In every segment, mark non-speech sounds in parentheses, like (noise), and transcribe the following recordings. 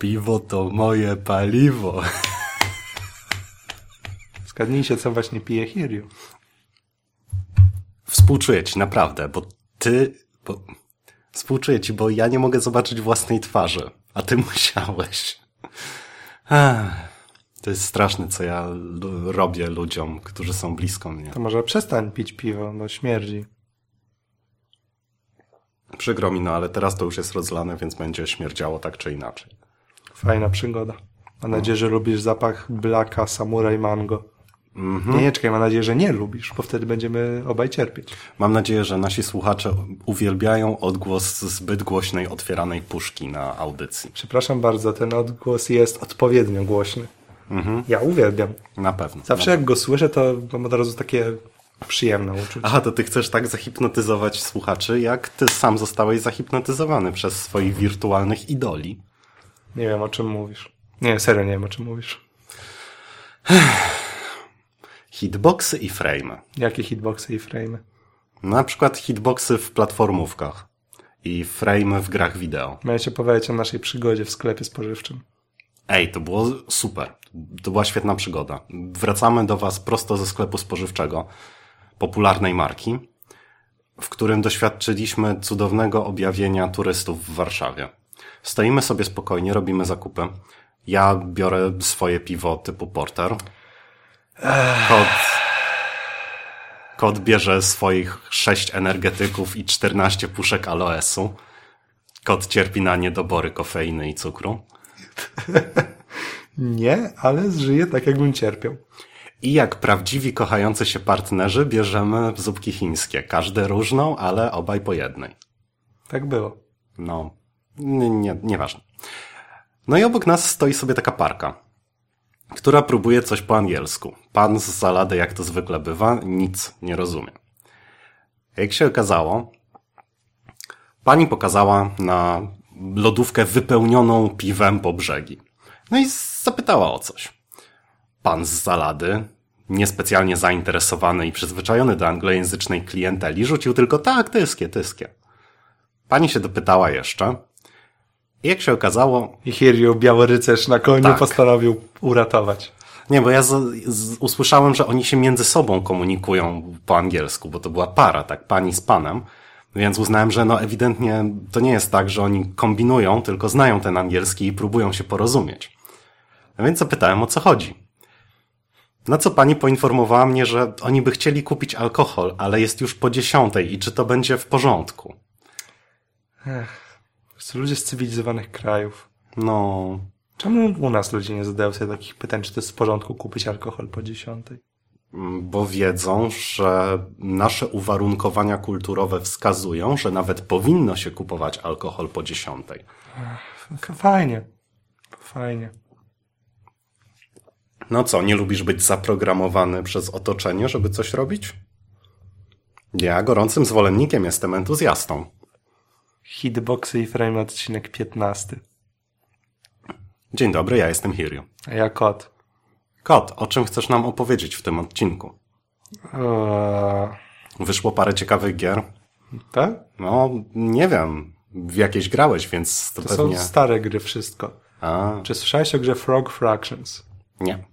Piwo to moje paliwo. Zgadnijcie, co właśnie pije Hiryu. Współczuję ci, naprawdę, bo ty... Bo... Współczuję ci, bo ja nie mogę zobaczyć własnej twarzy, a ty (laughs) musiałeś. To jest straszne, co ja robię ludziom, którzy są blisko mnie. To może przestań pić piwo, bo śmierdzi. Przykro mi, no ale teraz to już jest rozlane, więc będzie śmierdziało tak czy inaczej. Fajna przygoda. Mam nadzieję, że lubisz zapach blaka, samuraj, mango. Mhm. Nie, nie, czekaj, mam nadzieję, że nie lubisz, bo wtedy będziemy obaj cierpieć. Mam nadzieję, że nasi słuchacze uwielbiają odgłos zbyt głośnej otwieranej puszki na audycji. Przepraszam bardzo, ten odgłos jest odpowiednio głośny. Ja uwielbiam. Na pewno. Zawsze jak go słyszę, to mam od razu takie przyjemne uczucie. Aha, to ty chcesz tak zahipnotyzować słuchaczy, jak ty sam zostałeś zahipnotyzowany przez swoich wirtualnych idoli. Nie wiem, o czym mówisz. Nie, serio nie wiem, o czym mówisz. (sighs) Hitboxy i frame. Jakie hitboxy i frame? Na przykład hitboxy w platformówkach i frame w grach wideo. Miałem się powiedzieć o naszej przygodzie w sklepie spożywczym. Ej, to było super. To była świetna przygoda. Wracamy do Was prosto ze sklepu spożywczego popularnej marki, w którym doświadczyliśmy cudownego objawienia turystów w Warszawie. Stoimy sobie spokojnie, robimy zakupy. Ja biorę swoje piwo typu porter. Kot, kot bierze swoich sześć energetyków i 14 puszek aloesu. Kot cierpi na niedobory kofeiny i cukru. (laughs) Nie, ale żyję tak, jakbym cierpiał. I jak prawdziwi kochający się partnerzy bierzemy zupki chińskie. Każde różną, ale obaj po jednej. Tak było. No, nie, nie, nieważne. No i obok nas stoi sobie taka parka, która próbuje coś po angielsku. Pan z zalady, jak to zwykle bywa, nic nie rozumie. Jak się okazało, pani pokazała na lodówkę wypełnioną piwem po brzegi. No i zapytała o coś. Pan z zalady, niespecjalnie zainteresowany i przyzwyczajony do anglojęzycznej klienteli, rzucił tylko tak, tyskie, tyskie. Pani się dopytała jeszcze. I jak się okazało, I Hiryu, biały rycerz na koniu, Tak. postanowił uratować. nie, bo ja z, z, usłyszałem, że oni się między sobą komunikują po angielsku, bo to była para, tak, pani z panem. Więc uznałem, że no ewidentnie to nie jest tak, że oni kombinują, tylko znają ten angielski i próbują się porozumieć. A więc zapytałem, o co chodzi. Na co pani poinformowała mnie, że oni by chcieli kupić alkohol, ale jest już po dziesiątej i czy to będzie w porządku. To ludzie z cywilizowanych krajów. No, Czemu u nas ludzie nie zadają sobie takich pytań, czy to jest w porządku kupić alkohol po dziesiątej? bo wiedzą, że nasze uwarunkowania kulturowe wskazują, że nawet powinno się kupować alkohol po dziesiątej. Fajnie. Fajnie. No co, nie lubisz być zaprogramowany przez otoczenie, żeby coś robić? Ja gorącym zwolennikiem jestem entuzjastą. Hitboxy i frame odcinek 15. Dzień dobry, ja jestem Hiryu. A ja kot. Kot, o czym chcesz nam opowiedzieć w tym odcinku? Eee, Wyszło parę ciekawych gier. tak? No, nie wiem, w jakieś grałeś, więc to, To pewnie... są stare gry wszystko. A, Czy słyszałeś o grze Frog Fractions? nie.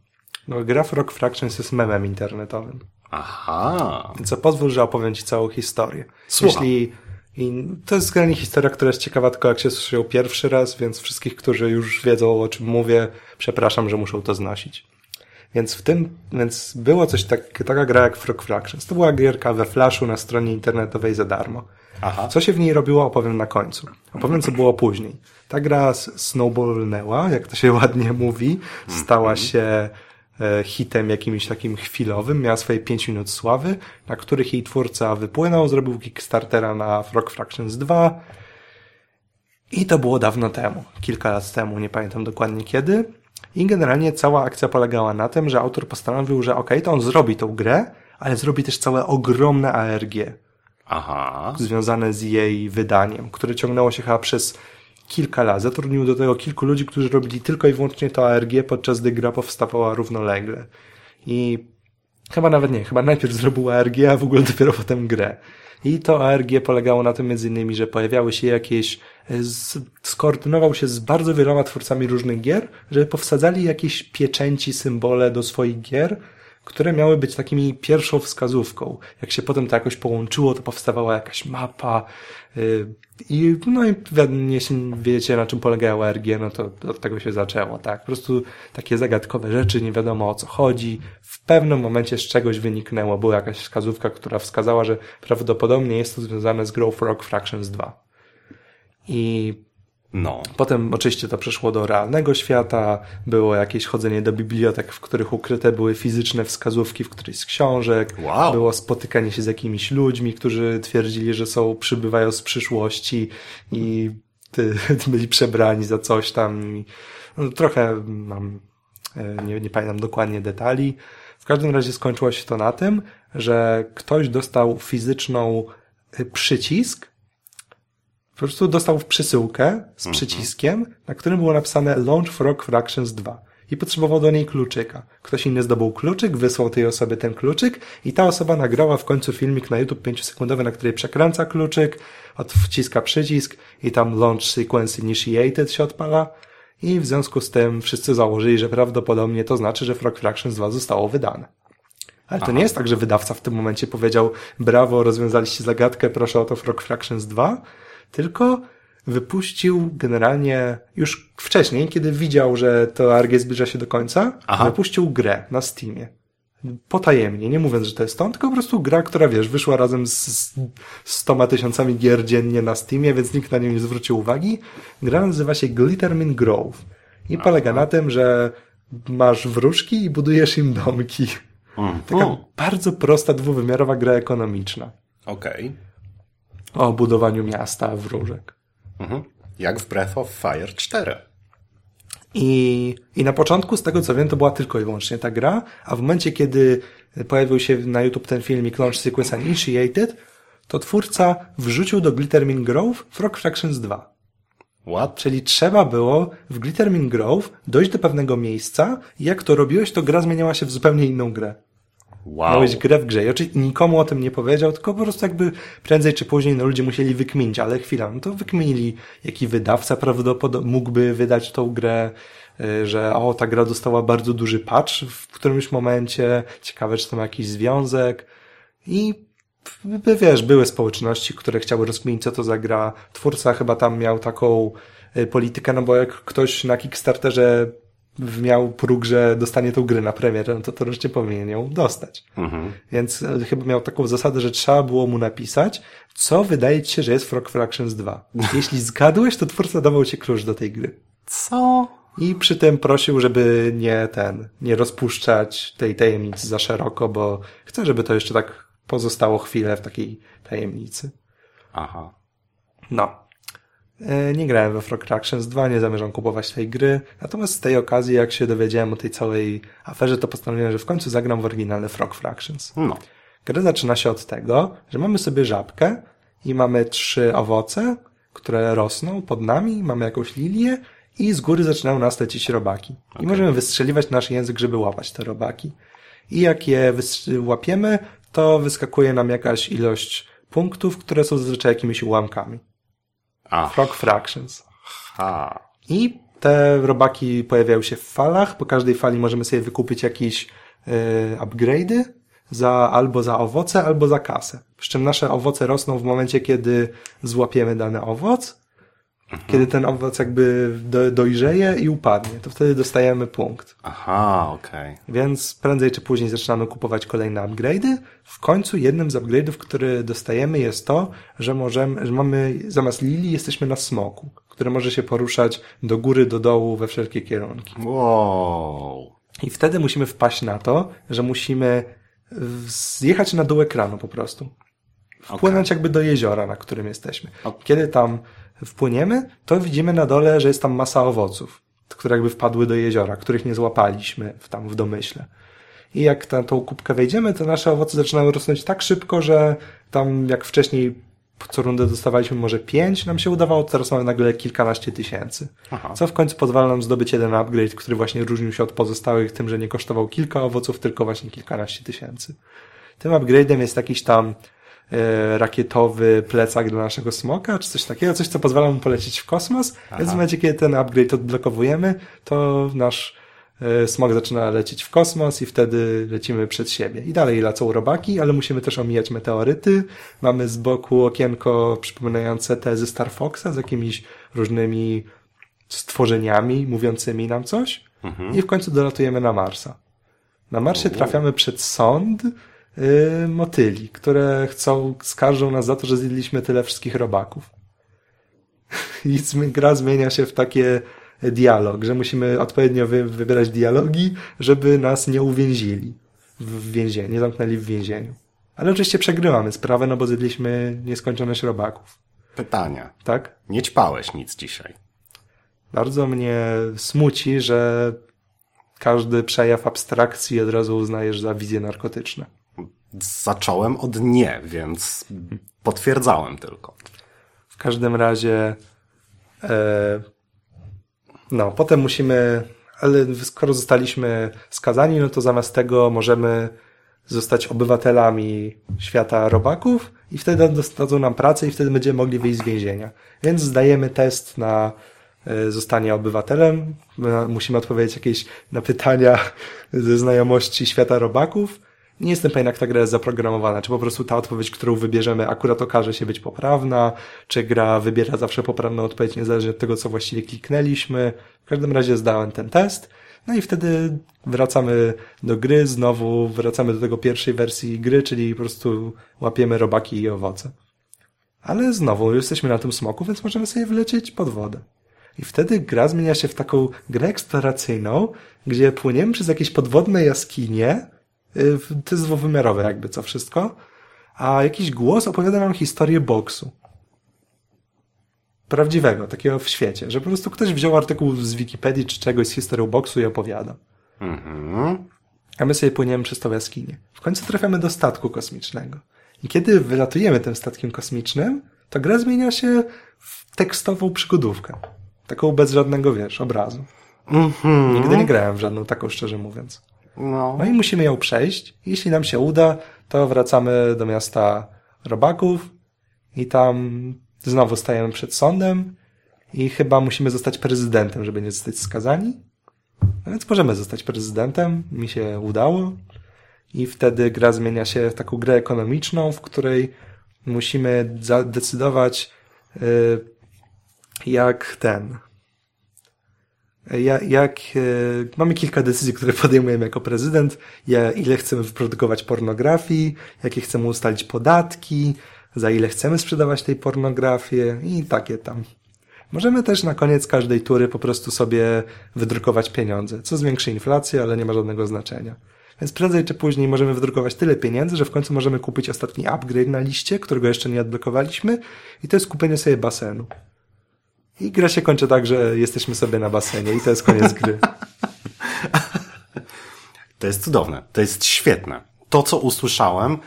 No, gra Frog Fractions jest memem internetowym. Aha. Co pozwól, że opowiem Ci całą historię. Słucham. Jeśli i to jest generalnie historia, która jest ciekawa tylko jak się słyszy ją pierwszy raz, więc wszystkich, którzy już wiedzą o czym mówię, przepraszam, że muszą to znosić. Więc w tym, więc było coś tak, taka gra jak Frog Fractions. To była gierka we Flashu na stronie internetowej za darmo. Aha. Co się w niej robiło, opowiem na końcu. Opowiem, co było później. Ta gra snowballnęła, jak to się (laughs) ładnie mówi, stała się e, hitem jakimś takim chwilowym, miała swoje 5 minut sławy, na których jej twórca wypłynął, zrobił Kickstartera na Frog Fractions 2 i to było dawno temu, kilka lat temu, nie pamiętam dokładnie kiedy. I generalnie cała akcja polegała na tym, że autor postanowił, że okej, to on zrobi tą grę, ale zrobi też całe ogromne ARG Aha. związane z jej wydaniem, które ciągnęło się chyba przez kilka lat. Zatrudnił do tego kilku ludzi, którzy robili tylko i wyłącznie to ARG, podczas gdy gra powstawała równolegle. I chyba nawet nie, chyba najpierw zrobił ARG, a w ogóle dopiero potem grę. I to ARG polegało na tym między innymi, że pojawiały się jakieś, z, skoordynował się z bardzo wieloma twórcami różnych gier, żeby powsadzali jakieś pieczęci, symbole do swoich gier, które miały być takimi pierwszą wskazówką. Jak się potem to jakoś połączyło, to powstawała jakaś mapa i no i jeśli wiecie na czym polegają ARG, no to od tego się zaczęło, tak? Po prostu takie zagadkowe rzeczy, nie wiadomo o co chodzi. W pewnym momencie z czegoś wyniknęło, była jakaś wskazówka, która wskazała, że prawdopodobnie jest to związane z Growth Rock Fractions 2. I No. Potem oczywiście to przeszło do realnego świata, było jakieś chodzenie do bibliotek, w których ukryte były fizyczne wskazówki w którejś z książek, Wow. było spotykanie się z jakimiś ludźmi, którzy twierdzili, że są, przybywają z przyszłości i ty, (laughs) byli przebrani za coś tam. No, trochę mam, e, nie, nie pamiętam dokładnie detali. W każdym razie skończyło się to na tym, że ktoś dostał fizyczną e, przycisk, po prostu dostał przesyłkę z przyciskiem, na którym było napisane Launch Frog Fractions 2 i potrzebował do niej kluczyka. Ktoś inny zdobył kluczyk, wysłał tej osobie ten kluczyk i ta osoba nagrała w końcu filmik na YouTube 5-sekundowy, na której przekręca kluczyk, odciska przycisk i tam Launch Sequence Initiated się odpala. I w związku z tym wszyscy założyli, że prawdopodobnie to znaczy, że Frog Fractions 2 zostało wydane. Ale to nie jest tak, że wydawca w tym momencie powiedział brawo, rozwiązaliście zagadkę, proszę o to Frog Fractions 2, tylko wypuścił generalnie już wcześniej, kiedy widział, że to ARG zbliża się do końca, Aha. wypuścił grę na Steamie. Potajemnie, nie mówiąc, że to jest to, tylko po prostu gra, która wiesz, wyszła razem z, z 100 tysiącami gier dziennie na Steamie, więc nikt na nią nie zwrócił uwagi. Gra nazywa się Glittermin Grove i polega na tym, że masz wróżki i budujesz im domki. Mm. Taka bardzo prosta, dwuwymiarowa gra ekonomiczna Okej. O budowaniu miasta wróżek. Mhm. Jak w Breath of Fire 4. I, I na początku, z tego co wiem, to była tylko i wyłącznie ta gra, a w momencie, kiedy pojawił się na YouTube ten filmik Launch Sequence Initiated, to twórca wrzucił do Glittermin Grove Frog Fractions 2. What? Czyli trzeba było w Glittermin Grove dojść do pewnego miejsca i jak to robiłeś, to gra zmieniała się w zupełnie inną grę. Wow. Miałeś grę w grze. I oczywiście nikomu o tym nie powiedział, tylko po prostu jakby prędzej czy później no, ludzie musieli wykminić, ale chwila, no to wykminili, jaki wydawca prawdopodobnie mógłby wydać tą grę, y, że o, ta gra dostała bardzo duży patch w którymś momencie, ciekawe, czy to ma jakiś związek i wiesz, były społeczności, które chciały rozkminić, co to za gra. Twórca chyba tam miał taką y, politykę, no bo jak ktoś na Kickstarterze miał próg, że dostanie tą grę na premierę, no to teoretycznie powinien ją dostać. Mhm. Więc e, chyba miał taką zasadę, że trzeba było mu napisać, co wydaje ci się, że jest Frog Fractions 2. (laughs) Jeśli zgadłeś, to twórca dawał ci klucz do tej gry. Co? I przy tym prosił, żeby nie ten, nie rozpuszczać tej tajemnicy za szeroko, bo chce, żeby to jeszcze tak pozostało chwilę w takiej tajemnicy. Aha. No. E, Nie grałem we Frog Fractions 2, nie zamierzam kupować tej gry. Natomiast z tej okazji, jak się dowiedziałem o tej całej aferze, to postanowiłem, że w końcu zagram w oryginalny Frog Fractions. No. Gra zaczyna się od tego, że mamy sobie żabkę i mamy trzy owoce, które rosną pod nami, mamy jakąś lilię i z góry zaczynają nas lecieć robaki. I możemy wystrzeliwać nasz język, żeby łapać te robaki. I jak je łapiemy, to wyskakuje nam jakaś ilość punktów, które są zazwyczaj jakimiś ułamkami. Aha. Frog Fractions. Ha. I te robaki pojawiają się w falach. Po każdej fali możemy sobie wykupić jakieś yy, upgrade'y za, albo za owoce, albo za kasę. Przy czym nasze owoce rosną w momencie, kiedy złapiemy dany owoc. Kiedy ten owoc jakby do, dojrzeje i upadnie, to wtedy dostajemy punkt. Aha, okej. Więc prędzej czy później zaczynamy kupować kolejne upgrade'y. W końcu jednym z upgrade'ów, który dostajemy jest to, że możemy, że mamy zamiast lilii jesteśmy na smoku, który może się poruszać do góry, do dołu, we wszelkie kierunki. Wow. I wtedy musimy wpaść na to, że musimy zjechać na dół ekranu po prostu. Wpłynąć jakby do jeziora, na którym jesteśmy. Kiedy tam wpłyniemy, to widzimy na dole, że jest tam masa owoców, które jakby wpadły do jeziora, których nie złapaliśmy w, tam w domyśle. I jak na tą kubkę wejdziemy, to nasze owoce zaczynają rosnąć tak szybko, że tam jak wcześniej co rundę dostawaliśmy może pięć, nam się udawało, teraz mamy nagle kilkanaście tysięcy. Aha. Co w końcu pozwala nam zdobyć jeden upgrade, który właśnie różnił się od pozostałych tym, że nie kosztował kilka owoców, tylko właśnie kilkanaście tysięcy. Tym upgrade'em jest jakiś tam rakietowy plecak dla naszego smoka, czy coś takiego, coś, co pozwala mu polecieć w kosmos, Aha. więc w momencie, kiedy ten upgrade odblokowujemy, to nasz e, smok zaczyna lecieć w kosmos i wtedy lecimy przed siebie. I dalej lecą robaki, ale musimy też omijać meteoryty. Mamy z boku okienko przypominające tezy Star Foxa z jakimiś różnymi stworzeniami mówiącymi nam coś. Mhm. I w końcu dolatujemy na Marsa. Na Marsie trafiamy przed sąd yy, motyli, które chcą, skarżą nas za to, że zjedliśmy tyle wszystkich robaków. (laughs) I gra zmienia się w takie dialog, że musimy odpowiednio wy, wybierać dialogi, żeby nas nie uwięzili w więzieniu, nie zamknęli w więzieniu. Ale oczywiście przegrywamy sprawę, no bo zjedliśmy nieskończoność robaków. Pytanie. Tak? Nie ćpałeś nic dzisiaj. Bardzo mnie smuci, że każdy przejaw abstrakcji od razu uznajesz za wizje narkotyczne. Zacząłem od nie, więc potwierdzałem tylko. W każdym razie e, no, potem musimy, ale skoro zostaliśmy skazani, no to zamiast tego możemy zostać obywatelami świata robaków i wtedy dostadzą nam pracę i wtedy będziemy mogli wyjść z więzienia. Więc zdajemy test na E, zostanie obywatelem. Musimy odpowiedzieć jakieś na pytania ze znajomości świata robaków. Nie jestem pewien, jak ta gra jest zaprogramowana. Czy po prostu ta odpowiedź, którą wybierzemy, akurat okaże się być poprawna, czy gra wybiera zawsze poprawną odpowiedź, niezależnie od tego, co właściwie kliknęliśmy. W każdym razie zdałem ten test. No i wtedy wracamy do gry, znowu wracamy do tego pierwszej wersji gry, czyli po prostu łapiemy robaki i owoce. Ale znowu jesteśmy na tym smoku, więc możemy sobie wlecieć pod wodę. I wtedy gra zmienia się w taką grę eksploracyjną, gdzie płyniemy przez jakieś podwodne jaskinie, to jest dwuwymiarowe jakby co wszystko, a jakiś głos opowiada nam historię boksu. Prawdziwego, takiego w świecie, że po prostu ktoś wziął artykuł z Wikipedii czy czegoś z historią boksu i opowiada. Mhm. A my sobie płyniemy przez tą jaskinię. W końcu trafiamy do statku kosmicznego. I kiedy wylatujemy tym statkiem kosmicznym, to gra zmienia się w tekstową przygodówkę. Taką bez żadnego, wiesz, obrazu. Mm -hmm. Nigdy nie grałem w żadną taką, szczerze mówiąc. No. no i musimy ją przejść. Jeśli nam się uda, to wracamy do miasta Robaków i tam znowu stajemy przed sądem i chyba musimy zostać prezydentem, żeby nie zostać skazani. No więc możemy zostać prezydentem. Mi się udało. I wtedy gra zmienia się w taką grę ekonomiczną, w której musimy zadecydować, yy, jak ten. Jak, jak e, mamy kilka decyzji, które (laughs) podejmujemy jako prezydent, ja, ile chcemy wyprodukować pornografii, jakie chcemy ustalić podatki, za ile chcemy sprzedawać tej pornografię i takie tam. Możemy też na koniec każdej tury po prostu sobie wydrukować pieniądze, co zwiększy inflację, ale nie ma żadnego znaczenia. Więc prędzej czy później możemy wydrukować tyle pieniędzy, że w końcu możemy kupić ostatni upgrade na liście, którego jeszcze nie odblokowaliśmy i to jest kupienie sobie basenu. I gra się kończy tak, że jesteśmy sobie na basenie i to jest koniec gry. (laughs) To jest cudowne. To jest świetne. To, co usłyszałem,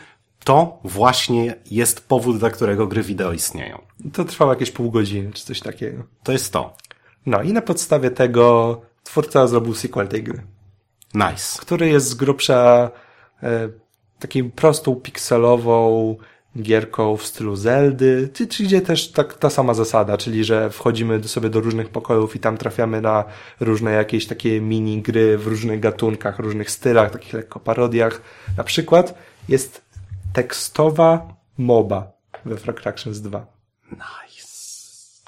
to właśnie jest powód, dla którego gry wideo istnieją. To trwało jakieś pół godziny, czy coś takiego. To jest to. No i na podstawie tego twórca zrobił sequel tej gry. Nice. Który jest z grubsza e, takim prostą, pikselową, gierką w stylu Zeldy, czy gdzie też tak, ta sama zasada, czyli że wchodzimy sobie do różnych pokojów i tam trafiamy na różne jakieś takie mini gry w różnych gatunkach, różnych stylach, takich lekko parodiach. Na przykład jest tekstowa MOBA we Fractions 2. Nice.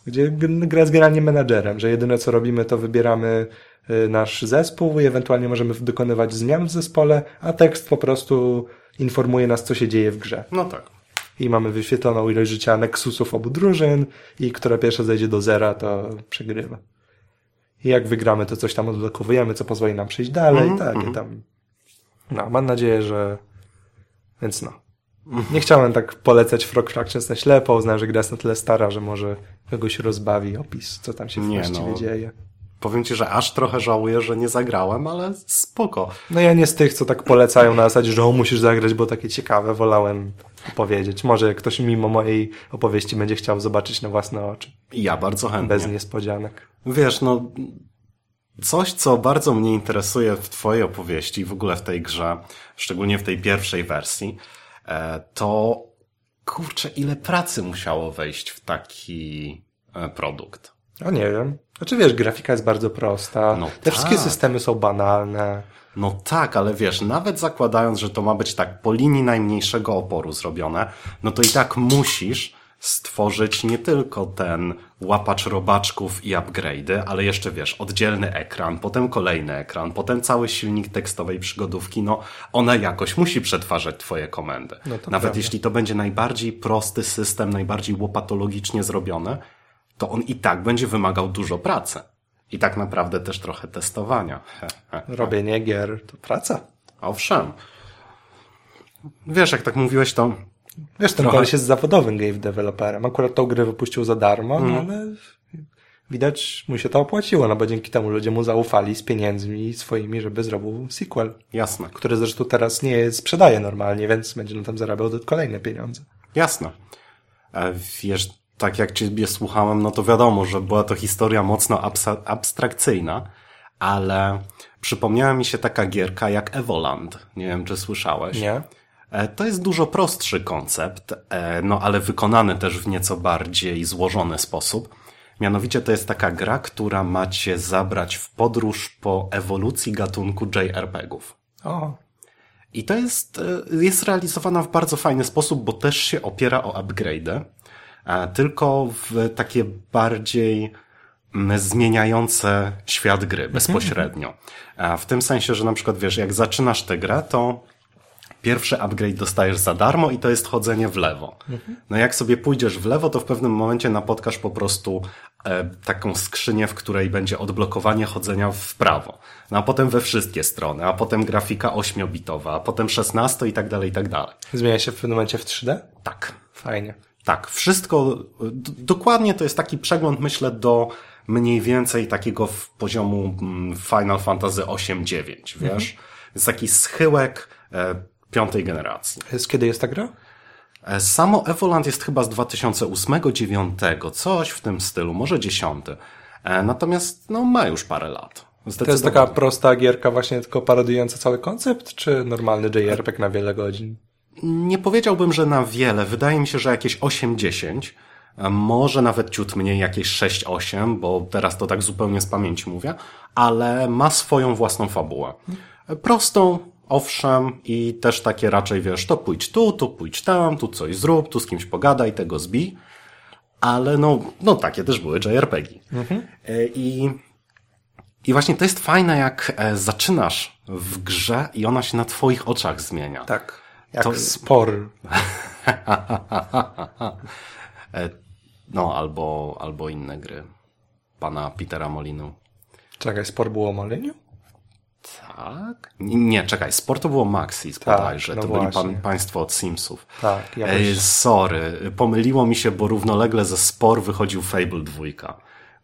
Gdzie gra jest generalnie menadżerem, że jedyne co robimy to wybieramy y, nasz zespół i ewentualnie możemy dokonywać zmian w zespole, a tekst po prostu informuje nas, co się dzieje w grze. No tak i mamy wyświetloną ilość życia Nexusów obu drużyn i która pierwsza zejdzie do zera, to przegrywa. I jak wygramy, to coś tam odblokowujemy, co pozwoli nam przejść dalej, mm -hmm. tak, mm. tam. No, mam nadzieję, że więc no. Nie chciałem tak polecać Frog Fractions na ślepo, uznałem, że gra jest na tyle stara, że może kogoś rozbawi opis, co tam się nie, właściwie no. dzieje. Powiem ci, że aż trochę żałuję, że nie zagrałem, ale spoko. No ja nie z tych, co tak polecają na zasadzie, że o, musisz zagrać, bo takie ciekawe, wolałem opowiedzieć. Może ktoś mimo mojej opowieści będzie chciał zobaczyć na własne oczy. Ja bardzo chętnie. Bez niespodzianek. Wiesz, no coś, co bardzo mnie interesuje w twojej opowieści, w ogóle w tej grze, szczególnie w tej pierwszej wersji, e, to kurczę, ile pracy musiało wejść w taki e, produkt. No nie wiem. Znaczy wiesz, grafika jest bardzo prosta. No Te tak. wszystkie systemy są banalne. No tak, ale wiesz, nawet zakładając, że to ma być tak po linii najmniejszego oporu zrobione, no to i tak musisz stworzyć nie tylko ten łapacz robaczków i upgrade'y, ale jeszcze wiesz, oddzielny ekran, potem kolejny ekran, potem cały silnik tekstowej przygodówki, no ona jakoś musi przetwarzać twoje komendy. No Nawet prawda. jeśli to będzie najbardziej prosty system, najbardziej łopatologicznie zrobiony, to on i tak będzie wymagał dużo pracy. I tak naprawdę też trochę testowania. He, (laughs) he. Robienie gier to praca. Owszem. Wiesz, jak tak mówiłeś, to Wiesz, ten Trochę. koleś jest zawodowym game developerem. Akurat tą grę wypuścił za darmo, Mhm. ale widać mu się to opłaciło, no bo dzięki temu ludzie mu zaufali z pieniędzmi swoimi, żeby zrobił sequel, jasne, który zresztą teraz nie sprzedaje normalnie, więc będzie na tym zarabiał kolejne pieniądze. jasne. E, Wiesz, tak jak ciebie słuchałem, no to wiadomo, że była to historia mocno abstrakcyjna, ale przypomniała mi się taka gierka jak Evoland. Nie wiem, czy słyszałeś. Nie? E, To jest dużo prostszy koncept, e, no ale wykonany też w nieco bardziej złożony sposób. Mianowicie to jest taka gra, która ma cię zabrać w podróż po ewolucji gatunku JRPG-ów. O, I to jest, e, jest realizowana w bardzo fajny sposób, bo też się opiera o upgrade'y, e, tylko w takie bardziej mm, zmieniające świat gry bezpośrednio. E, W tym sensie, że na przykład wiesz, jak zaczynasz tę grę, to pierwszy upgrade dostajesz za darmo i to jest chodzenie w lewo. No jak sobie pójdziesz w lewo, to w pewnym momencie napotkasz po prostu e, taką skrzynię, w której będzie odblokowanie chodzenia w prawo. No a potem we wszystkie strony, a potem grafika 8-bitowa, a potem 16 i tak dalej, i tak dalej. zmienia się w pewnym momencie w 3D? Tak. Fajnie. Tak, wszystko, dokładnie to jest taki przegląd, myślę, do mniej więcej takiego poziomu mm, Final Fantasy VIII-9, wiesz? Jest taki schyłek e, piątej generacji. Z kiedy jest ta gra? E, Samo Evoland jest chyba z 2008-2009, coś w tym stylu, może 10. E, Natomiast, no, ma już parę lat. To jest taka prosta gierka właśnie tylko parodująca cały koncept, czy normalny JRPG na wiele godzin? Nie powiedziałbym, że na wiele. Wydaje mi się, że jakieś 8-10, a może nawet ciut mniej, jakieś 6-8, bo teraz to tak zupełnie z pamięci mówię, ale ma swoją własną fabułę. Prostą, owszem, i też takie raczej, wiesz, to pójdź tu, tu pójdź tam, tu coś zrób, tu z kimś pogadaj, tego zbij. Ale no, no takie też były JRPG. E, I, I właśnie to jest fajne, jak e, zaczynasz w grze i ona się na twoich oczach zmienia. Tak. Jak To- spor. (laughs) E, No, albo, albo inne gry. Pana Petera Molinu. Czekaj, spor było o Moleniu? Tak? Nie, czekaj, Sport to było Maxis bodajże. no to byli właśnie. pan, państwo od Simsów. Tak, ja Ej, sorry, pomyliło mi się, bo równolegle ze Spor wychodził Fable 2.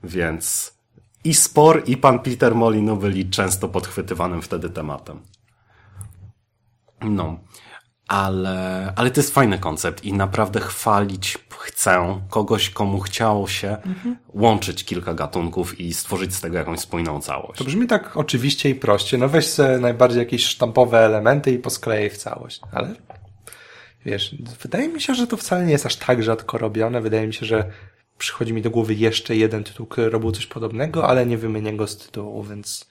Więc i Spor, i pan Peter Molinu byli często podchwytywanym wtedy tematem. No. Ale, ale to jest fajny koncept i naprawdę chwalić chcę kogoś, komu chciało się łączyć kilka gatunków i stworzyć z tego jakąś spójną całość. To brzmi tak oczywiście i proście. No weź sobie najbardziej jakieś sztampowe elementy i posklejej w całość. Ale wiesz, wydaje mi się, że to wcale nie jest aż tak rzadko robione. Wydaje mi się, że przychodzi mi do głowy jeszcze jeden tytuł, który robił coś podobnego, ale nie wymienię go z tytułu, więc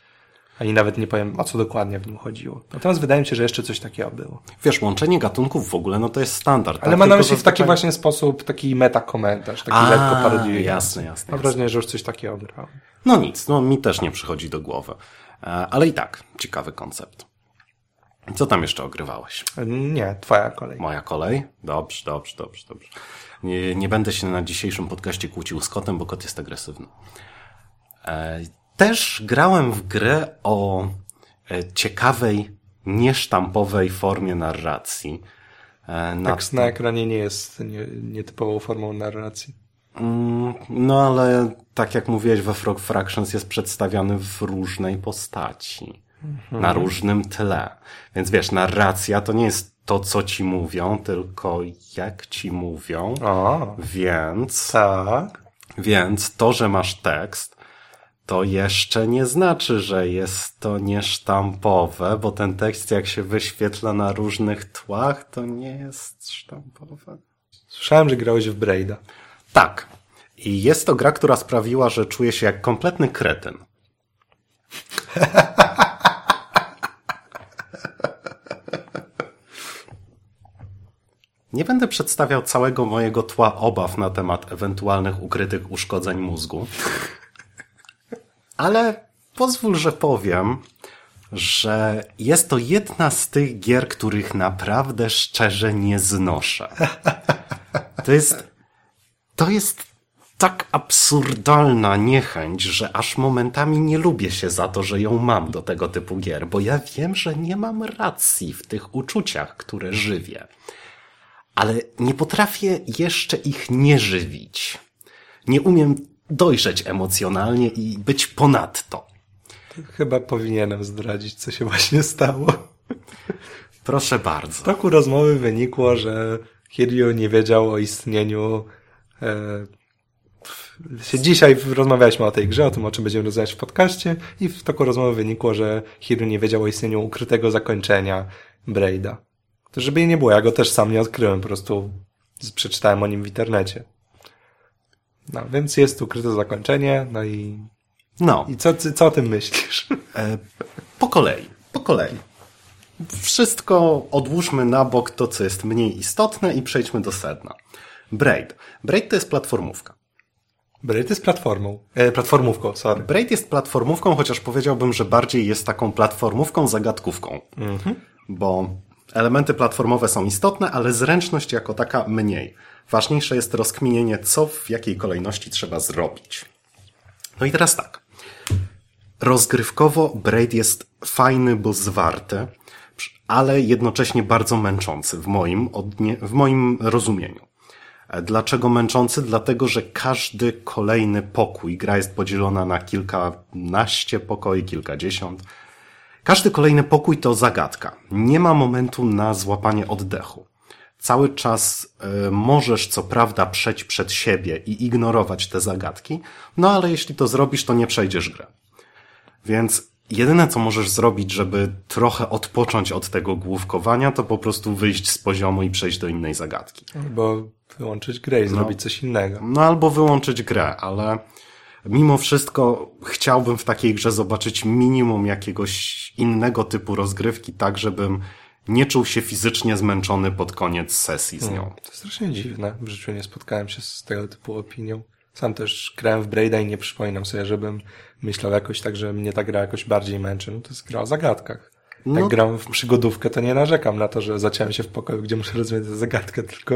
ani nawet nie powiem, o co dokładnie w nim chodziło. Natomiast wydaje mi się, że jeszcze coś takiego było. Wiesz, łączenie gatunków w ogóle, no to jest standard. Ale tak? ma na myśli w taki właśnie sposób, taki meta-komentarz, taki A, lekko parodiujący. jasne, jasne, Mam wrażenie, że już coś takiego grałem. No nic, no mi też nie przychodzi do głowy. E, Ale i tak, ciekawy koncept. Co tam jeszcze ogrywałeś? Nie, twoja kolej. Moja kolej? Dobrze, dobrze, dobrze, dobrze. Nie, nie będę się na dzisiejszym podcaście kłócił z kotem, bo kot jest agresywny. Też grałem w grę o e, ciekawej, niesztampowej formie narracji. E, Na Tekst na ekranie nie jest nie, nietypową formą narracji. Mm, No ale tak jak mówiłeś we Frog Fractions jest przedstawiany w różnej postaci. Na różnym tle. Więc wiesz, narracja to nie jest to, co ci mówią, tylko jak ci mówią. O, Więc, tak. więc to, że masz tekst, to jeszcze nie znaczy, że jest to niesztampowe, bo ten tekst jak się wyświetla na różnych tłach, to nie jest sztampowe. Słyszałem, że grałeś w Braida. Tak. I jest to gra, która sprawiła, że czuję się jak kompletny kretyn. Nie będę przedstawiał całego mojego tła obaw na temat ewentualnych ukrytych uszkodzeń mózgu, ale pozwól, że powiem, że jest to jedna z tych gier, których naprawdę szczerze nie znoszę. (laughs) To jest, to jest tak absurdalna niechęć, że aż momentami nie lubię się za to, że ją mam do tego typu gier, bo ja wiem, że nie mam racji w tych uczuciach, które żywię. Ale nie potrafię jeszcze ich nie żywić. Nie umiem dojrzeć emocjonalnie i być ponadto. Chyba powinienem zdradzić, co się właśnie stało. Proszę bardzo. W toku rozmowy wynikło, że Kiryu nie wiedział o istnieniu. E, dzisiaj rozmawialiśmy o tej grze, o tym, o czym będziemy rozmawiać w podcaście, i w toku rozmowy wynikło, że Kiryu nie wiedział o istnieniu ukrytego zakończenia Braida. To żeby jej nie było, ja go też sam nie odkryłem, po prostu przeczytałem o nim w internecie. No, więc jest ukryte zakończenie, no i No, i co, co o tym myślisz? e, po kolei, po kolei. Wszystko odłóżmy na bok to, co jest mniej istotne i przejdźmy do sedna. Braid. Braid to jest platformówka. Braid jest platformą. E, platformówką, sorry. Braid jest platformówką, chociaż powiedziałbym, że bardziej jest taką platformówką zagadkówką. Bo elementy platformowe są istotne, ale zręczność jako taka mniej. Ważniejsze jest rozkminienie, co w jakiej kolejności trzeba zrobić. No i teraz tak. Rozgrywkowo Braid jest fajny, bo zwarty, ale jednocześnie bardzo męczący w moim, w moim rozumieniu. Dlaczego męczący? Dlatego, że każdy kolejny pokój, gra jest podzielona na kilkanaście pokoi, kilkadziesiąt. Każdy kolejny pokój to zagadka. Nie ma momentu na złapanie oddechu. Cały czas y, możesz co prawda przejść przed siebie i ignorować te zagadki, no ale jeśli to zrobisz, to nie przejdziesz grę. Więc jedyne co możesz zrobić, żeby trochę odpocząć od tego główkowania, to po prostu wyjść z poziomu i przejść do innej zagadki. Bo wyłączyć grę i zrobić coś innego. No albo wyłączyć grę, ale mimo wszystko chciałbym w takiej grze zobaczyć minimum jakiegoś innego typu rozgrywki, tak żebym nie czuł się fizycznie zmęczony pod koniec sesji z nią. To strasznie dziwne. W życiu nie spotkałem się z tego typu opinią. Sam też grałem w Braida i nie przypominam sobie, żebym myślał jakoś tak, że mnie ta gra jakoś bardziej męczy. No to jest gra o zagadkach. Jak No- gram w przygodówkę, to nie narzekam na to, że zaciąłem się w pokoju, gdzie muszę rozwiązać zagadkę, tylko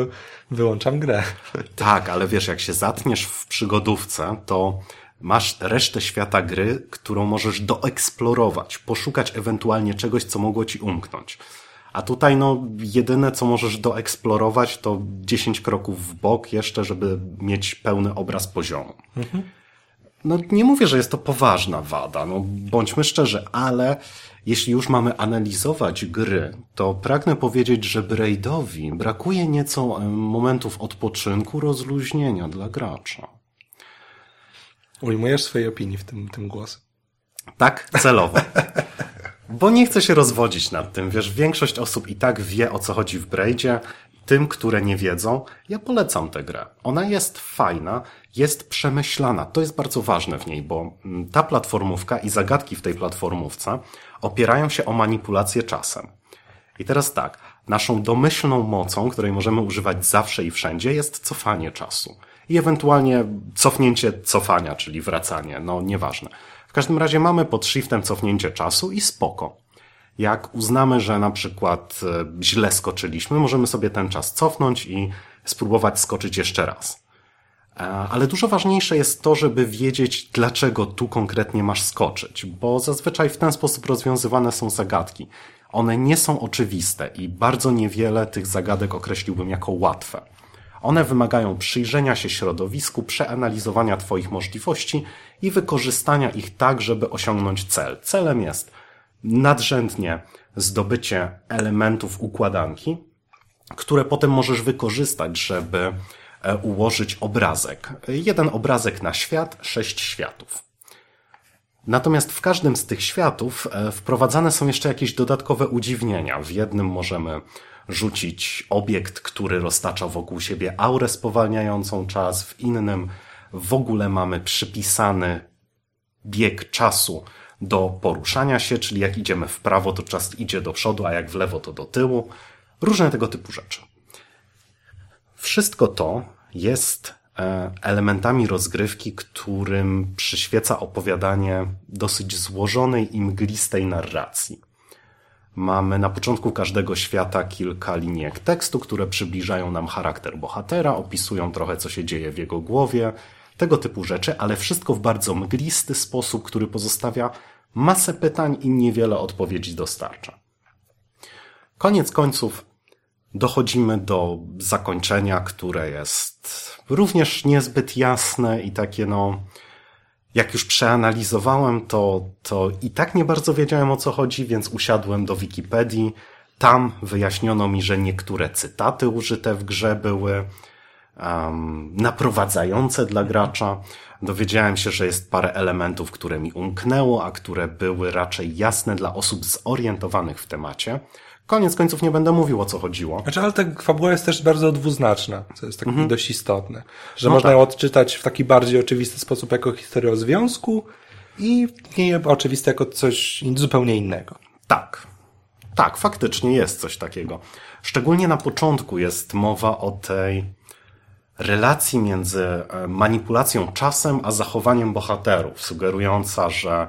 wyłączam grę. (laughs) Tak, ale wiesz, jak się zatniesz w przygodówce, to masz resztę świata gry, którą możesz doeksplorować, poszukać ewentualnie czegoś, co mogło ci umknąć. A tutaj, no, jedyne, co możesz doeksplorować, to 10 kroków w bok jeszcze, żeby mieć pełny obraz poziomu. No, nie mówię, że jest to poważna wada, no, bądźmy szczerzy, ale jeśli już mamy analizować gry, to pragnę powiedzieć, że Braidowi brakuje nieco momentów odpoczynku, rozluźnienia dla gracza. Ujmujesz swojej opinii w tym, tym głosem. Tak, celowo. (laughs) Bo nie chcę się rozwodzić nad tym. Wiesz, większość osób i tak wie, o co chodzi w Braidzie. Tym, które nie wiedzą, ja polecam tę grę. Ona jest fajna, jest przemyślana. To jest bardzo ważne w niej, bo mm, ta platformówka i zagadki w tej platformówce opierają się o manipulację czasem. I teraz tak, naszą domyślną mocą, której możemy używać zawsze i wszędzie, jest cofanie czasu. I ewentualnie cofnięcie cofania, czyli wracanie, no nieważne. W każdym razie mamy pod shiftem cofnięcie czasu i spoko. Jak uznamy, że na przykład e, źle skoczyliśmy, możemy sobie ten czas cofnąć i spróbować skoczyć jeszcze raz. E, Ale dużo ważniejsze jest to, żeby wiedzieć, dlaczego tu konkretnie masz skoczyć, bo zazwyczaj w ten sposób rozwiązywane są zagadki. One nie są oczywiste i bardzo niewiele tych zagadek określiłbym jako łatwe. One wymagają przyjrzenia się środowisku, przeanalizowania Twoich możliwości i wykorzystania ich tak, żeby osiągnąć cel. Celem jest nadrzędnie zdobycie elementów układanki, które potem możesz wykorzystać, żeby e, ułożyć obrazek. Jeden obrazek na świat, sześć światów. Natomiast w każdym z tych światów e, wprowadzane są jeszcze jakieś dodatkowe udziwnienia. W jednym możemy rzucić obiekt, który roztacza wokół siebie aurę spowalniającą czas, w innym w ogóle mamy przypisany bieg czasu do poruszania się, czyli jak idziemy w prawo, to czas idzie do przodu, a jak w lewo, to do tyłu. Różne tego typu rzeczy. Wszystko to jest e, elementami rozgrywki, którym przyświeca opowiadanie dosyć złożonej i mglistej narracji. Mamy na początku każdego świata kilka linijek tekstu, które przybliżają nam charakter bohatera, opisują trochę, co się dzieje w jego głowie, tego typu rzeczy, ale wszystko w bardzo mglisty sposób, który pozostawia masę pytań i niewiele odpowiedzi dostarcza. Koniec końców dochodzimy do zakończenia, które jest również niezbyt jasne i takie no, jak już przeanalizowałem, to, to i tak nie bardzo wiedziałem o co chodzi, więc usiadłem do Wikipedii. Tam wyjaśniono mi, że niektóre cytaty użyte w grze były um, naprowadzające dla gracza. Dowiedziałem się, że jest parę elementów, które mi umknęło, a które były raczej jasne dla osób zorientowanych w temacie. Koniec końców nie będę mówił o co chodziło. Znaczy, ale ta fabuła jest też bardzo dwuznaczna, co jest tak mhm. dość istotne. Że no można tak. ją odczytać w taki bardziej oczywisty sposób jako historię o związku i nie oczywiste jako coś zupełnie innego. Tak. Tak, faktycznie jest coś takiego. Szczególnie na początku jest mowa o tej relacji między e, manipulacją czasem a zachowaniem bohaterów, sugerująca, że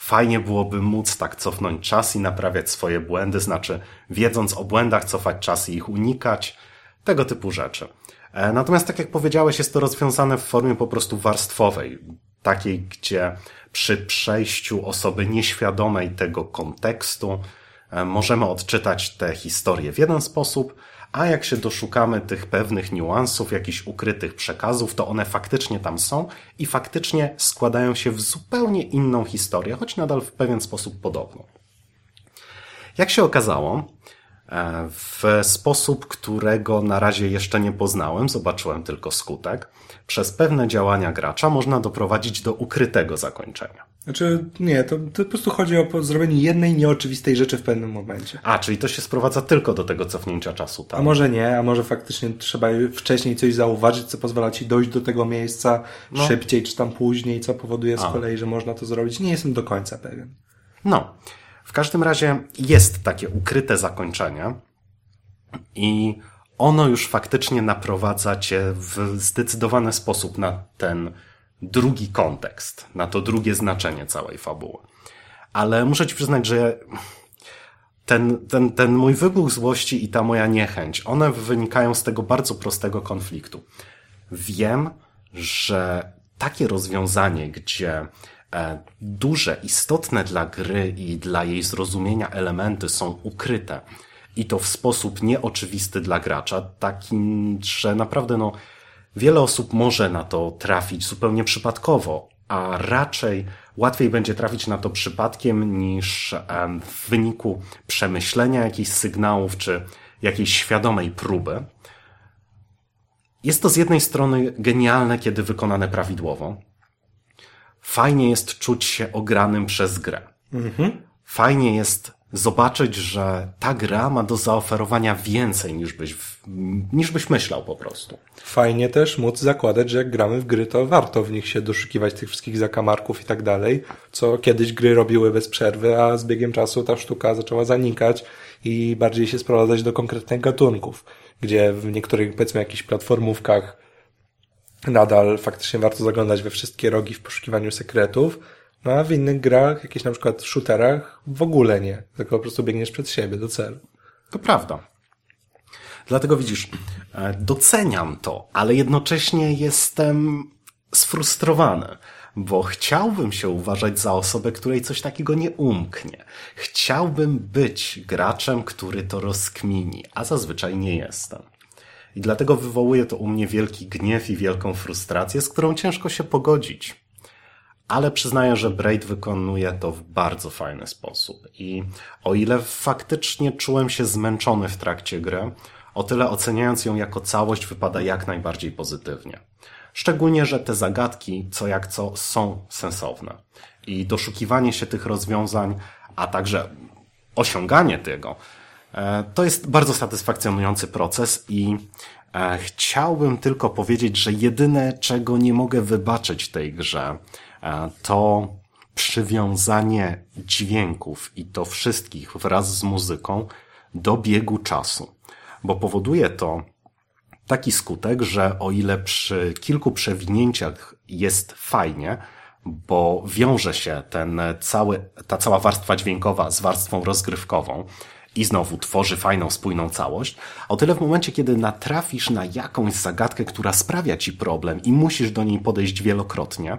Fajnie byłoby móc tak cofnąć czas i naprawiać swoje błędy, znaczy wiedząc o błędach cofać czas i ich unikać, tego typu rzeczy. E, natomiast tak jak powiedziałeś, jest to rozwiązane w formie po prostu warstwowej, takiej, gdzie przy przejściu osoby nieświadomej tego kontekstu e, możemy odczytać tę historię w jeden sposób, a jak się doszukamy tych pewnych niuansów, jakichś ukrytych przekazów, to one faktycznie tam są i faktycznie składają się w zupełnie inną historię, choć nadal w pewien sposób podobną. Jak się okazało, w sposób, którego na razie jeszcze nie poznałem, zobaczyłem tylko skutek, przez pewne działania gracza można doprowadzić do ukrytego zakończenia. Znaczy, nie, to, to po prostu chodzi o zrobienie jednej nieoczywistej rzeczy w pewnym momencie. A, czyli to się sprowadza tylko do tego cofnięcia czasu, tak? A może nie, a może faktycznie trzeba wcześniej coś zauważyć, co pozwala ci dojść do tego miejsca no. szybciej, czy tam później, co powoduje z a. kolei, że można to zrobić. Nie jestem do końca pewien. No. W każdym razie jest takie ukryte zakończenie i ono już faktycznie naprowadza cię w zdecydowany sposób na ten drugi kontekst, na to drugie znaczenie całej fabuły. Ale muszę ci przyznać, że ten, ten, ten mój wybuch złości i ta moja niechęć, one wynikają z tego bardzo prostego konfliktu. Wiem, że takie rozwiązanie, gdzie duże, istotne dla gry i dla jej zrozumienia elementy są ukryte i to w sposób nieoczywisty dla gracza, taki, że naprawdę no, Wiele osób może na to trafić zupełnie przypadkowo, a raczej łatwiej będzie trafić na to przypadkiem niż w wyniku przemyślenia jakichś sygnałów czy jakiejś świadomej próby. Jest to z jednej strony genialne, kiedy wykonane prawidłowo. Fajnie jest czuć się ogranym przez grę. Mhm. Fajnie jest zobaczyć, że ta gra ma do zaoferowania więcej niż byś, niż byś myślał po prostu. Fajnie też móc zakładać, że jak gramy w gry, to warto w nich się doszukiwać tych wszystkich zakamarków i tak dalej, co kiedyś gry robiły bez przerwy, a z biegiem czasu ta sztuka zaczęła zanikać i bardziej się sprowadzać do konkretnych gatunków, gdzie w niektórych, powiedzmy, jakichś platformówkach nadal faktycznie warto zaglądać we wszystkie rogi w poszukiwaniu sekretów, no a w innych grach, jakichś na przykład shooterach, w ogóle nie. Tylko po prostu biegniesz przed siebie do celu. To prawda. Dlatego widzisz, e, doceniam to, ale jednocześnie jestem sfrustrowany, bo chciałbym się uważać za osobę, której coś takiego nie umknie. Chciałbym być graczem, który to rozkmini, a zazwyczaj nie jestem. I dlatego wywołuje to u mnie wielki gniew i wielką frustrację, z którą ciężko się pogodzić ale przyznaję, że Braid wykonuje to w bardzo fajny sposób. I o ile faktycznie czułem się zmęczony w trakcie gry, o tyle oceniając ją jako całość wypada jak najbardziej pozytywnie. Szczególnie, że te zagadki, co jak co, są sensowne. I doszukiwanie się tych rozwiązań, a także osiąganie tego, to jest bardzo satysfakcjonujący proces i e, chciałbym tylko powiedzieć, że jedyne, czego nie mogę wybaczyć tej grze, e, to przywiązanie dźwięków i to wszystkich wraz z muzyką do biegu czasu. Bo powoduje to taki skutek, że o ile przy kilku przewinięciach jest fajnie, bo wiąże się ten cały, ta cała warstwa dźwiękowa z warstwą rozgrywkową i znowu tworzy fajną, spójną całość, o tyle w momencie, kiedy natrafisz na jakąś zagadkę, która sprawia ci problem i musisz do niej podejść wielokrotnie,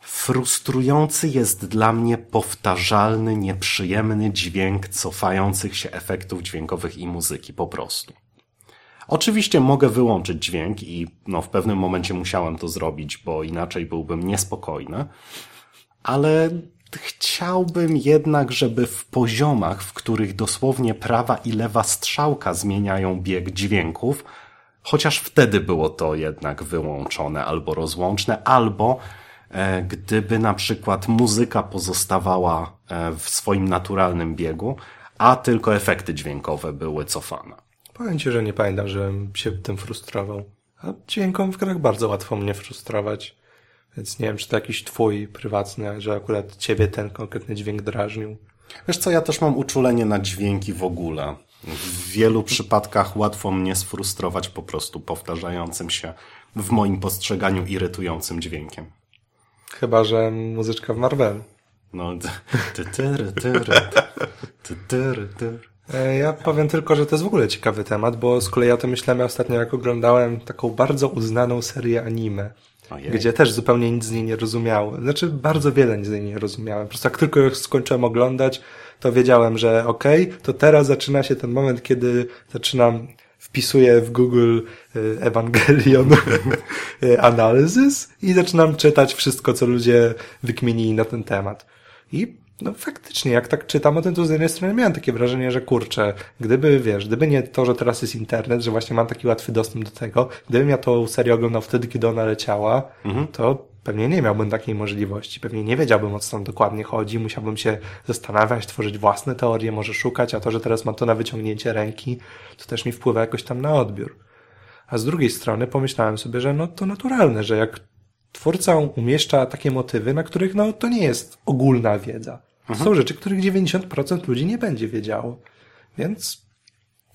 frustrujący jest dla mnie powtarzalny, nieprzyjemny dźwięk cofających się efektów dźwiękowych i muzyki po prostu. Oczywiście mogę wyłączyć dźwięk i no, w pewnym momencie musiałem to zrobić, bo inaczej byłbym niespokojny, ale chciałbym jednak, żeby w poziomach, w których dosłownie prawa i lewa strzałka zmieniają bieg dźwięków, chociaż wtedy było to jednak wyłączone albo rozłączne, albo e, gdyby na przykład muzyka pozostawała e, w swoim naturalnym biegu, a tylko efekty dźwiękowe były cofane. Powiem Ci, że nie pamiętam, żebym się tym frustrował. A dźwiękom w grach bardzo łatwo mnie frustrować. Więc nie wiem, czy to jakiś twój prywatny, że akurat ciebie ten konkretny dźwięk drażnił. Wiesz co, ja też mam uczulenie na dźwięki w ogóle. W wielu przypadkach łatwo mnie sfrustrować po prostu powtarzającym się w moim postrzeganiu irytującym dźwiękiem. Chyba, że muzyczka w Marvel. No, E, ja powiem tylko, że to jest w ogóle ciekawy temat, bo z kolei ja to myślałem ostatnio, jak oglądałem taką bardzo uznaną serię anime. Ojej. Gdzie też zupełnie nic z niej nie rozumiałem. Znaczy, bardzo wiele z niej nie rozumiałem. Po prostu jak tylko ją skończyłem oglądać, to wiedziałem, że okej, okay, to teraz zaczyna się ten moment, kiedy zaczynam wpisuję w Google e, Evangelion (laughs) e, Analysis i zaczynam czytać wszystko, co ludzie wykminili na ten temat. I no faktycznie, jak tak czytam o tym, to z jednej strony miałem takie wrażenie, że kurczę, gdyby, wiesz, gdyby nie to, że teraz jest internet, że właśnie mam taki łatwy dostęp do tego, gdybym ja tą serię oglądał wtedy, kiedy ona leciała, mhm. to pewnie nie miałbym takiej możliwości, pewnie nie wiedziałbym, o co tam dokładnie chodzi, musiałbym się zastanawiać, tworzyć własne teorie, może szukać, a to, że teraz mam to na wyciągnięcie ręki, to też mi wpływa jakoś tam na odbiór. A z drugiej strony pomyślałem sobie, że no to naturalne, że jak twórca umieszcza takie motywy, na których no to nie jest ogólna wiedza. Mhm. Są rzeczy, których 90% ludzi nie będzie wiedziało. Więc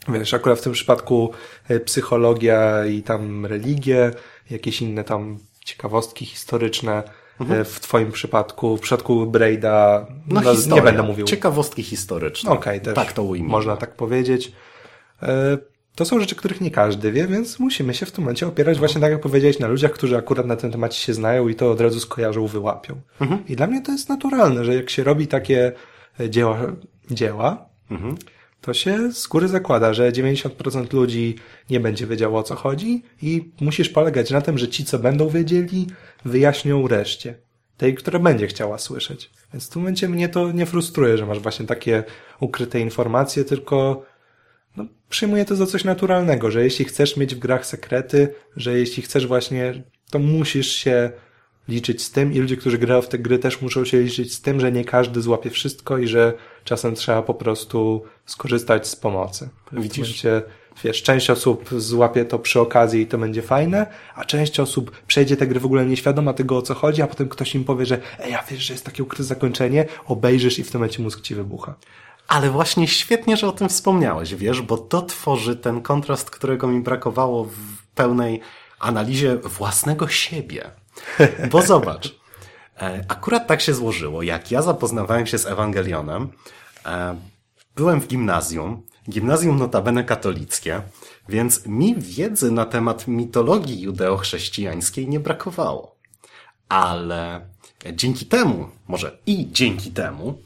wiesz, akurat w tym przypadku e, psychologia i tam religie, jakieś inne tam ciekawostki historyczne, mhm. E, w twoim przypadku, w przypadku Braida, no, no nie będę mówił. Ciekawostki historyczne. Okej, okay, też. Tak to ujmijmy. Można tak powiedzieć. To są rzeczy, których nie każdy wie, więc musimy się w tym momencie opierać właśnie tak jak powiedziałeś na ludziach, którzy akurat na tym temacie się znają i to od razu skojarzą, wyłapią. Mhm. I dla mnie to jest naturalne, że jak się robi takie e, dzieła, dzieła mhm. to się z góry zakłada, że 90% ludzi nie będzie wiedziało o co chodzi i musisz polegać na tym, że ci, co będą wiedzieli, wyjaśnią reszcie. Tej, która będzie chciała słyszeć. Więc w tym momencie mnie to nie frustruje, że masz właśnie takie ukryte informacje, tylko no, przyjmuję to za coś naturalnego, że jeśli chcesz mieć w grach sekrety, że jeśli chcesz właśnie, to musisz się liczyć z tym i ludzie, którzy grają w te gry też muszą się liczyć z tym, że nie każdy złapie wszystko i że czasem trzeba po prostu skorzystać z pomocy. Widzisz? Momencie, wiesz, część osób złapie to przy okazji i to będzie fajne, a część osób przejdzie te gry w ogóle nieświadoma tego, o co chodzi, a potem ktoś im powie, że ej, ja wiesz, że jest takie ukryte zakończenie, obejrzysz i w tym momencie mózg ci wybucha. Ale właśnie świetnie, że o tym wspomniałeś, wiesz, bo to tworzy ten kontrast, którego mi brakowało w pełnej analizie własnego siebie. Bo (laughs) zobacz, e, akurat tak się złożyło, jak ja zapoznawałem się z Ewangelionem, e, byłem w gimnazjum, gimnazjum notabene katolickie, więc mi wiedzy na temat mitologii judeo-chrześcijańskiej nie brakowało. Ale dzięki temu, może i dzięki temu,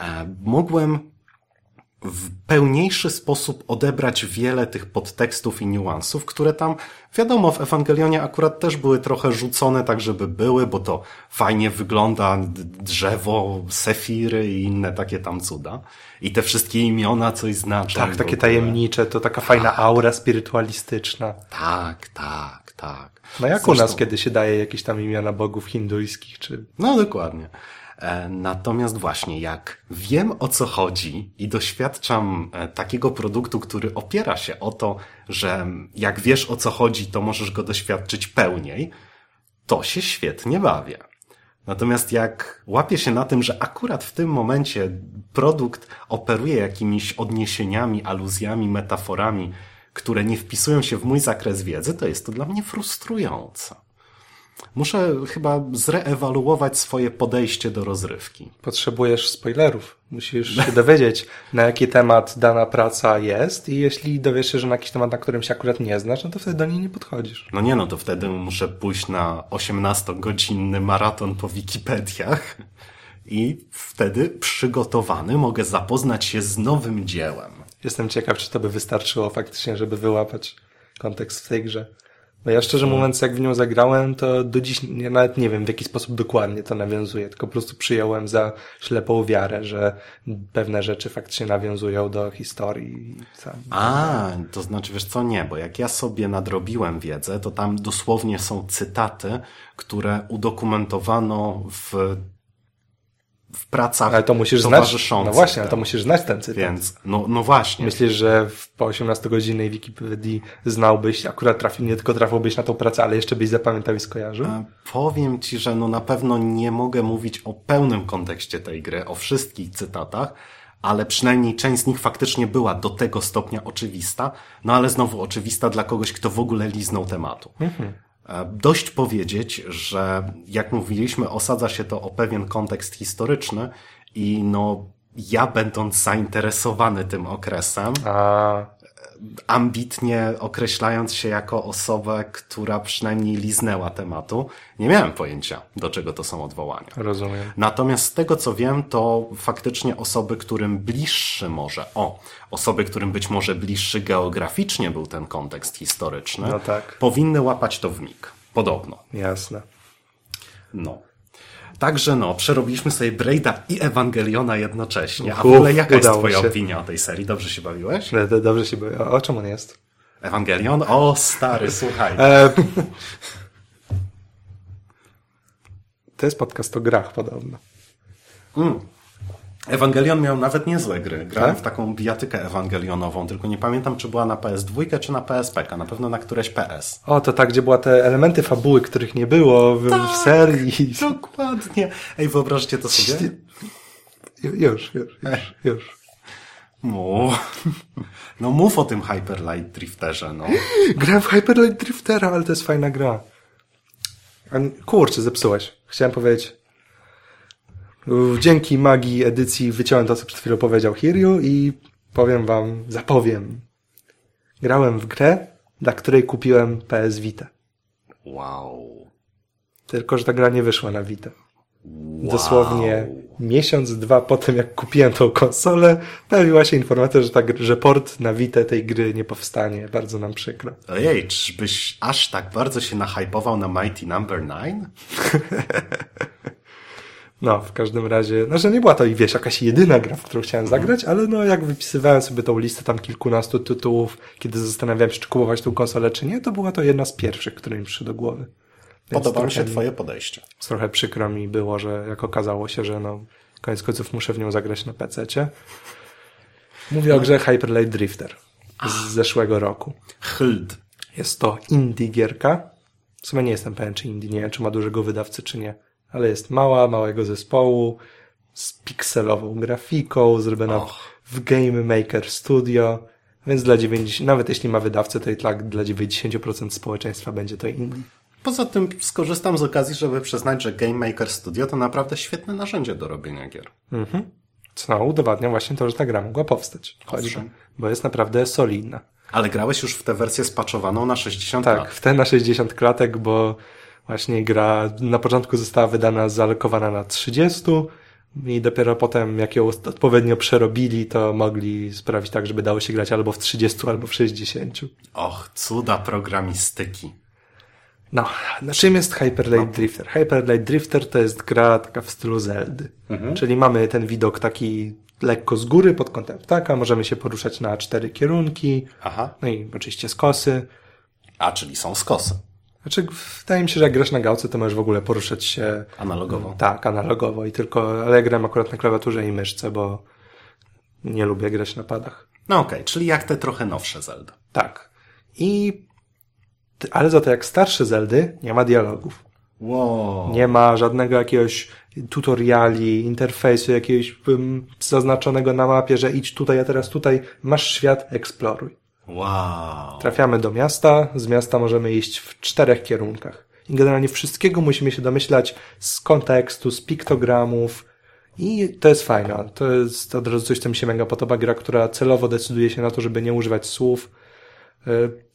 e, mogłem w pełniejszy sposób odebrać wiele tych podtekstów i niuansów, które tam, wiadomo, w Ewangelionie akurat też były trochę rzucone tak, żeby były, bo to fajnie wygląda drzewo, sefiry i inne takie tam cuda. I te wszystkie imiona coś znaczą. Tak, takie tajemnicze, to taka fajna tak. aura spirytualistyczna. Tak, tak, tak. No jak Zresztą... u nas, kiedy się daje jakieś tam imiona bogów hinduńskich, czy... No dokładnie. E, natomiast właśnie, jak wiem o co chodzi i doświadczam e, takiego produktu, który opiera się o to, że jak wiesz o co chodzi, to możesz go doświadczyć pełniej, to się świetnie bawię. Natomiast jak łapię się na tym, że akurat w tym momencie produkt operuje jakimiś odniesieniami, aluzjami, metaforami, które nie wpisują się w mój zakres wiedzy, to jest to dla mnie frustrujące. Muszę chyba zreewaluować swoje podejście do rozrywki. Potrzebujesz spoilerów. Musisz się dowiedzieć, na jaki temat dana praca jest i jeśli dowiesz się, że na jakiś temat, na którym się akurat nie znasz, no to wtedy do niej nie podchodzisz. No nie, no to wtedy muszę pójść na 18-godzinny maraton po Wikipediach i wtedy przygotowany mogę zapoznać się z nowym dziełem. Jestem ciekaw, czy to by wystarczyło faktycznie, żeby wyłapać kontekst w tej grze. No ja szczerze mówiąc, jak w nią zagrałem, to do dziś ja nawet nie wiem, w jaki sposób dokładnie to nawiązuje, tylko po prostu przyjąłem za ślepą wiarę, że pewne rzeczy faktycznie nawiązują do historii. A, to znaczy, wiesz co, nie, bo jak ja sobie nadrobiłem wiedzę, to tam dosłownie są cytaty, które udokumentowano w w pracach ale to musisz znać, No właśnie, ale to musisz znać ten cytat. Więc, no, no właśnie. Myślisz, że w, po 18-godzinnej Wikipedii znałbyś, akurat trafił, nie tylko trafiłbyś na tą pracę, ale jeszcze byś zapamiętał i skojarzył? A, powiem ci, że no na pewno nie mogę mówić o pełnym kontekście tej gry, o wszystkich cytatach, ale przynajmniej część z nich faktycznie była do tego stopnia oczywista, no ale znowu oczywista dla kogoś, kto w ogóle liznął tematu. Mhm. E, dość powiedzieć, że jak mówiliśmy, osadza się to o pewien kontekst historyczny i no, ja będąc zainteresowany tym okresem, A ambitnie określając się jako osobę, która przynajmniej liznęła tematu, nie miałem pojęcia, do czego to są odwołania. Rozumiem. Natomiast z tego, co wiem, to faktycznie osoby, którym bliższy może, o, osoby, którym być może bliższy geograficznie był ten kontekst historyczny, no tak. powinny łapać to w mig. Podobno. Jasne. No. Także no, przerobiliśmy sobie Braida i Ewangeliona jednocześnie. A w ogóle jaka jest twoja się. opinia o tej serii? Dobrze się bawiłeś? Dobrze się bawiłem. O czym on jest? Ewangelion? O, stary, (laughs) słuchaj. E... (laughs) To jest podcast o grach podobno. Mm. Ewangelion miał nawet niezłe gry. Grałem tak? w taką bijatykę ewangelionową, tylko nie pamiętam, czy była na PS2 czy na PSP, na pewno na któreś PS. O, to tak, gdzie były te elementy fabuły, których nie było w, tak, w serii. Dokładnie. Ej, wyobraźcie to sobie? Już, już, już, już. Mów. (laughs) No mów o tym Hyper Light Drifterze, no. (gasps) Grałem w Hyper Light Driftera, ale to jest fajna gra. Kurczę, zepsułeś. Chciałem powiedzieć, Dzięki magii edycji wyciąłem to, co przed chwilą powiedział Hiryu i powiem wam, zapowiem. Grałem w grę, dla której kupiłem PS Vita. Wow. Tylko, że ta gra nie wyszła na Vita. Wow. Dosłownie miesiąc, dwa po tym, jak kupiłem tą konsolę, pojawiła się informacja, że, ta, że port na Vita tej gry nie powstanie. Bardzo nam przykro. Ojej, czyżbyś aż tak bardzo się nahypował na Mighty Number no. 9? (laughs) No, w każdym razie, no, że nie była to, i wiesz, jakaś jedyna gra, w którą chciałem mhm. zagrać, ale no, jak wypisywałem sobie tą listę tam kilkunastu tytułów, kiedy zastanawiałem się, czy kupować tą konsolę, czy nie, to była to jedna z pierwszych, które mi przyszły do głowy. Więc Podoba mi się twoje podejście. Trochę przykro mi było, że jak okazało się, że no, koniec końców muszę w nią zagrać na PC-cie. Mówię no. o grze Hyper Light Drifter z zeszłego roku. Hld. Jest to indie gierka. W sumie nie jestem pewien, czy indie, nie wiem, czy ma dużego wydawcy, czy nie ale jest mała, małego zespołu, z pikselową grafiką, zrobiona w Game Maker Studio, więc dla 90, nawet jeśli ma wydawcę, to i tak dla 90% społeczeństwa będzie to indie. Poza tym skorzystam z okazji, żeby przyznać, że Game Maker Studio to naprawdę świetne narzędzie do robienia gier. Mhm. Co udowadnia właśnie to, że ta gra mogła powstać. Choćby, bo jest naprawdę solidna. Ale grałeś już w tę wersję spaczowaną na 60 tak, Tak, w tę na 60 klatek, bo Właśnie gra na początku została wydana, zalokowana na 30 i dopiero potem, jak ją odpowiednio przerobili, to mogli sprawić tak, żeby dało się grać albo w 30, albo w 60. Och, cuda programistyki. No, na czym jest Hyper Light no. Drifter? Hyper Light Drifter to jest gra taka w stylu Zeldy. Mhm. Czyli mamy ten widok taki lekko z góry pod kątem ptaka, możemy się poruszać na cztery kierunki. Aha. No i oczywiście skosy. A, czyli są skosy. Znaczy, wydaje mi się, że jak grasz na gałce, to możesz w ogóle poruszać się... Analogowo. Tak, analogowo i tylko... Ale ja gram akurat na klawiaturze i myszce, bo nie lubię grać na padach. No okej, okay, czyli jak te trochę nowsze Zelda. Tak. I... Ale za to jak starsze Zeldy, nie ma dialogów. Wow. Nie ma żadnego jakiegoś tutoriali, interfejsu, jakiegoś um, zaznaczonego na mapie, że idź tutaj, a teraz tutaj. Masz świat, eksploruj. Wow. Trafiamy do miasta, z miasta możemy iść w czterech kierunkach. I generalnie wszystkiego musimy się domyślać z kontekstu, z piktogramów. I to jest fajne. To jest od razu coś, co mi się mega podoba. Gra, która celowo decyduje się na to, żeby nie używać słów. E,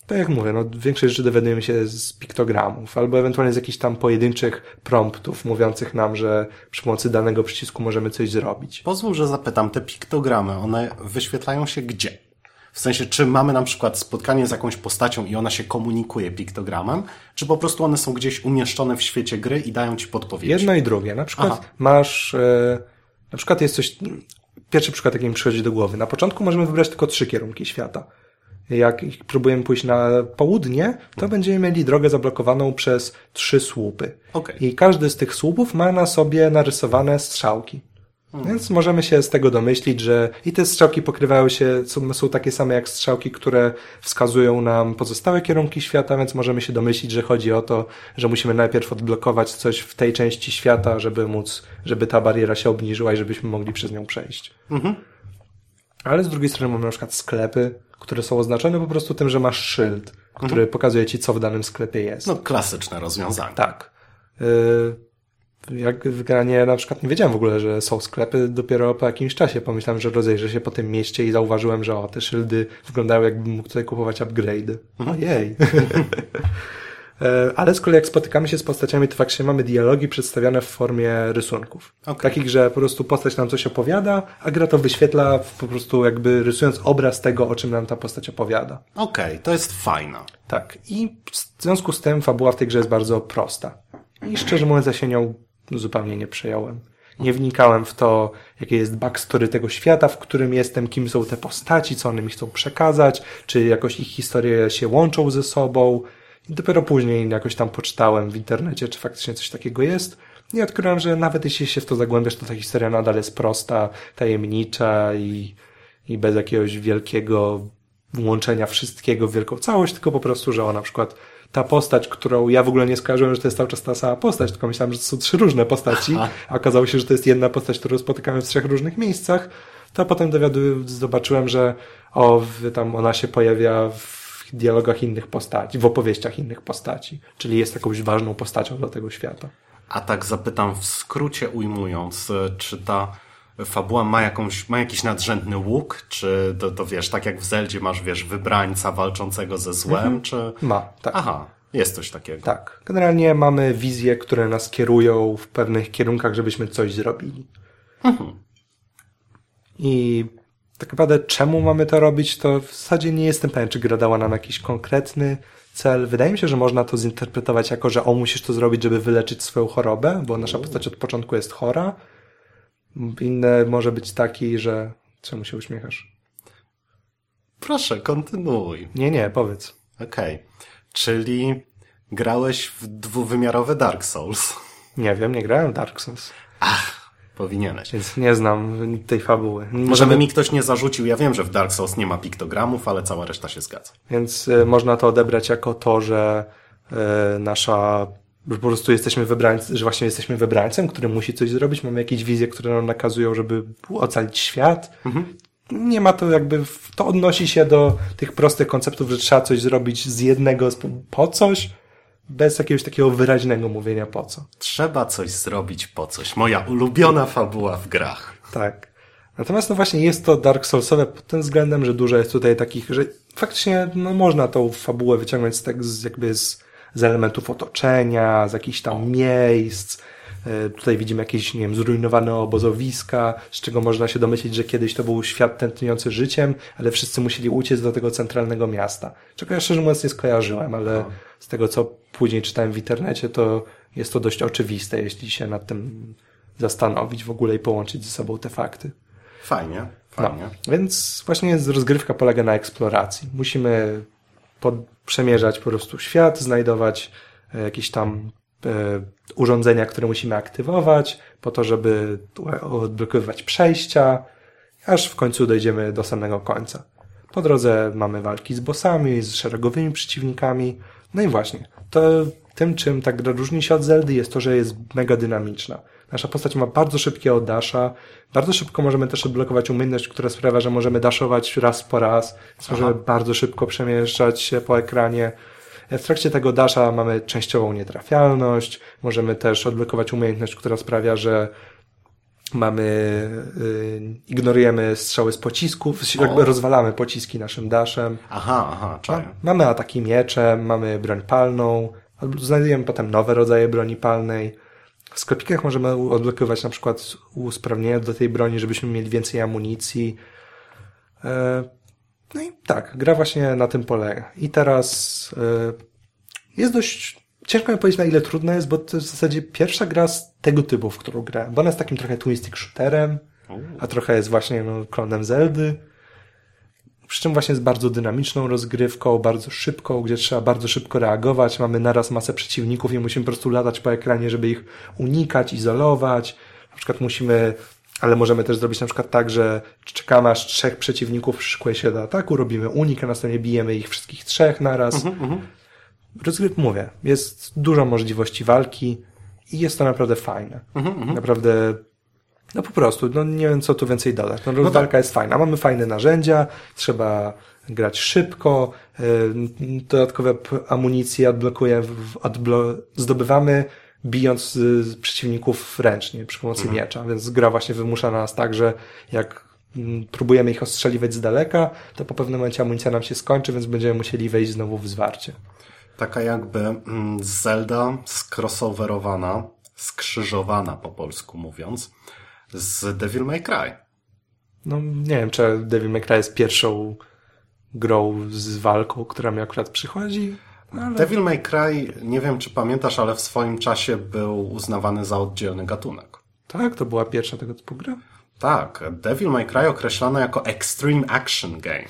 tak jak mówię, no, większość rzeczy dowiadujemy się z piktogramów, albo ewentualnie z jakichś tam pojedynczych promptów mówiących nam, że przy pomocy danego przycisku możemy coś zrobić. Pozwól, że zapytam, te piktogramy, one wyświetlają się gdzie? W sensie, czy mamy na przykład spotkanie z jakąś postacią i ona się komunikuje piktogramem, czy po prostu one są gdzieś umieszczone w świecie gry i dają ci podpowiedzi? Jedno i drugie. Na przykład Aha. masz, e, na przykład jest coś, pierwszy przykład, jaki mi przychodzi do głowy. Na początku możemy wybrać tylko trzy kierunki świata. Jak próbujemy pójść na południe, to będziemy mieli drogę zablokowaną przez trzy słupy. Okay. I każdy z tych słupów ma na sobie narysowane strzałki. Hmm. Więc możemy się z tego domyślić, że i te strzałki pokrywają się, są, są takie same jak strzałki, które wskazują nam pozostałe kierunki świata, więc możemy się domyślić, że chodzi o to, że musimy najpierw odblokować coś w tej części świata, żeby móc, żeby ta bariera się obniżyła i żebyśmy mogli przez nią przejść. Mhm. Ale z drugiej strony mamy na przykład sklepy, które są oznaczone po prostu tym, że masz szyld, który mhm. pokazuje ci, co w danym sklepie jest. No, klasyczne rozwiązanie. Tak. Yy, jak wygranie, na przykład nie wiedziałem w ogóle, że są sklepy dopiero po jakimś czasie. Pomyślałem, że rozejrzę się po tym mieście i zauważyłem, że o, te szyldy wyglądają jakbym mógł tutaj kupować upgrade'y. Mhm. Ojej. (laughs) E, ale z kolei jak spotykamy się z postaciami, to faktycznie mamy dialogi przedstawiane w formie rysunków. Okay. Takich, że po prostu postać nam coś opowiada, a gra to wyświetla po prostu jakby rysując obraz tego, o czym nam ta postać opowiada. Okej, okay, to jest fajna. Tak. I w związku z tym fabuła w tej grze jest bardzo prosta. I szczerze mówiąc, ja się nią zupełnie nie przejąłem. Nie wnikałem w to, jakie jest backstory tego świata, w którym jestem, kim są te postaci, co one mi chcą przekazać, czy jakoś ich historie się łączą ze sobą. I dopiero później jakoś tam poczytałem w internecie, czy faktycznie coś takiego jest. I odkryłem, że nawet jeśli się w to zagłębiasz, to ta historia nadal jest prosta, tajemnicza i, i bez jakiegoś wielkiego włączenia wszystkiego w wielką całość, tylko po prostu, że ona na przykład ta postać, którą ja w ogóle nie skojarzyłem, że to jest cały czas ta sama postać, tylko myślałem, że to są trzy różne postaci, a okazało się, że to jest jedna postać, którą spotykamy w trzech różnych miejscach, to potem dowiaduję, zobaczyłem, że o, tam ona się pojawia w dialogach innych postaci, w opowieściach innych postaci, czyli jest jakąś ważną postacią dla tego świata. A tak zapytam w skrócie ujmując, czy ta fabuła ma, jakąś, ma jakiś nadrzędny łuk, czy to, to wiesz, tak jak w Zeldzie masz, wiesz, wybrańca walczącego ze złem, mhm. czy... Ma, tak. Aha, jest coś takiego. Tak. Generalnie mamy wizje, które nas kierują w pewnych kierunkach, żebyśmy coś zrobili. Mhm. I tak naprawdę czemu mamy to robić, to w zasadzie nie jestem pewien, czy gra dała nam jakiś konkretny cel. Wydaje mi się, że można to zinterpretować jako, że o, musisz to zrobić, żeby wyleczyć swoją chorobę, bo nasza postać od początku jest chora. Inne może być taki, że... Czemu się uśmiechasz? Proszę, kontynuuj. Nie, nie, powiedz. Okej. Okay. Czyli grałeś w dwuwymiarowe Dark Souls? Nie wiem, nie grałem w Dark Souls. Ach, Powinieneś. Więc nie znam tej fabuły. Możemy mi ktoś nie zarzucił, ja wiem, że w Dark Souls nie ma piktogramów, ale cała reszta się zgadza. Więc y, można to odebrać jako to, że y, nasza że po prostu jesteśmy wybrańcem, że właśnie jesteśmy wybrańcem, który musi coś zrobić, mamy jakieś wizje, które nam nakazują, żeby ocalić świat. Mhm. Nie ma to jakby, to odnosi się do tych prostych konceptów, że trzeba coś zrobić z jednego po coś, bez jakiegoś takiego wyraźnego mówienia po co. Trzeba coś zrobić po coś. Moja ulubiona fabuła w grach. Tak. Natomiast no właśnie jest to Dark Soulsowe pod tym względem, że dużo jest tutaj takich, że faktycznie no, można tą fabułę wyciągnąć z, tak, z jakby z, z elementów otoczenia, z jakichś tam miejsc, E, tutaj widzimy jakieś, nie wiem, zrujnowane obozowiska, z czego można się domyślić, że kiedyś to był świat tętniący życiem, ale wszyscy musieli uciec do tego centralnego miasta. Czego ja szczerze mówiąc nie skojarzyłem, ale no. z tego, co później czytałem w internecie, to jest to dość oczywiste, jeśli się nad tym zastanowić w ogóle i połączyć ze sobą te fakty. Fajnie, fajnie. No, więc właśnie rozgrywka polega na eksploracji. Musimy pod, przemierzać po prostu świat, znajdować e, jakieś tam e, urządzenia, które musimy aktywować po to, żeby odblokowywać przejścia, aż w końcu dojdziemy do samego końca. Po drodze mamy walki z bossami, z szeregowymi przeciwnikami. No i właśnie, to tym, czym tak różni się od Zeldy, jest to, że jest mega dynamiczna. Nasza postać ma bardzo szybkiego dasha. Bardzo szybko możemy też odblokować umiejętność, która sprawia, że możemy daszować raz po raz. Możemy bardzo szybko przemieszczać się po ekranie. W trakcie tego dasha mamy częściową nietrafialność. Możemy też odblokować umiejętność, która sprawia, że mamy, yy, ignorujemy strzały z pocisków, o. jakby rozwalamy pociski naszym daszem. Aha, aha, czaję. Mamy ataki mieczem, mamy broń palną, znajdujemy potem nowe rodzaje broni palnej. W sklepikach możemy odblokować na przykład usprawnienia do tej broni, żebyśmy mieli więcej amunicji. E, no i tak, gra właśnie na tym polega. I teraz e, jest dość ciężko mi powiedzieć na ile trudna jest, bo to jest w zasadzie pierwsza gra z tego typu, w którą grałem. Bo ona jest takim trochę twin stick shooterem, a trochę jest właśnie no, klonem Zeldy. Przy czym właśnie jest bardzo dynamiczną rozgrywką, bardzo szybką, gdzie trzeba bardzo szybko reagować. Mamy naraz masę przeciwników i musimy po prostu latać po ekranie, żeby ich unikać, izolować. Na przykład musimy, ale możemy też zrobić na przykład tak, że czekamy aż trzech przeciwników szykuje się do ataku, robimy unik, a następnie bijemy ich wszystkich trzech naraz. Uh -huh, uh -huh. Rozgryw, mówię, jest dużo możliwości walki i jest to naprawdę fajne. Uh mhm, -huh, mhm. naprawdę no po prostu, no nie wiem co tu więcej dodać. No, no walka tak. jest fajna, mamy fajne narzędzia, trzeba grać szybko, yy, dodatkowe amunicje odblokuje, odblo zdobywamy bijąc y, przeciwników ręcznie przy pomocy mhm. miecza, więc gra właśnie wymusza na nas tak, że jak mm, próbujemy ich ostrzeliwać z daleka, to po pewnym momencie amunicja nam się skończy, więc będziemy musieli wejść znowu w zwarcie. Taka jakby mm, Zelda skrossoverowana, skrzyżowana po polsku mówiąc, z Devil May Cry. No nie wiem, czy Devil May Cry jest pierwszą grą z walką, która mi akurat przychodzi. Ale... Devil May Cry, nie wiem czy pamiętasz, ale w swoim czasie był uznawany za oddzielny gatunek. Tak? To była pierwsza tego typu gra? Tak. Devil May Cry określano jako Extreme Action Game.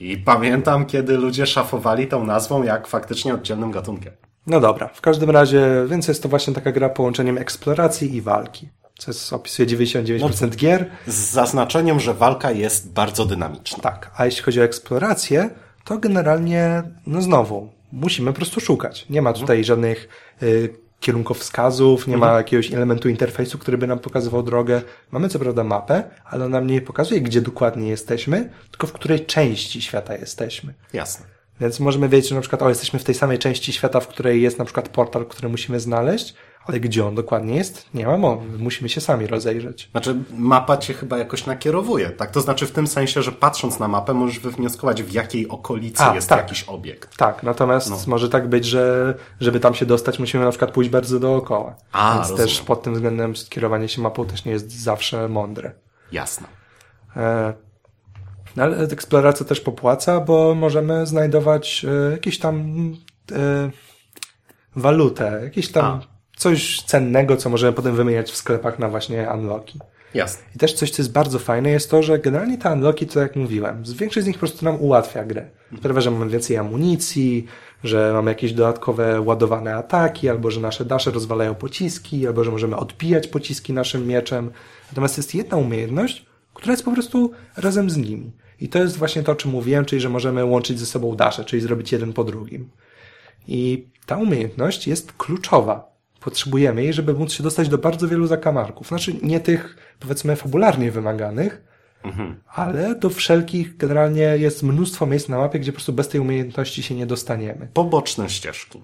I pamiętam, kiedy ludzie szafowali tą nazwą jak faktycznie oddzielnym gatunkiem. No dobra, w każdym razie, więc jest to właśnie taka gra połączeniem eksploracji i walki co jest, opisuje 99% no, gier. Z zaznaczeniem, że walka jest bardzo dynamiczna. Tak, a jeśli chodzi o eksplorację, to generalnie, no znowu, musimy po prostu szukać. Nie ma tutaj mhm. żadnych y, kierunkowskazów, nie mhm. ma jakiegoś elementu interfejsu, który by nam pokazywał drogę. Mamy co prawda mapę, ale ona nam nie pokazuje, gdzie dokładnie jesteśmy, tylko w której części świata jesteśmy. Jasne. Więc możemy wiedzieć, że na przykład o, jesteśmy w tej samej części świata, w której jest na przykład portal, który musimy znaleźć, ale gdzie on dokładnie jest? Nie ma mowy. Musimy się sami rozejrzeć. Znaczy, mapa cię chyba jakoś nakierowuje, tak? To znaczy w tym sensie, że patrząc na mapę możesz wywnioskować, w jakiej okolicy A, jest tak. jakiś obiekt. Tak, natomiast no. może tak być, że żeby tam się dostać, musimy na przykład pójść bardzo dookoła. A, Więc rozumiem. też pod tym względem skierowanie się mapą też nie jest zawsze mądre. Jasne. E no, ale eksploracja też popłaca, bo możemy znajdować e, jakieś tam e, walutę, jakieś tam A coś cennego, co możemy potem wymieniać w sklepach na właśnie unlocki. Jasne. I też coś, co jest bardzo fajne, jest to, że generalnie te unlocki, to jak mówiłem, większość z nich po prostu nam ułatwia grę. Sprawia, że mamy więcej amunicji, że mamy jakieś dodatkowe ładowane ataki, albo że nasze dasze rozwalają pociski, albo że możemy odbijać pociski naszym mieczem. Natomiast jest jedna umiejętność, która jest po prostu razem z nimi. I to jest właśnie to, o czym mówiłem, czyli że możemy łączyć ze sobą dasze, czyli zrobić jeden po drugim. I ta umiejętność jest kluczowa potrzebujemy jej, żeby móc się dostać do bardzo wielu zakamarków. Znaczy nie tych, powiedzmy, fabularnie wymaganych, mhm. ale do wszelkich generalnie jest mnóstwo miejsc na mapie, gdzie po prostu bez tej umiejętności się nie dostaniemy. Poboczne ścieżki.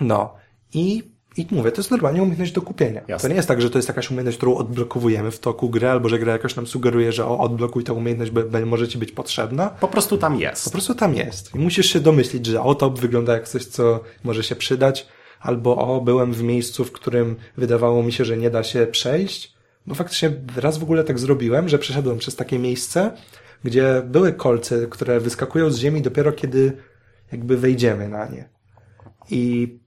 No. I i mówię, to jest normalnie umiejętność do kupienia. Jasne. To nie jest tak, że to jest jakaś umiejętność, którą odblokowujemy w toku gry, albo że gra jakoś nam sugeruje, że o, odblokuj tę umiejętność, bo, może ci być potrzebna. Po prostu tam jest. Po prostu tam jest. I musisz się domyślić, że o, to wygląda jak coś, co może się przydać albo o, byłem w miejscu, w którym wydawało mi się, że nie da się przejść. Bo faktycznie raz w ogóle tak zrobiłem, że przeszedłem przez takie miejsce, gdzie były kolce, które wyskakują z ziemi dopiero kiedy jakby wejdziemy na nie. I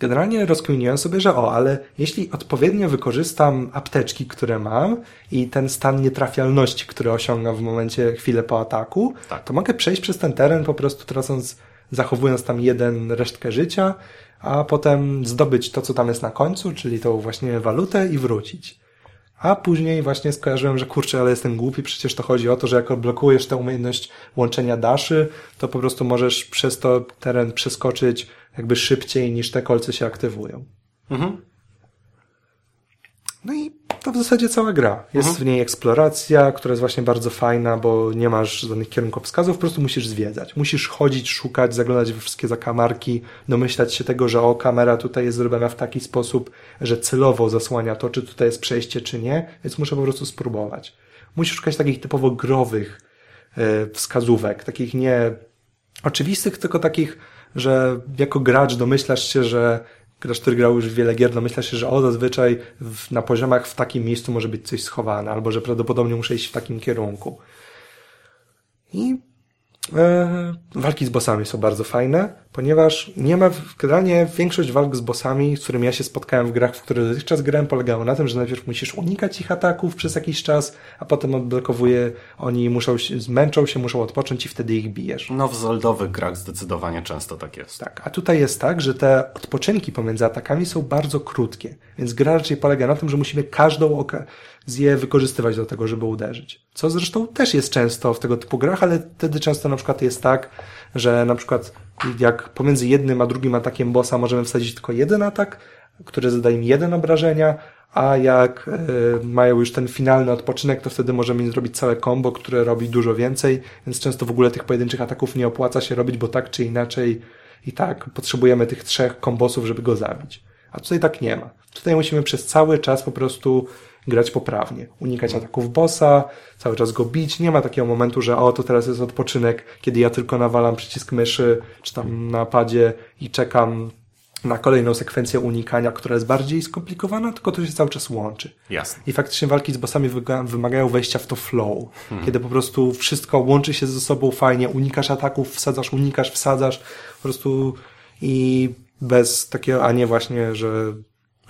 generalnie rozkminiłem sobie, że o, ale jeśli odpowiednio wykorzystam apteczki, które mam i ten stan nietrafialności, który osiągam w momencie chwilę po ataku, tak. to mogę przejść przez ten teren po prostu tracąc zachowując tam jeden resztkę życia, a potem zdobyć to, co tam jest na końcu, czyli tą właśnie walutę i wrócić. A później właśnie skojarzyłem, że kurczę, ale jestem głupi, przecież to chodzi o to, że jak odblokujesz tę umiejętność łączenia daszy, to po prostu możesz przez to teren przeskoczyć jakby szybciej niż te kolce się aktywują. Mhm. No i to w zasadzie cała gra. Jest w niej eksploracja, która jest właśnie bardzo fajna, bo nie masz żadnych kierunkowskazów, po prostu musisz zwiedzać. Musisz chodzić, szukać, zaglądać we wszystkie zakamarki, domyślać się tego, że o, kamera tutaj jest zrobiona w taki sposób, że celowo zasłania to, czy tutaj jest przejście, czy nie, więc muszę po prostu spróbować. Musisz szukać takich typowo growych e, wskazówek, takich nie oczywistych, tylko takich, że jako gracz domyślasz się, że gracz, który grał już wiele gier, domyśla się, że o, zazwyczaj w, na poziomach w takim miejscu może być coś schowane, albo że prawdopodobnie muszę iść w takim kierunku. I walki z bossami są bardzo fajne, ponieważ nie ma, generalnie większość walk z bossami, z którymi ja się spotkałem w grach, w których dotychczas grałem, polegało na tym, że najpierw musisz unikać ich ataków przez jakiś czas, a potem odblokowuje, oni muszą się, zmęczą się, muszą odpocząć i wtedy ich bijesz. No w zeldowych grach zdecydowanie często tak jest. Tak, a tutaj jest tak, że te odpoczynki pomiędzy atakami są bardzo krótkie, więc gra raczej polega na tym, że musimy każdą okazję wykorzystywać do tego, żeby uderzyć. Co zresztą też jest często w tego typu grach, ale wtedy często na przykład jest tak, że na przykład jak pomiędzy jednym a drugim atakiem bossa możemy wsadzić tylko jeden atak, który zadaje im jeden obrażenia, a jak y, mają już ten finalny odpoczynek, to wtedy możemy im zrobić całe combo, które robi dużo więcej, więc często w ogóle tych pojedynczych ataków nie opłaca się robić, bo tak czy inaczej i tak potrzebujemy tych trzech kombosów, żeby go zabić. A tutaj tak nie ma. Tutaj musimy przez cały czas po prostu grać poprawnie. Unikać ataków bossa, cały czas go bić. Nie ma takiego momentu, że o, to teraz jest odpoczynek, kiedy ja tylko nawalam przycisk myszy, czy tam na padzie i czekam na kolejną sekwencję unikania, która jest bardziej skomplikowana, tylko to się cały czas łączy. Jasne. I faktycznie walki z bossami wymagają wejścia w to flow, kiedy po prostu wszystko łączy się ze sobą fajnie, unikasz ataków, wsadzasz, unikasz, wsadzasz, po prostu i bez takiego, a nie właśnie, że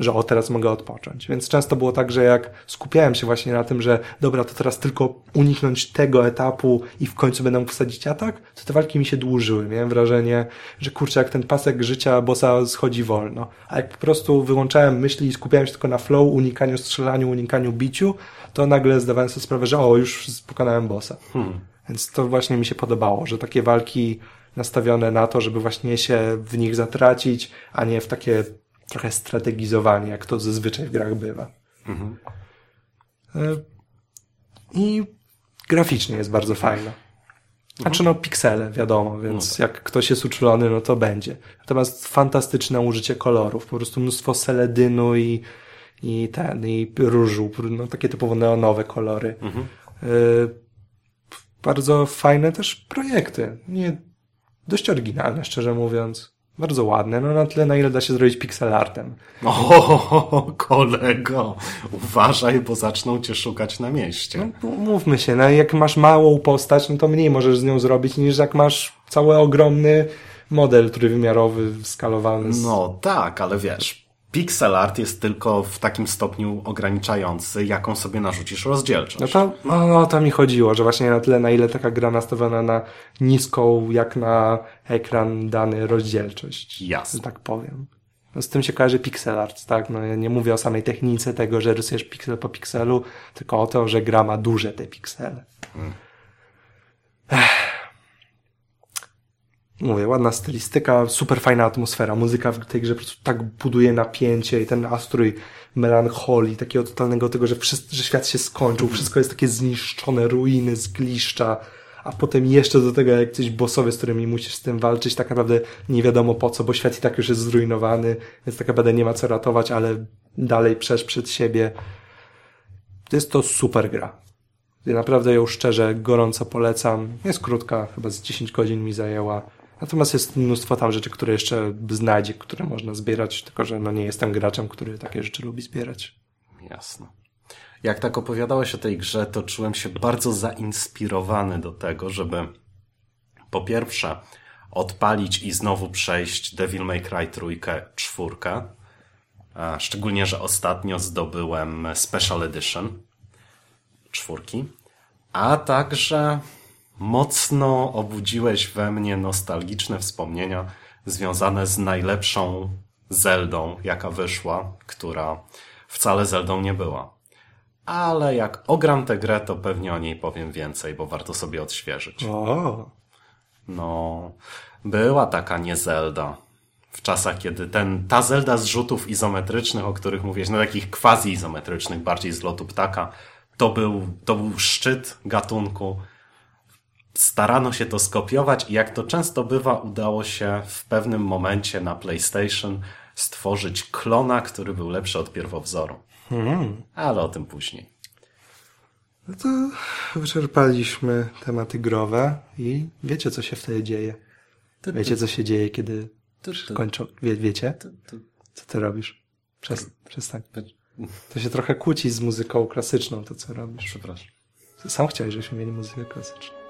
że o, teraz mogę odpocząć. Więc często było tak, że jak skupiałem się właśnie na tym, że dobra, to teraz tylko uniknąć tego etapu i w końcu będę mógł wsadzić atak, to te walki mi się dłużyły. Miałem wrażenie, że kurczę, jak ten pasek życia bossa schodzi wolno. A jak po prostu wyłączałem myśli i skupiałem się tylko na flow, unikaniu strzelaniu, unikaniu biciu, to nagle zdawałem sobie sprawę, że o, już pokonałem bossa. Hmm. Więc to właśnie mi się podobało, że takie walki nastawione na to, żeby właśnie się w nich zatracić, a nie w takie trochę strategizowanie, jak to zazwyczaj w grach bywa. Mhm. I graficznie jest bardzo fajna. Znaczy no piksele, wiadomo, więc no tak. jak ktoś jest uczulony, no to będzie. Natomiast fantastyczne użycie kolorów, po prostu mnóstwo seledynu i, i ten, i różu, no takie typowo neonowe kolory. Mhm. bardzo fajne też projekty. Nie, dość oryginalne, szczerze mówiąc. Bardzo ładne, no na tyle, na ile da się zrobić pixelartem. O, kolego, uważaj, bo zaczną cię szukać na mieście. No, mówmy się, no jak masz małą postać, no to mniej możesz z nią zrobić, niż jak masz cały ogromny model trójwymiarowy, skalowany. Z... No tak, ale wiesz, pixel art jest tylko w takim stopniu ograniczający, jaką sobie narzucisz rozdzielczość. No to no, no, to mi chodziło, że właśnie na tyle, na ile taka gra nastawiona na niską, jak na ekran dany rozdzielczość. Jasne. Tak powiem. No, z tym się kojarzy pixel art, tak? No, ja nie mówię o samej technice tego, że rysujesz piksel po pikselu, tylko o to, że gra ma duże te piksele. Hmm. Ech mówię, ładna stylistyka, super fajna atmosfera, muzyka w tej grze po prostu tak buduje napięcie i ten nastrój melancholii, takiego totalnego tego, że, wszyscy, że świat się skończył, wszystko jest takie zniszczone, ruiny, zgliszcza, a potem jeszcze do tego jakieś bossowie, z którymi musisz z tym walczyć, tak naprawdę nie wiadomo po co, bo świat i tak już jest zrujnowany, więc tak naprawdę nie ma co ratować, ale dalej przesz przed siebie. To jest to super gra. Ja naprawdę ją szczerze, gorąco polecam. Jest krótka, chyba z 10 godzin mi zajęła. Natomiast jest mnóstwo tam rzeczy, które jeszcze znajdzie, które można zbierać, tylko że no nie jestem graczem, który takie rzeczy lubi zbierać. Jasne. Jak tak opowiadałeś o tej grze, to czułem się bardzo zainspirowany do tego, żeby po pierwsze odpalić i znowu przejść Devil May Cry trójkę, czwórkę. Szczególnie, że ostatnio zdobyłem Special Edition czwórki. A także mocno obudziłeś we mnie nostalgiczne wspomnienia związane z najlepszą Zeldą, jaka wyszła, która wcale Zeldą nie była. Ale jak ogram tę grę, to pewnie o niej powiem więcej, bo warto sobie odświeżyć. O, No, była taka nie Zelda. W czasach, kiedy ten, ta Zelda z rzutów izometrycznych, o których mówiłeś, no takich quasi-izometrycznych, bardziej z lotu ptaka, to był, to był szczyt gatunku. Starano się to skopiować i jak to często bywa, udało się w pewnym momencie na PlayStation stworzyć klona, który był lepszy od pierwowzoru. Ale o tym później. no to wyczerpaliśmy tematy growe i wiecie, co się wtedy dzieje. Wiecie, co się dzieje, kiedy kończą. Wie, wiecie? Co ty robisz? Przes- przestań. To się trochę kłóci z muzyką klasyczną, to co robisz. Przepraszam. Sam chciałeś, żebyśmy mieli muzykę klasyczną.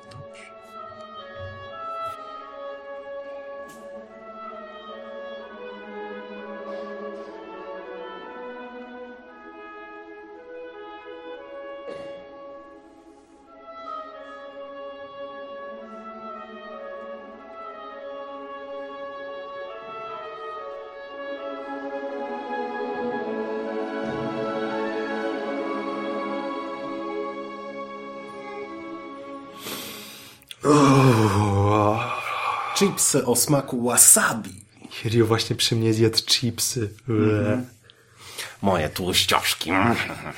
Chipsy o smaku wasabi. Hirio właśnie przy mnie zjadł chipsy. Ue. Moje tłuścioszki.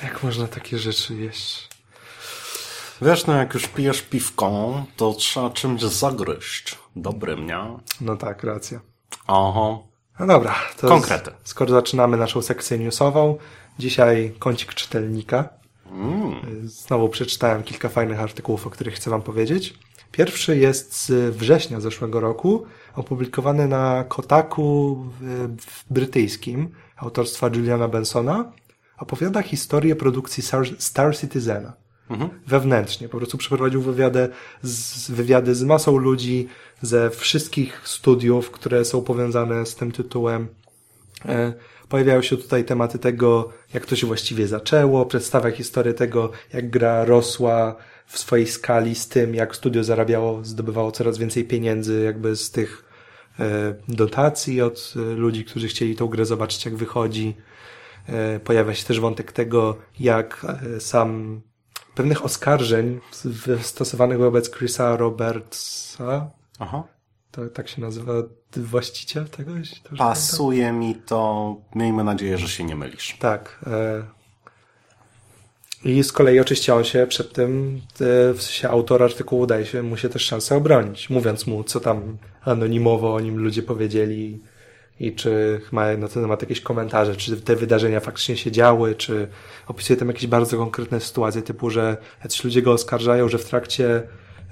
Jak można takie rzeczy jeść? Wiesz, no jak już pijesz piwką, to trzeba czymś zagryźć. Dobrym, nie? No tak, racja. Aha. No dobra. To Konkrety. z- Skoro zaczynamy naszą sekcję newsową, dzisiaj kącik czytelnika. Znowu przeczytałem kilka fajnych artykułów, o których chcę wam powiedzieć. Pierwszy jest z września zeszłego roku, opublikowany na Kotaku brytyjskim, autorstwa Juliana Bensona. Opowiada historię produkcji Star, Citizena. Wewnętrznie. Po prostu przeprowadził wywiady z, wywiady z masą ludzi ze wszystkich studiów, które są powiązane z tym tytułem. E, Pojawiają się tutaj tematy tego, jak to się właściwie zaczęło, przedstawia historię tego, jak gra rosła w swojej skali z tym, jak studio zarabiało, zdobywało coraz więcej pieniędzy jakby z tych e, dotacji od e, ludzi, którzy chcieli tą grę zobaczyć, jak wychodzi. E, Pojawia się też wątek tego, jak sam pewnych oskarżeń stosowanych wobec Chrisa Robertsa, Aha. to, tak się nazywa właściciel tego? Pasuje mi to. Miejmy nadzieję, że się nie mylisz. Tak. E... I z kolei oczywiście on się przed tym, e, w sensie autor artykułu daje się mu się też szansę obronić, mówiąc mu, co tam anonimowo o nim ludzie powiedzieli i czy ma na ten temat jakieś komentarze, czy te wydarzenia faktycznie się działy, czy opisuje tam jakieś bardzo konkretne sytuacje, typu, że jacyś ludzie go oskarżają, że w trakcie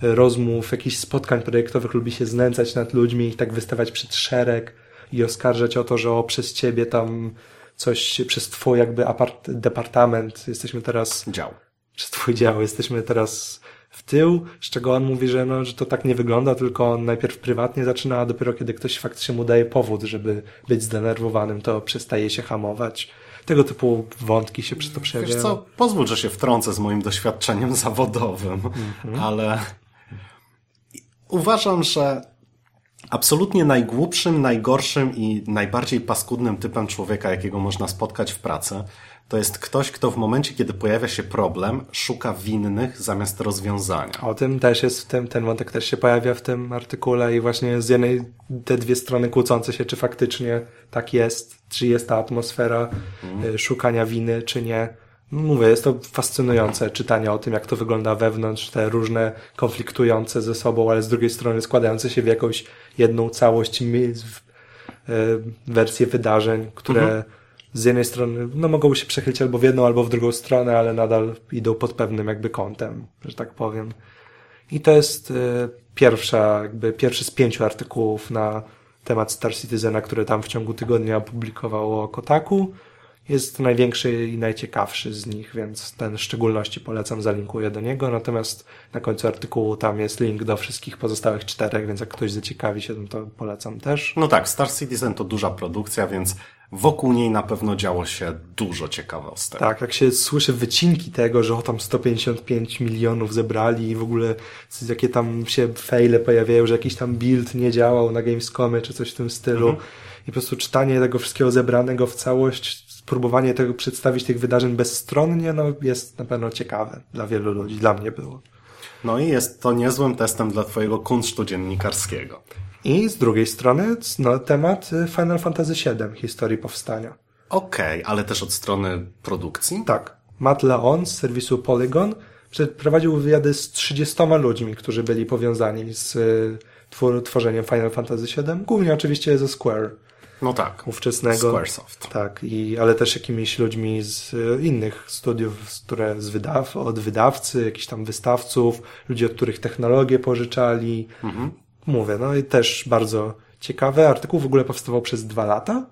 rozmów, jakichś spotkań projektowych lubi się znęcać nad ludźmi i tak wystawać przed szereg i oskarżać o to, że o, przez ciebie tam coś, przez twój jakby apart, departament, jesteśmy teraz Dział. przez twój dział, jesteśmy teraz w tył, z czego on mówi, że, no, że to tak nie wygląda, tylko on najpierw prywatnie zaczyna, a dopiero kiedy ktoś faktycznie mu daje powód, żeby być zdenerwowanym, to przestaje się hamować. Tego typu wątki się przez to Wiesz przejawiają. co, pozwól, że się wtrącę z moim doświadczeniem zawodowym, ale uważam, że absolutnie najgłupszym, najgorszym i najbardziej paskudnym typem człowieka, jakiego można spotkać w pracy, to jest ktoś, kto w momencie, kiedy pojawia się problem, szuka winnych zamiast rozwiązania. O tym też jest w tym, ten wątek też się pojawia w tym artykule i właśnie z jednej te dwie strony kłócące się, czy faktycznie tak jest, czy jest ta atmosfera y, szukania winy, czy nie. Mówię, jest to fascynujące czytanie o tym, jak to wygląda wewnątrz, te różne konfliktujące ze sobą, ale z drugiej strony składające się w jakąś jedną całość, y, wersję wydarzeń, które z jednej strony no, mogą się przechylić albo w jedną, albo w drugą stronę, ale nadal idą pod pewnym jakby kątem, że tak powiem. I to jest y, pierwsza, jakby pierwszy z pięciu artykułów na temat Star Citizena, które tam w ciągu tygodnia opublikowało Kotaku. Jest największy i najciekawszy z nich, więc ten w szczególności polecam, zalinkuję do niego. Natomiast na końcu artykułu tam jest link do wszystkich pozostałych czterech, więc jak ktoś zaciekawi się, to polecam też. No tak, Star Citizen to duża produkcja, więc wokół niej na pewno działo się dużo ciekawostek. Tak, jak się słyszy wycinki tego, że o tam 155 milionów zebrali i w ogóle jakie tam się fejle pojawiają, że jakiś tam build nie działał na Gamescomie czy coś w tym stylu mhm. i po prostu czytanie tego wszystkiego zebranego w całość, spróbowanie tego przedstawić tych wydarzeń bezstronnie, no jest na pewno ciekawe dla wielu ludzi, dla mnie było. No i jest to niezłym testem dla twojego kunsztu dziennikarskiego. I z drugiej strony no, temat y, Final Fantasy VII, historii powstania. Okej, okay, ale też od strony produkcji? Tak. Matt Leon z serwisu Polygon przeprowadził wywiady z 30 ludźmi, którzy byli powiązani z y, tworzeniem Final Fantasy VII, głównie oczywiście ze Square. No tak. Ówczesnego. Squaresoft. Tak, i, ale też jakimiś ludźmi z y, innych studiów, które z wydaw, od wydawcy, jakichś tam wystawców, ludzi, od których technologię pożyczali. Mhm mówię, no i też bardzo ciekawe. Artykuł w ogóle powstawał przez dwa lata.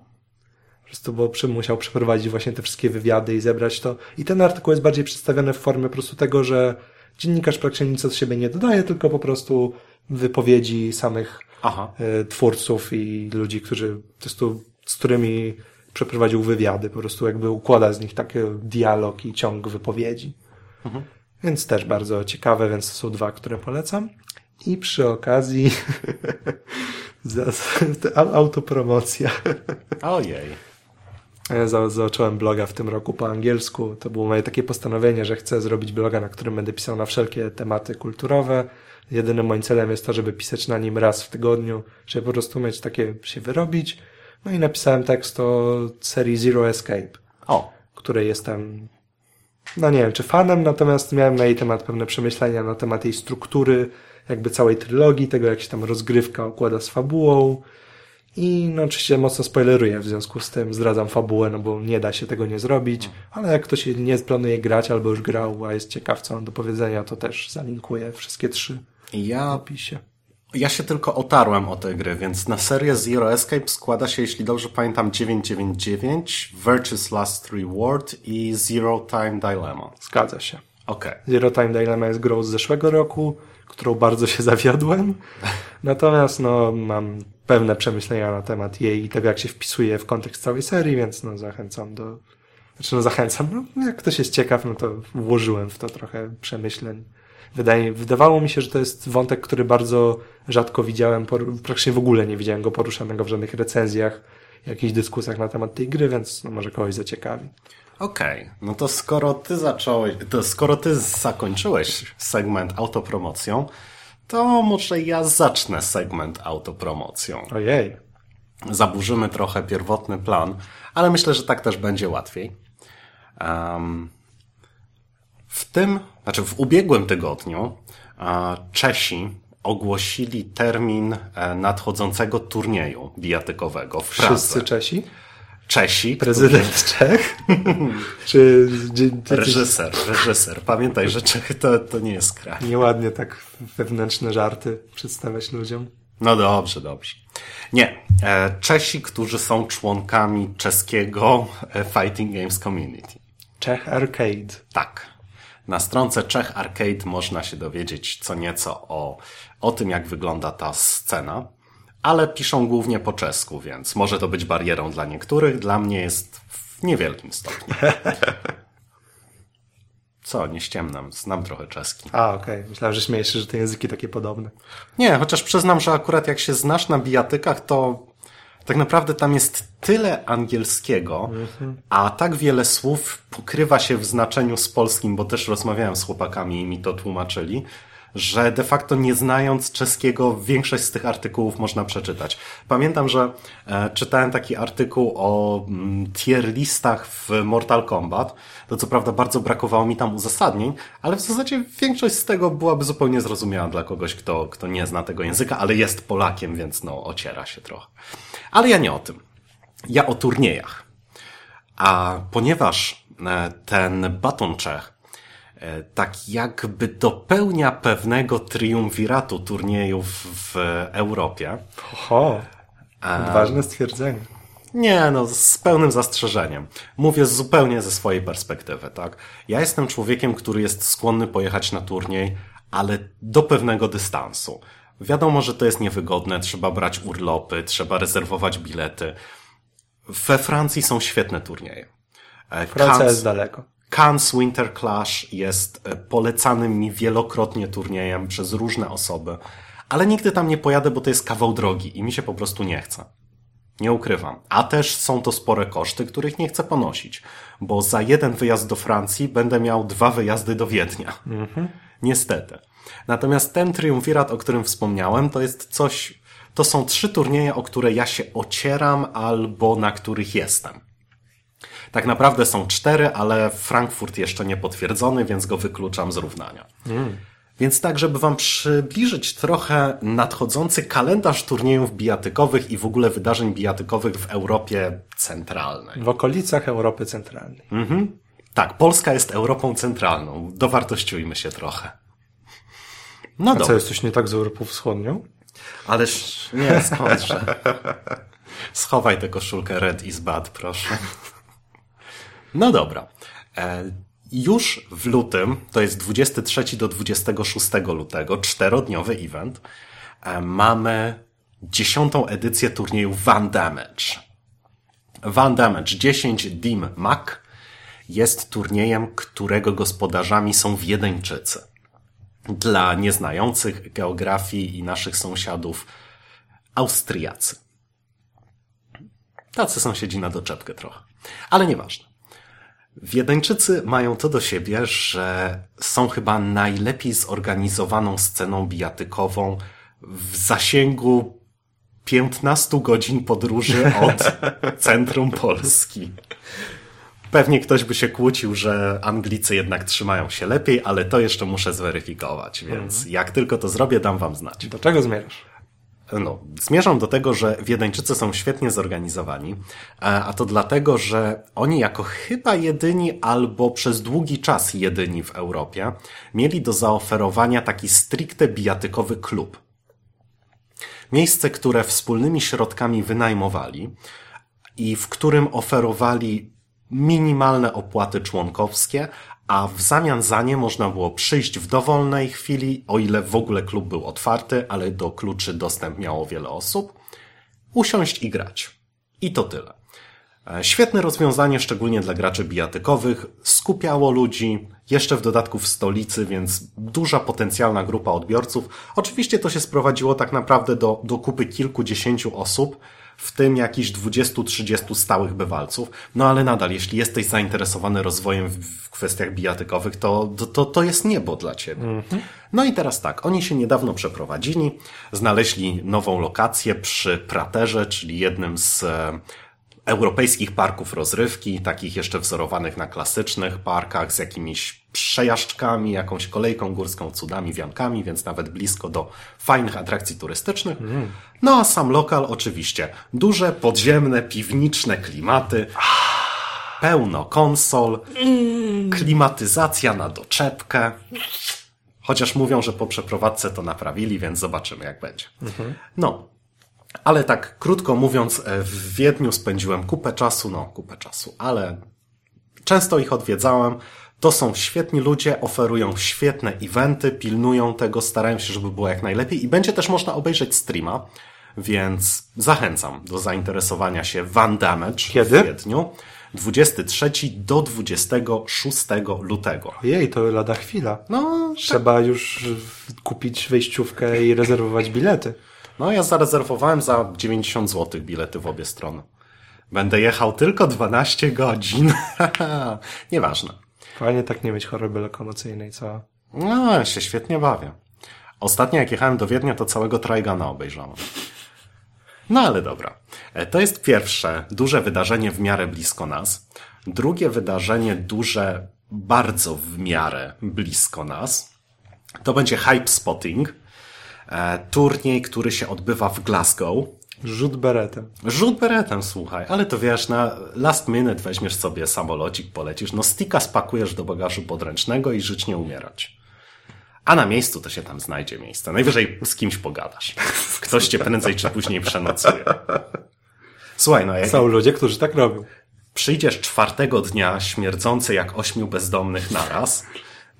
Po prostu, bo musiał przeprowadzić właśnie te wszystkie wywiady i zebrać to. I ten artykuł jest bardziej przedstawiony w formie po prostu tego, że dziennikarz praktycznie nic od siebie nie dodaje, tylko po prostu wypowiedzi samych Aha. E, twórców i ludzi, którzy prostu, z którymi przeprowadził wywiady, po prostu jakby układa z nich taki dialog i ciąg wypowiedzi. Mhm. Więc też bardzo ciekawe, więc to są dwa, które polecam. I przy okazji (laughs) autopromocja. (laughs) Ojej. Ja zacząłem bloga w tym roku po angielsku. To było moje takie postanowienie, że chcę zrobić bloga, na którym będę pisał na wszelkie tematy kulturowe. Jedynym moim celem jest to, żeby pisać na nim raz w tygodniu, żeby po prostu mieć takie, się wyrobić. No i napisałem tekst o serii Zero Escape. O. Której jestem, no nie wiem, czy fanem, natomiast miałem na jej temat pewne przemyślenia na temat jej struktury, jakby całej trylogii, tego jak się tam rozgrywka układa z fabułą. I no oczywiście mocno spoileruję, w związku z tym zdradzam fabułę, no bo nie da się tego nie zrobić, ale jak ktoś nie planuje grać albo już grał, a jest ciekaw co mam do powiedzenia, to też zalinkuję wszystkie trzy ja, w opisie. Ja się tylko otarłem o te gry, więc na serię Zero Escape składa się, jeśli dobrze pamiętam, 999, Virtue's Last Reward i Zero Time Dilemma. Zgadza się. Okay. Zero Time Dilemma jest grą z zeszłego roku, którą bardzo się (laughs) zawiodłem. Natomiast no, mam pewne przemyślenia na temat jej i tego, jak się wpisuje w kontekst całej serii, więc no, zachęcam do. Znaczy, no, zachęcam. No, jak ktoś jest ciekaw, no to włożyłem w to trochę przemyśleń. Wydaje, wydawało mi się, że to jest wątek, który bardzo rzadko widziałem, praktycznie w ogóle nie widziałem go poruszanego w żadnych recenzjach, jakichś dyskusjach na temat tej gry, więc no, może kogoś zaciekawi. Okej, okay. no to skoro ty zacząłeś, to skoro ty zakończyłeś segment autopromocją, to może ja zacznę segment autopromocją. Ojej. Zaburzymy trochę pierwotny plan, ale myślę, że tak też będzie łatwiej. Um, w tym, znaczy w ubiegłym tygodniu Czesi ogłosili termin e, nadchodzącego turnieju bijatykowego w Pradze. Wszyscy Czesi? Czesi. Prezydent którzy... Czech? (laughs) Czy reżyser, reżyser. Pamiętaj, że Czechy to, to nie jest kraj. Nieładnie tak wewnętrzne żarty przedstawiać ludziom. No dobrze, dobrze. Nie. E, Czesi, którzy są członkami czeskiego e, Fighting Games Community. Czech Arcade. Tak. Na stronce Czech Arcade można się dowiedzieć co nieco o, o tym, jak wygląda ta scena ale piszą głównie po czesku, więc może to być barierą dla niektórych, dla mnie jest w niewielkim stopniu. (laughs) Co, nie ściemnam, znam trochę czeski. A, okej. Okay. Myślałem, że śmiejesz się, że te języki takie podobne. Nie, chociaż przyznam, że akurat jak się znasz na bijatykach, to tak naprawdę tam jest tyle angielskiego, mm-hmm. a tak wiele słów pokrywa się w znaczeniu z polskim, bo też rozmawiałem z chłopakami i mi to tłumaczyli, że de facto nie znając czeskiego większość z tych artykułów można przeczytać. Pamiętam, że e, czytałem taki artykuł o mm, tier listach w Mortal Kombat. To co prawda bardzo brakowało mi tam uzasadnień, ale w zasadzie większość z tego byłaby zupełnie zrozumiała dla kogoś, kto, kto nie zna tego języka, ale jest Polakiem, więc no ociera się trochę. Ale ja nie o tym. Ja o turniejach. A ponieważ e, ten Baton Czech tak jakby dopełnia pewnego triumviratu turniejów w Europie. Oho, odważne stwierdzenie. Nie, no z pełnym zastrzeżeniem. Mówię zupełnie ze swojej perspektywy, tak? Ja jestem człowiekiem, który jest skłonny pojechać na turniej, ale do pewnego dystansu. Wiadomo, że to jest niewygodne, trzeba brać urlopy, trzeba rezerwować bilety. We Francji są świetne turnieje. E, Francja Cannes- jest daleko. Cannes Winter Clash jest e, polecanym mi wielokrotnie turniejem przez różne osoby, ale nigdy tam nie pojadę, bo to jest kawał drogi i mi się po prostu nie chce. Nie ukrywam. A też są to spore koszty, których nie chcę ponosić, bo za jeden wyjazd do Francji będę miał dwa wyjazdy do Wiednia. Niestety. Natomiast ten triumvirat, o którym wspomniałem, to jest coś, to są trzy turnieje, o które ja się ocieram albo na których jestem. Tak naprawdę są cztery, ale Frankfurt jeszcze nie potwierdzony, więc go wykluczam z równania. Więc tak, żeby wam przybliżyć trochę nadchodzący kalendarz turniejów bijatykowych i w ogóle wydarzeń bijatykowych w Europie centralnej. W okolicach Europy Centralnej. Tak, Polska jest Europą centralną. Dowartościujmy się trochę. No A co, dobra, jest coś nie tak z Europą Wschodnią? ależ nie, skądże. (laughs) Schowaj tę koszulkę Red is bad, proszę. No dobra. E, już w lutym, to jest 23 do 26 lutego, czterodniowy event, e, mamy dziesiątą edycję turnieju Van Damage. Van Damage 10 Dim Mac jest turniejem, którego gospodarzami są Wiedeńczycy. Dla nieznających geografii i naszych sąsiadów Austriacy. Tacy sąsiedzi na doczepkę trochę. Ale nieważne. Wiedeńczycy mają to do siebie, że są chyba najlepiej zorganizowaną sceną bijatykową w zasięgu 15 godzin podróży od (laughs) centrum Polski. Pewnie ktoś by się kłócił, że Anglicy jednak trzymają się lepiej, ale to jeszcze muszę zweryfikować, więc jak tylko to zrobię, dam wam znać. Do czego zmierzasz? No, zmierzam do tego, że Wiedeńczycy są świetnie zorganizowani, a a to dlatego, że oni jako chyba jedyni albo przez długi czas jedyni w Europie mieli do zaoferowania taki stricte bijatykowy klub. Miejsce, które wspólnymi środkami wynajmowali i w którym oferowali minimalne opłaty członkowskie, a w zamian za nie można było przyjść w dowolnej chwili, o ile w ogóle klub był otwarty, ale do kluczy dostęp miało wiele osób, usiąść i grać. I to tyle. E, Świetne rozwiązanie, szczególnie dla graczy bijatykowych. Skupiało ludzi, jeszcze w dodatku w stolicy, więc duża potencjalna grupa odbiorców. Oczywiście to się sprowadziło tak naprawdę do, do kupy kilkudziesięciu osób, w tym jakichś 20-30 stałych bywalców. No ale nadal, jeśli jesteś zainteresowany rozwojem w, kwestiach bijatykowych, to, to, to jest niebo dla ciebie. No i teraz tak, oni się niedawno przeprowadzili, znaleźli nową lokację przy Praterze, czyli jednym z e, europejskich parków rozrywki, takich jeszcze wzorowanych na klasycznych parkach z jakimiś przejażdżkami, jakąś kolejką górską, cudami, wiankami, więc nawet blisko do fajnych atrakcji turystycznych. No a sam lokal oczywiście duże, podziemne, piwniczne klimaty, pełno konsol, klimatyzacja na doczepkę. Chociaż mówią, że po przeprowadzce to naprawili, więc zobaczymy jak będzie. No, ale tak krótko mówiąc, e, w Wiedniu spędziłem kupę czasu, no kupę czasu, ale często ich odwiedzałem. To są świetni ludzie, oferują świetne eventy, pilnują tego, starają się, żeby było jak najlepiej i będzie też można obejrzeć streama, więc zachęcam do zainteresowania się Van Damage Kiedy? w Wiedniu. 23 do 26 lutego. Jej, to lada chwila. No, Trzeba już kupić wejściówkę i rezerwować bilety. No, ja zarezerwowałem za 90 zł bilety w obie strony. Będę jechał tylko 12 godzin. (laughs) Nieważne. Fajnie tak nie mieć choroby lokomocyjnej, co? No, ja się świetnie bawię. Ostatnio jak jechałem do Wiednia, to całego Traigana obejrzałem. No ale dobra. E, To jest pierwsze duże wydarzenie w miarę blisko nas. Drugie wydarzenie duże bardzo w miarę blisko nas. To będzie Hype Spotting. E, Turniej, który się odbywa w Glasgow. Rzut beretem. Rzut beretem, słuchaj, ale to wiesz, na last minute weźmiesz sobie samolocik, polecisz, no stika spakujesz do bagażu podręcznego i żyć nie umierać. A na miejscu to się tam znajdzie miejsce. Najwyżej z kimś pogadasz. Ktoś cię prędzej czy później przenocuje. Słuchaj, no jak Są ludzie, którzy tak robią. przyjdziesz czwartego dnia śmierdzący jak ośmiu bezdomnych naraz,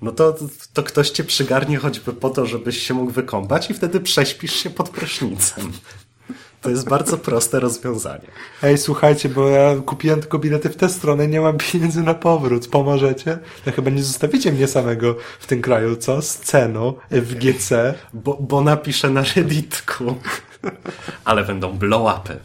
no to, to ktoś cię przygarnie choćby po to, żebyś się mógł wykąpać i wtedy prześpisz się pod prysznicem. To jest bardzo proste rozwiązanie. Ej, słuchajcie, bo ja kupiłem tylko bilety w tę stronę, nie mam pieniędzy na powrót. Pomożecie? To chyba nie zostawicie mnie samego w tym kraju, co? Z ceną FGC. Bo, bo napiszę na Redditku. Ale będą blow-upy.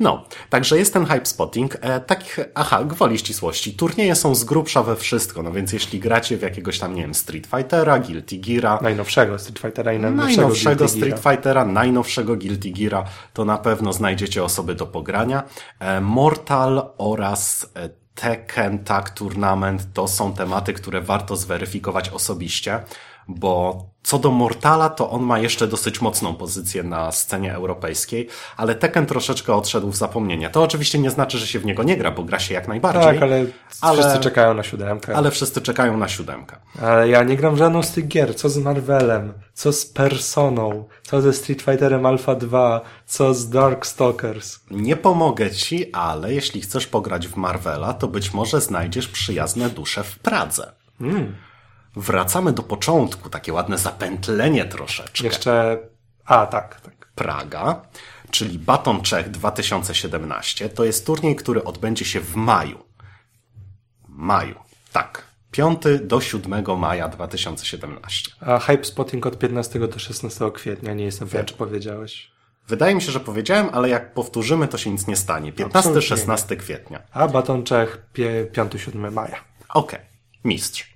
No, także jest ten hype spotting. E, takich, aha, gwoli ścisłości. Turnieje są z grubsza we wszystko, no więc jeśli gracie w jakiegoś tam, nie wiem, Street Fightera, Guilty Geara, Najnowszego Street Fightera i najnowszego, najnowszego Street. Fightera, najnowszego Guilty Geara, to na pewno znajdziecie osoby do pogrania. E, Mortal oraz e, Tekken Tag Tournament to są tematy, które warto zweryfikować osobiście, bo co do Mortala, to on ma jeszcze dosyć mocną pozycję na scenie europejskiej, ale Tekken troszeczkę odszedł w zapomnienie. To oczywiście nie znaczy, że się w niego nie gra, bo gra się jak najbardziej. Tak, ale, Ale- wszyscy czekają na siódemkę. ale wszyscy czekają na siódemkę. Ale ja nie gram w żadną z tych gier. Co z Marvelem? Co z Personą? Co ze Street Fighterem Alpha 2? Co z Darkstalkers? Nie pomogę ci, ale jeśli chcesz pograć w Marvela, to być może znajdziesz przyjazne dusze w Pradze. Wracamy do początku, takie ładne zapętlenie troszeczkę. Jeszcze... A, tak, tak. Praga, czyli Baton Czech 2017, to jest turniej, który odbędzie się w maju. Maju, tak. 5 do 7 maja 2017. A hype spotting od 15 do 16 kwietnia. Nie jestem pewien, czy powiedziałeś. Wydaje mi się, że powiedziałem, ale jak powtórzymy, to się nic nie stanie. 15-16 kwietnia. A Baton Czech 5-7 maja. Okej, mistrz.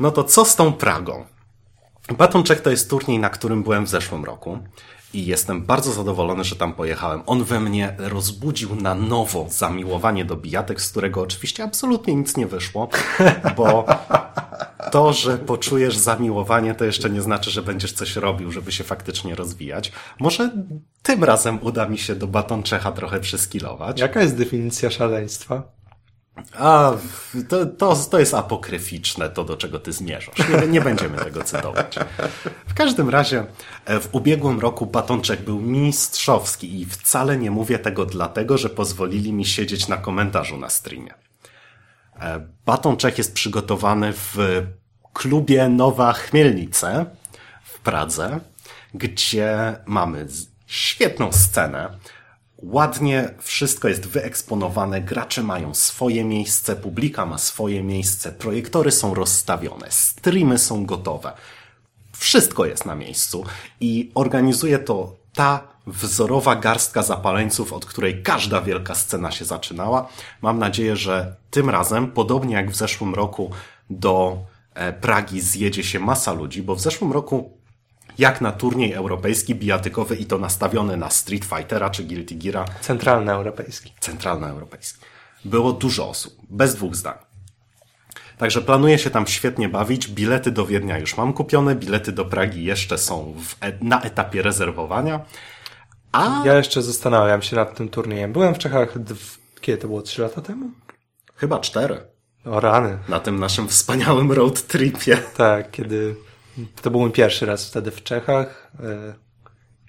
No to co z tą Pragą? Baton Czech to jest turniej, na którym byłem w zeszłym roku i jestem bardzo zadowolony, że tam pojechałem. On we mnie rozbudził na nowo zamiłowanie do bijatek, z którego oczywiście absolutnie nic nie wyszło, bo to, że poczujesz zamiłowanie, to jeszcze nie znaczy, że będziesz coś robił, żeby się faktycznie rozwijać. Może tym razem uda mi się do Baton Czecha trochę przyskilować. Jaka jest definicja szaleństwa? A, to, to, to jest apokryficzne, to do czego ty zmierzasz. Nie, nie będziemy tego cytować. W każdym razie, e, w ubiegłym roku Batonczek był mistrzowski i wcale nie mówię tego dlatego, że pozwolili mi siedzieć na komentarzu na streamie. E, Batonczek jest przygotowany w klubie Nowa Chmielnice w Pradze, gdzie mamy świetną scenę. Ładnie wszystko jest wyeksponowane, gracze mają swoje miejsce, publika ma swoje miejsce, projektory są rozstawione, streamy są gotowe. Wszystko jest na miejscu i organizuje to ta wzorowa garstka zapaleńców, od której każda wielka scena się zaczynała. Mam nadzieję, że tym razem, podobnie jak w zeszłym roku, do e, Pragi zjedzie się masa ludzi, bo w zeszłym roku jak na turniej europejski bijatykowy i to nastawiony na Street Fightera czy Guilty Geara, Centralny europejski. centralnoeuropejski. Było dużo osób, bez dwóch zdań. Także planuję się tam świetnie bawić. Bilety do Wiednia już mam kupione, bilety do Pragi jeszcze są e- na etapie rezerwowania. A Ja jeszcze zastanawiam się nad tym turniejem. Byłem w Czechach, kiedy to było? Trzy lata temu? chyba cztery O rany. na tym naszym wspaniałym road tripie. Tak, kiedy to był mój pierwszy raz wtedy w Czechach. e,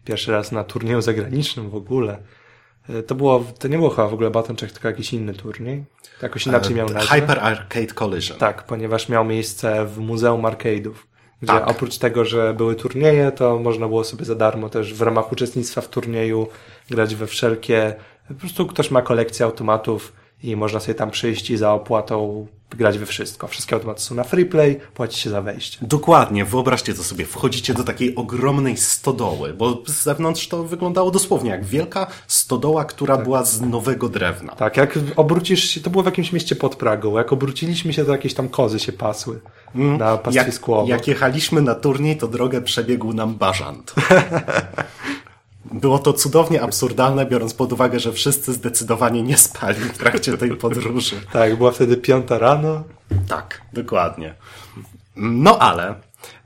Pierwszy raz na turnieju zagranicznym w ogóle. E, To było, to nie było chyba w ogóle Baton Czech, tylko jakiś inny turniej. Jakoś inaczej miał nazwę. Hyper Arcade Collision. Tak, ponieważ miał miejsce w Muzeum Arcade'ów. Gdzie Tak. oprócz tego, że były turnieje, to można było sobie za darmo też w ramach uczestnictwa w turnieju grać we wszelkie. Po prostu ktoś ma kolekcję automatów i można sobie tam przyjść i za opłatą grać we wszystko. Wszystkie automaty są na freeplay, płaci się za wejście. Dokładnie, wyobraźcie to sobie. Wchodzicie do takiej ogromnej stodoły, bo z zewnątrz to wyglądało dosłownie jak wielka stodoła, która była z nowego drewna. Tak, jak obrócisz się, to było w jakimś mieście pod Pragą, jak obróciliśmy się, to jakieś tam kozy się pasły na Jak, pastwisku obok. jak jechaliśmy na turniej, to drogę przebiegł nam bażant. (laughs) Było to cudownie absurdalne, biorąc pod uwagę, że wszyscy zdecydowanie nie spali w trakcie tej podróży. (laughs) Tak, była wtedy piąta rano, Tak, dokładnie. No ale,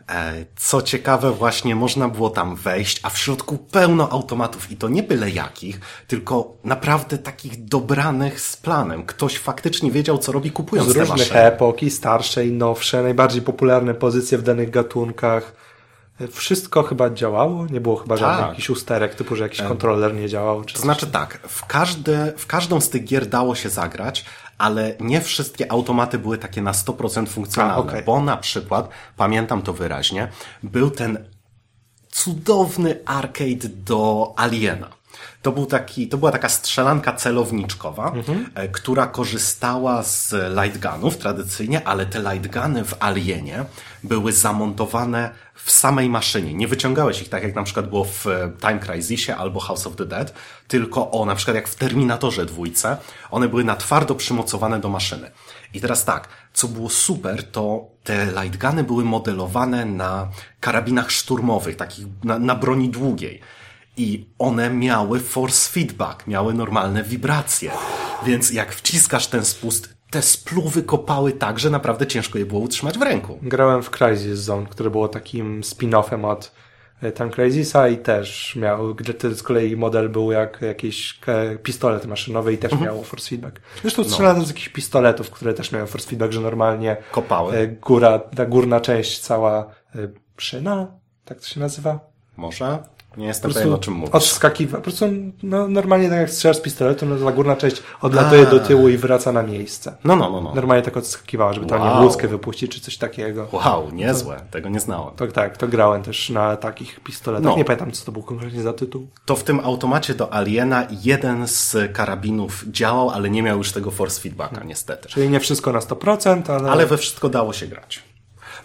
e, co ciekawe, właśnie można było tam wejść, a w środku pełno automatów i to nie byle jakich, tylko naprawdę takich dobranych z planem. Ktoś faktycznie wiedział, co robi kupując z te różnych maszyny. epok, i starsze, i nowsze, najbardziej popularne pozycje w danych gatunkach. Wszystko chyba działało, nie było chyba żadnych Tak. jakichś usterek, typu, że jakiś kontroler nie działał. Czy To znaczy tak, w, każde, w każdą z tych gier dało się zagrać, ale nie wszystkie automaty były takie na 100% funkcjonalne, A, okej. bo na przykład, pamiętam to wyraźnie, był ten cudowny arcade do Aliena. To, był taki, to była taka strzelanka celowniczkowa, e, która korzystała z lightgunów tradycyjnie, ale te lightguny w Alienie były zamontowane w samej maszynie. Nie wyciągałeś ich tak jak na przykład było w e, Time Crisisie albo House of the Dead, tylko o, na przykład jak w Terminatorze dwójce, one były na twardo przymocowane do maszyny. I teraz tak, co było super, to te lightguny były modelowane na karabinach szturmowych, takich na, na broni długiej. I one miały force feedback, miały normalne wibracje. Więc jak wciskasz ten spust, te spluwy kopały tak, że naprawdę ciężko je było utrzymać w ręku. Grałem w Crisis Zone, które było takim spin-offem od e, Time Crisisa i też miał, gdzie ty z kolei model był jak jakiś e, pistolet maszynowy i też Mhm. miał force feedback. Zresztą No. strzelałem z jakichś pistoletów, które też miały force feedback, że normalnie Kopały. e, góra, ta górna część cała szyna, tak to się nazywa? Może? Nie jestem pewien, o czym mówisz. odskakiwa. Po prostu no, normalnie tak jak strzelasz z pistoletu, no to ta górna część odlatuje A. do tyłu i wraca na miejsce. No, no, no, no. Normalnie tak odskakiwała, żeby tam nie Wow. bluzkę wypuścić czy coś takiego. Wow, niezłe. Tego nie znałem. Tak, tak, to grałem też na takich pistoletach. No. Nie pamiętam, co to był konkretnie za tytuł. To w tym automacie do Aliena jeden z karabinów działał, ale nie miał już tego force feedbacka, niestety. Czyli nie wszystko na 100%, ale, Ale we wszystko dało się grać.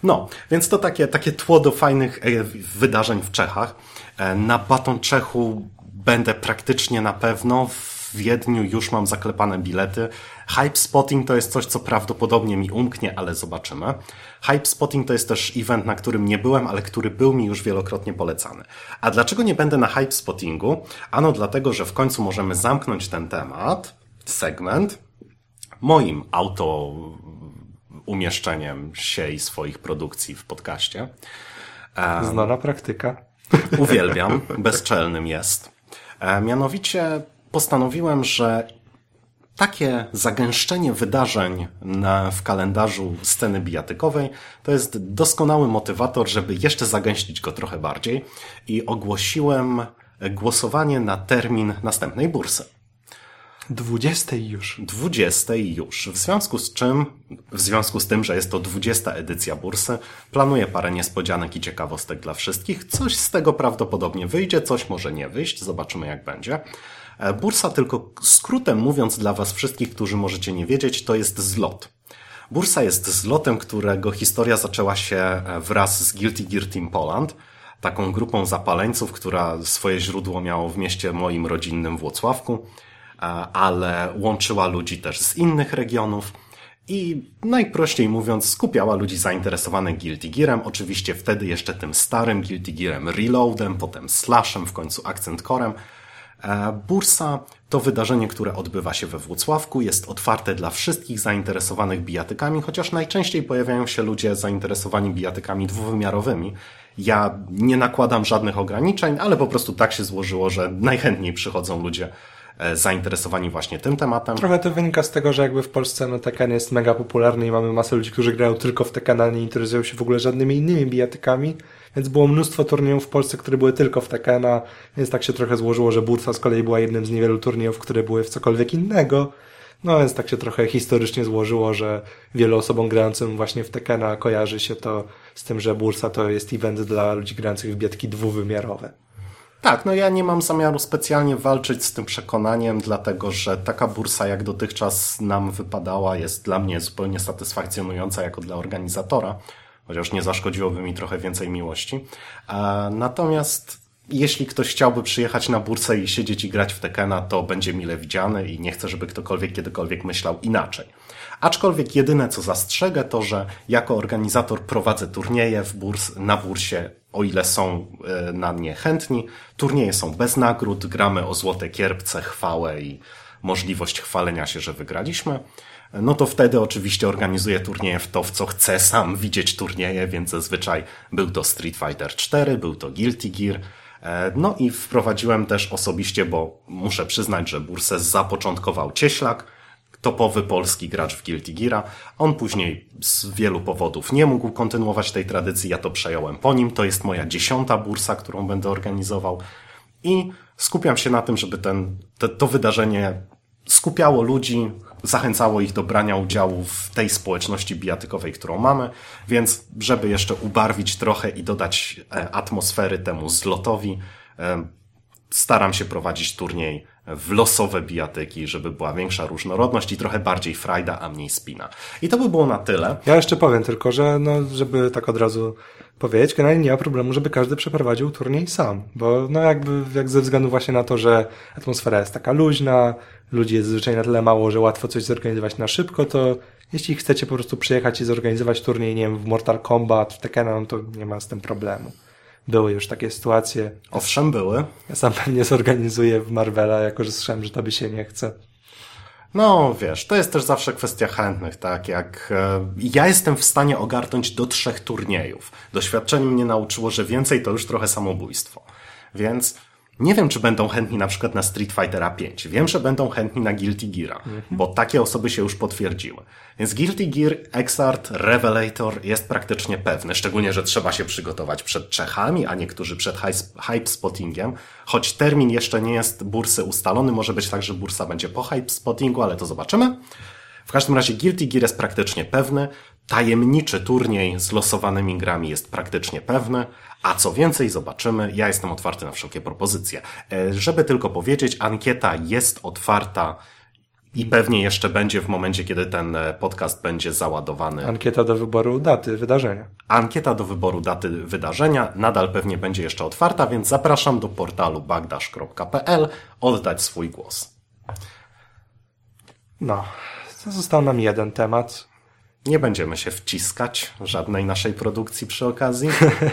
No, więc to takie, takie tło do fajnych e, wydarzeń w Czechach. E, Na Baton Czechu będę praktycznie na pewno. W Wiedniu już mam zaklepane bilety. Hype Spotting to jest coś, co prawdopodobnie mi umknie, ale zobaczymy. Hype Spotting to jest też event, na którym nie byłem, ale który był mi już wielokrotnie polecany. A dlaczego nie będę na Hype Spottingu? Ano dlatego, że w końcu możemy zamknąć ten temat, segment, moim auto umieszczeniem się i swoich produkcji w podcaście. znana praktyka. Uwielbiam, bezczelnym jest. E, mianowicie postanowiłem, że takie zagęszczenie wydarzeń na, w kalendarzu sceny bijatykowej to jest doskonały motywator, żeby jeszcze zagęścić go trochę bardziej i ogłosiłem głosowanie na termin następnej bursy. 20 już. 20 już. W związku z czym, w związku z tym, że jest to 20 edycja bursy, planuję parę niespodzianek i ciekawostek dla wszystkich. Coś z tego prawdopodobnie wyjdzie, coś może nie wyjść. Zobaczymy jak będzie. E, Bursa, tylko skrótem mówiąc dla Was wszystkich, którzy możecie nie wiedzieć, to jest zlot. Bursa jest zlotem, którego historia zaczęła się e, wraz z Guilty Gear Team Poland, taką grupą zapaleńców, która swoje źródło miało w mieście moim rodzinnym Włocławku, ale łączyła ludzi też z innych regionów i najprościej mówiąc skupiała ludzi zainteresowanych Guilty Gearem, oczywiście wtedy jeszcze tym starym Guilty Gearem Reloadem, potem Slashem, w końcu Accent Corem, E, Bursa to wydarzenie, które odbywa się we Włocławku, jest otwarte dla wszystkich zainteresowanych bijatykami, chociaż najczęściej pojawiają się ludzie zainteresowani bijatykami dwuwymiarowymi. Ja nie nakładam żadnych ograniczeń, ale po prostu tak się złożyło, że najchętniej przychodzą ludzie e, zainteresowani właśnie tym tematem. Trochę to wynika z tego, że jakby w Polsce no, Tekken jest mega popularny i mamy masę ludzi, którzy grają tylko w Tekkena, nie interesują się w ogóle żadnymi innymi bijatykami, więc było mnóstwo turniejów w Polsce, które były tylko w Tekkena, więc tak się trochę złożyło, że Bursa z kolei była jednym z niewielu turniejów, które były w cokolwiek innego. No więc tak się trochę historycznie złożyło, że wielu osobom grającym właśnie w Tekkena kojarzy się to z tym, że Bursa to jest event dla ludzi grających w biatki dwuwymiarowe. Tak, no ja nie mam zamiaru specjalnie walczyć z tym przekonaniem, dlatego że taka bursa jak dotychczas nam wypadała jest dla mnie zupełnie satysfakcjonująca jako dla organizatora, chociaż nie zaszkodziłoby mi trochę więcej miłości. Natomiast jeśli ktoś chciałby przyjechać na bursę i siedzieć i grać w Tekena, to będzie mile widziany i nie chcę, żeby ktokolwiek kiedykolwiek myślał inaczej. Aczkolwiek jedyne co zastrzegę to, że jako organizator prowadzę turnieje w burs, na bursie, o ile są e, na nie chętni. Turnieje są bez nagród, gramy o złote kierpce, chwałę i możliwość chwalenia się, że wygraliśmy. No to wtedy oczywiście organizuję turnieje w to, w co chcę sam widzieć turnieje, więc zazwyczaj był to Street Fighter 4, był to Guilty Gear, E, No i wprowadziłem też osobiście, bo muszę przyznać, że bursę zapoczątkował Cieślak, topowy polski gracz w Guilty Geara. On później z wielu powodów nie mógł kontynuować tej tradycji, ja to przejąłem po nim. To jest moja dziesiąta bursa, którą będę organizował i skupiam się na tym, żeby ten, to, to wydarzenie skupiało ludzi, zachęcało ich do brania udziału w tej społeczności bijatykowej, którą mamy, więc żeby jeszcze ubarwić trochę i dodać e, atmosfery temu zlotowi, e, staram się prowadzić turniej w losowe bijatyki, żeby była większa różnorodność i trochę bardziej frajda, a mniej spina. I to by było na tyle. Ja jeszcze powiem tylko, że no, żeby tak od razu powiedzieć, generalnie nie ma problemu, żeby każdy przeprowadził turniej sam, bo no jakby jak ze względu właśnie na to, że atmosfera jest taka luźna, ludzi jest zazwyczaj na tyle mało, że łatwo coś zorganizować na szybko, to jeśli chcecie po prostu przyjechać i zorganizować turniej, nie wiem, w Mortal Kombat, w Tekkena, no to nie ma z tym problemu. Były już takie sytuacje. Owszem, były. Ja sam pewnie zorganizuję w Marvela, jako że słyszałem, że tobie się nie chce. No, wiesz, to jest też zawsze kwestia chętnych, tak? Jak e, ja jestem w stanie ogarnąć do trzech turniejów. Doświadczenie mnie nauczyło, że więcej to już trochę samobójstwo. Więc nie wiem, czy będą chętni na przykład na Street Fightera 5. Wiem, że będą chętni na Guilty Geara, mhm. bo takie osoby się już potwierdziły. Więc Guilty Gear, Exart, Revelator jest praktycznie pewny, szczególnie, że trzeba się przygotować przed Czechami, a niektórzy przed hype spottingiem. Choć termin jeszcze nie jest bursy ustalony, może być tak, że bursa będzie po hype spottingu, ale to zobaczymy. W każdym razie Guilty Gear jest praktycznie pewny, tajemniczy turniej z losowanymi grami jest praktycznie pewny, a co więcej, zobaczymy. Ja jestem otwarty na wszelkie propozycje. E, żeby tylko powiedzieć, ankieta jest otwarta i pewnie jeszcze będzie w momencie, kiedy ten e, podcast będzie załadowany. Ankieta do wyboru daty wydarzenia. Ankieta do wyboru daty wydarzenia nadal pewnie będzie jeszcze otwarta, więc zapraszam do portalu bagdash.pl oddać swój głos. No, został nam jeden temat. Nie będziemy się wciskać żadnej naszej produkcji przy okazji.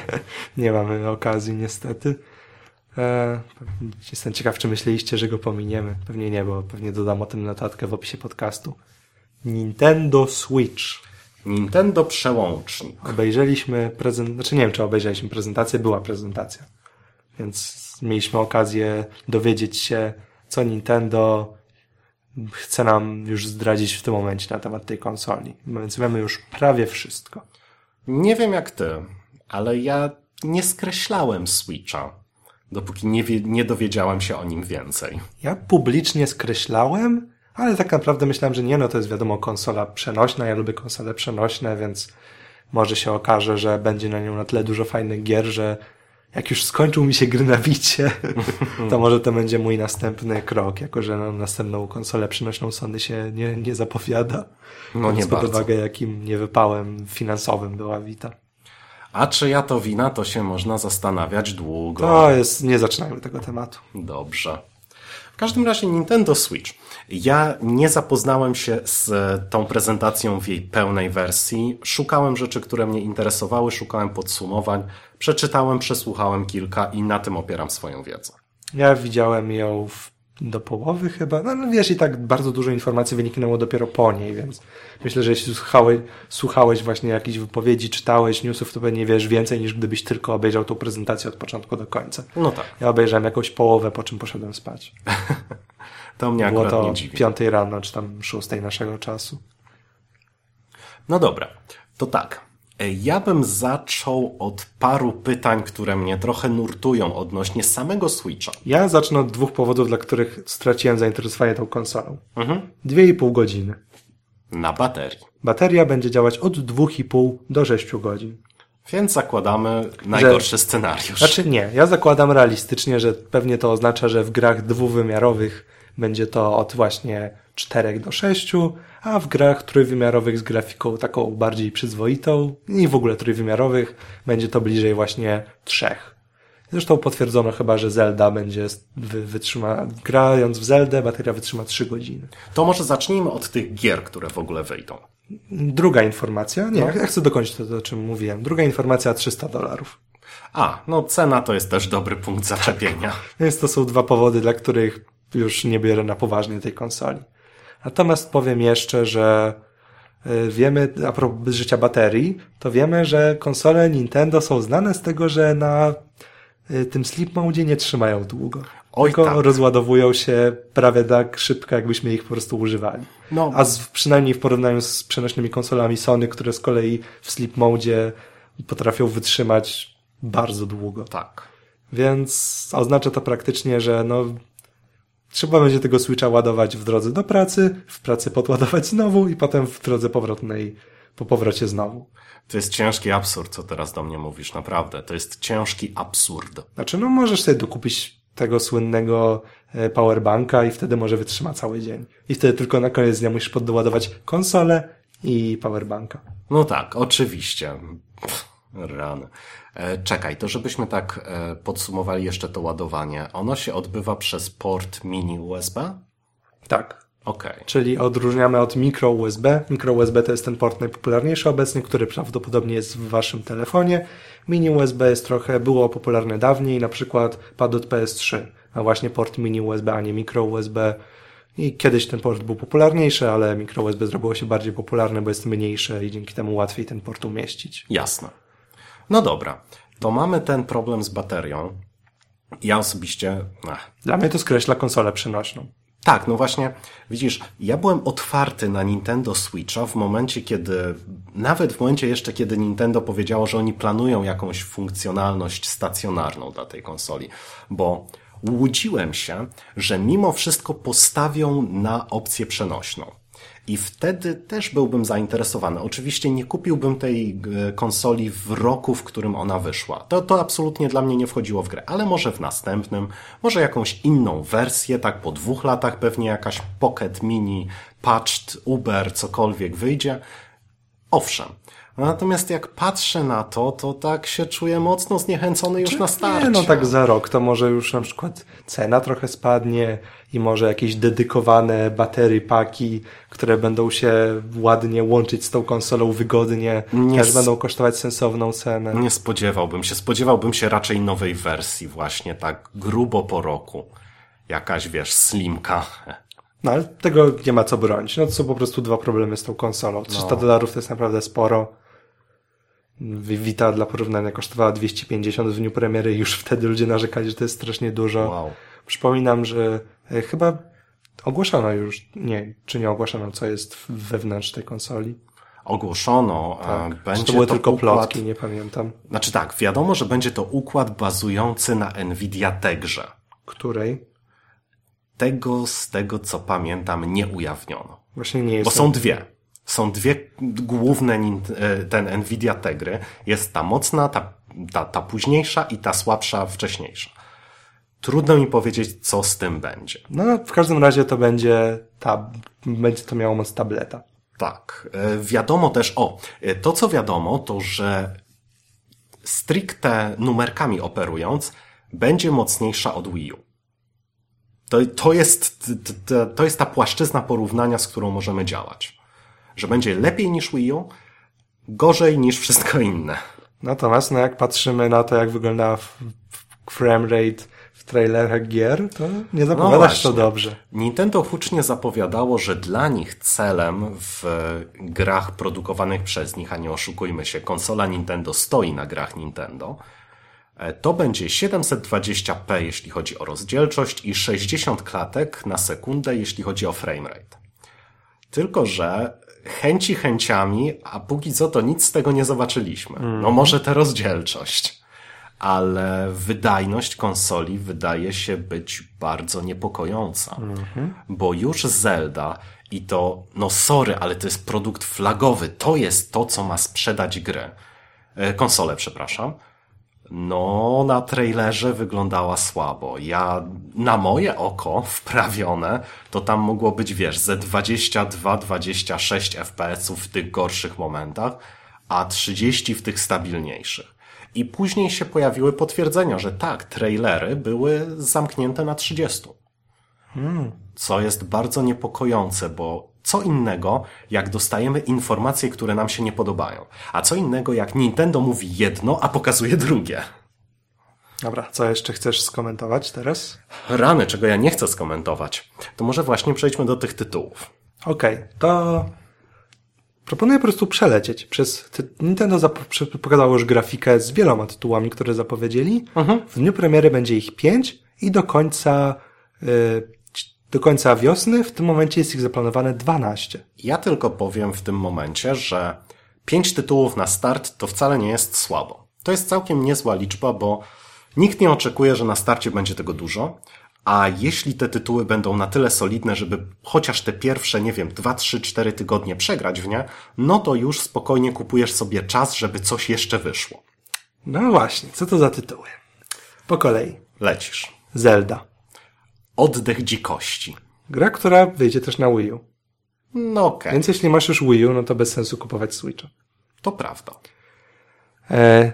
(laughs) nie mamy okazji, niestety. E, jestem ciekaw, czy myśleliście, że go pominiemy. Pewnie nie, bo pewnie dodam o tym notatkę w opisie podcastu. Nintendo Switch. Nintendo przełącznik. Obejrzeliśmy prezentację, znaczy nie wiem, czy obejrzeliśmy prezentację, była prezentacja. Więc mieliśmy okazję dowiedzieć się, co Nintendo chce nam już zdradzić w tym momencie na temat tej konsoli. Więc wiemy już prawie wszystko. Nie wiem jak ty, ale ja nie skreślałem Switcha, dopóki nie, nie dowiedziałem się o nim więcej. Ja publicznie skreślałem, ale tak naprawdę myślałem, że nie, no to jest wiadomo konsola przenośna, ja lubię konsole przenośne, więc może się okaże, że będzie na nią na tyle dużo fajnych gier, że jak już skończył mi się gry na Wicie, to może to będzie mój następny krok, jako że na następną konsolę przynośną Sony się nie, nie zapowiada. No nie pod uwagę, jakim niewypałem finansowym była Wita. A czy ja to wina, to się można zastanawiać długo. To jest, nie zaczynajmy tego tematu. Dobrze. W każdym razie Nintendo Switch. Ja nie zapoznałem się z tą prezentacją w jej pełnej wersji. Szukałem rzeczy, które mnie interesowały, szukałem podsumowań, przeczytałem, przesłuchałem kilka i na tym opieram swoją wiedzę. Ja widziałem ją w, do połowy chyba. No, no wiesz, i tak bardzo dużo informacji wyniknęło dopiero po niej, więc myślę, że jeśli słuchałeś, słuchałeś właśnie jakichś wypowiedzi, czytałeś newsów, to pewnie wiesz więcej niż gdybyś tylko obejrzał tą prezentację od początku do końca. No tak. Ja obejrzałem jakąś połowę, po czym poszedłem spać. (laughs) to mnie Było akurat to nie dziwi. piątej rano, czy tam szóstej naszego czasu. No dobra, to tak. Ja bym zaczął od paru pytań, które mnie trochę nurtują odnośnie samego Switcha. Ja zacznę od dwóch powodów, dla których straciłem zainteresowanie tą konsolą. Mhm. Dwie i pół godziny. Na baterii. Bateria będzie działać od 2,5 do 6 godzin. Więc zakładamy najgorszy że, scenariusz. Znaczy nie, ja zakładam realistycznie, że pewnie to oznacza, że w grach dwuwymiarowych będzie to od właśnie 4 do 6, a w grach trójwymiarowych z grafiką taką bardziej przyzwoitą i w ogóle trójwymiarowych będzie to bliżej właśnie 3. Zresztą potwierdzono chyba, że Zelda będzie wytrzyma, grając w Zeldę, bateria wytrzyma 3 godziny. To może zacznijmy od tych gier, które w ogóle wyjdą. Druga informacja, nie, no. ja chcę dokończyć to, o czym mówiłem. Druga informacja 300 dolarów. A, no cena to jest też dobry punkt zaczepienia. Więc to są dwa powody, dla których już nie bierę na poważnie tej konsoli. Natomiast powiem jeszcze, że y, wiemy, a propos życia baterii, to wiemy, że konsole Nintendo są znane z tego, że na y, tym sleep mode nie trzymają długo. Oj, tylko tak. rozładowują się prawie tak szybko, jakbyśmy ich po prostu używali. No. A z, przynajmniej w porównaniu z przenośnymi konsolami Sony, które z kolei w sleep mode potrafią wytrzymać bardzo długo. Tak. Więc oznacza to praktycznie, że no, trzeba będzie tego Switcha ładować w drodze do pracy, w pracy podładować znowu i potem w drodze powrotnej po powrocie znowu. To jest ciężki absurd, co teraz do mnie mówisz, naprawdę. To jest ciężki absurd. Znaczy, no możesz sobie dokupić tego słynnego e, powerbanka i wtedy może wytrzyma cały dzień. I wtedy tylko na koniec dnia musisz podładować konsolę i powerbanka. No tak, oczywiście. Pff, rany. E, czekaj, to żebyśmy tak e, podsumowali jeszcze to ładowanie. Ono się odbywa przez port mini USB? Tak. Okej. Czyli odróżniamy od micro USB. Micro USB to jest ten port najpopularniejszy obecnie, który prawdopodobnie jest w waszym telefonie. Mini USB jest trochę, było popularne dawniej, na przykład padł od PS3, a właśnie port mini USB, a nie micro USB. I kiedyś ten port był popularniejszy, ale micro USB zrobiło się bardziej popularne, bo jest mniejsze i dzięki temu łatwiej ten port umieścić. Jasne. No dobra, to mamy ten problem z baterią. Ja osobiście... Ach, Dla mnie to skreśla konsolę przenośną. Tak, no właśnie, widzisz, ja byłem otwarty na Nintendo Switcha w momencie, kiedy, nawet w momencie jeszcze, kiedy Nintendo powiedziało, że oni planują jakąś funkcjonalność stacjonarną dla tej konsoli, bo łudziłem się, że mimo wszystko postawią na opcję przenośną. I wtedy też byłbym zainteresowany. Oczywiście nie kupiłbym tej e, konsoli w roku, w którym ona wyszła. To, to absolutnie dla mnie nie wchodziło w grę, ale może w następnym, może jakąś inną wersję, tak po dwóch latach pewnie jakaś Pocket Mini, Patched, Uber, cokolwiek wyjdzie. Owszem. Natomiast jak patrzę na to, to tak się czuję mocno zniechęcony już na starcie. Nie, no tak za rok to może już na przykład cena trochę spadnie i może jakieś dedykowane batery paki, które będą się ładnie łączyć z tą konsolą wygodnie, Nie też będą kosztować sensowną cenę. Nie spodziewałbym się. Spodziewałbym się raczej nowej wersji właśnie, tak grubo po roku. Jakaś, wiesz, slimka. No ale tego nie ma co bronić. No to są po prostu dwa problemy z tą konsolą. 300 No. dolarów to jest naprawdę sporo. Vita dla porównania kosztowała 250 w dniu premiery i już wtedy ludzie narzekali, że to jest strasznie dużo. Wow. Przypominam, że e, chyba ogłoszono już, nie, czy nie ogłoszono, co jest wewnątrz tej konsoli. Ogłoszono, tak. Będzie to były to tylko układ... plotki, nie pamiętam. Znaczy tak, wiadomo, że będzie to układ bazujący na Nvidia Tegrze. Której? Tego, z tego co pamiętam, nie ujawniono. Właśnie nie jest. Bo są dwie. Są dwie główne e, ten Nvidia Tegry. Jest ta mocna, ta, ta, ta późniejsza i ta słabsza, wcześniejsza. Trudno mi powiedzieć, co z tym będzie. No, w każdym razie to będzie ta, będzie to miało moc tableta. Tak. E, Wiadomo też, o, e, to co wiadomo, to że stricte numerkami operując, będzie mocniejsza od Wii U. To, to, jest, t- t- to jest ta płaszczyzna porównania, z którą możemy działać. Że będzie lepiej niż Wii U, gorzej niż wszystko inne. Natomiast, no jak patrzymy na to, jak wygląda frame rate w trailerach gier, to nie zapowiada się właśnie. to dobrze. Nintendo hucznie zapowiadało, że dla nich celem w grach produkowanych przez nich, a nie oszukujmy się, konsola Nintendo stoi na grach Nintendo, e, to będzie 720p, jeśli chodzi o rozdzielczość i 60 klatek na sekundę, jeśli chodzi o framerate. Tylko, że chęci chęciami, a póki co to nic z tego nie zobaczyliśmy. No może tę rozdzielczość. Ale wydajność konsoli wydaje się być bardzo niepokojąca. Bo już Zelda i to, no sorry, ale to jest produkt flagowy. To jest to, co ma sprzedać grę. E, konsolę, przepraszam. No, na trailerze wyglądała słabo. Ja, na moje oko (laughs) wprawione, to tam mogło być, wiesz, ze 22-26 FPS-ów w tych gorszych momentach, a 30 w tych stabilniejszych. I później się pojawiły potwierdzenia, że tak, trailery były zamknięte na 30. Co jest bardzo niepokojące, bo co innego, jak dostajemy informacje, które nam się nie podobają, a co innego, jak Nintendo mówi jedno, a pokazuje drugie. Dobra, co jeszcze chcesz skomentować teraz? Rany, czego ja nie chcę skomentować. To może właśnie przejdźmy do tych tytułów. Okej, to proponuję po prostu przelecieć przez... Nintendo pokazało już grafikę z wieloma tytułami, które zapowiedzieli. W dniu premiery będzie ich pięć i do końca, y, do końca wiosny w tym momencie jest ich zaplanowane 12. Ja tylko powiem w tym momencie, że pięć tytułów na start to wcale nie jest słabo. To jest całkiem niezła liczba, bo nikt nie oczekuje, że na starcie będzie tego dużo, a jeśli te tytuły będą na tyle solidne, żeby chociaż te pierwsze, nie wiem, 2, 3, 4 tygodnie przegrać w nie, no to już spokojnie kupujesz sobie czas, żeby coś jeszcze wyszło. No właśnie, co to za tytuły? Po kolei. Lecisz. Zelda. Oddech dzikości. Gra, która wyjdzie też na Wii U. No okej, Więc jeśli masz już Wii U, no to bez sensu kupować Switcha. to prawda. E,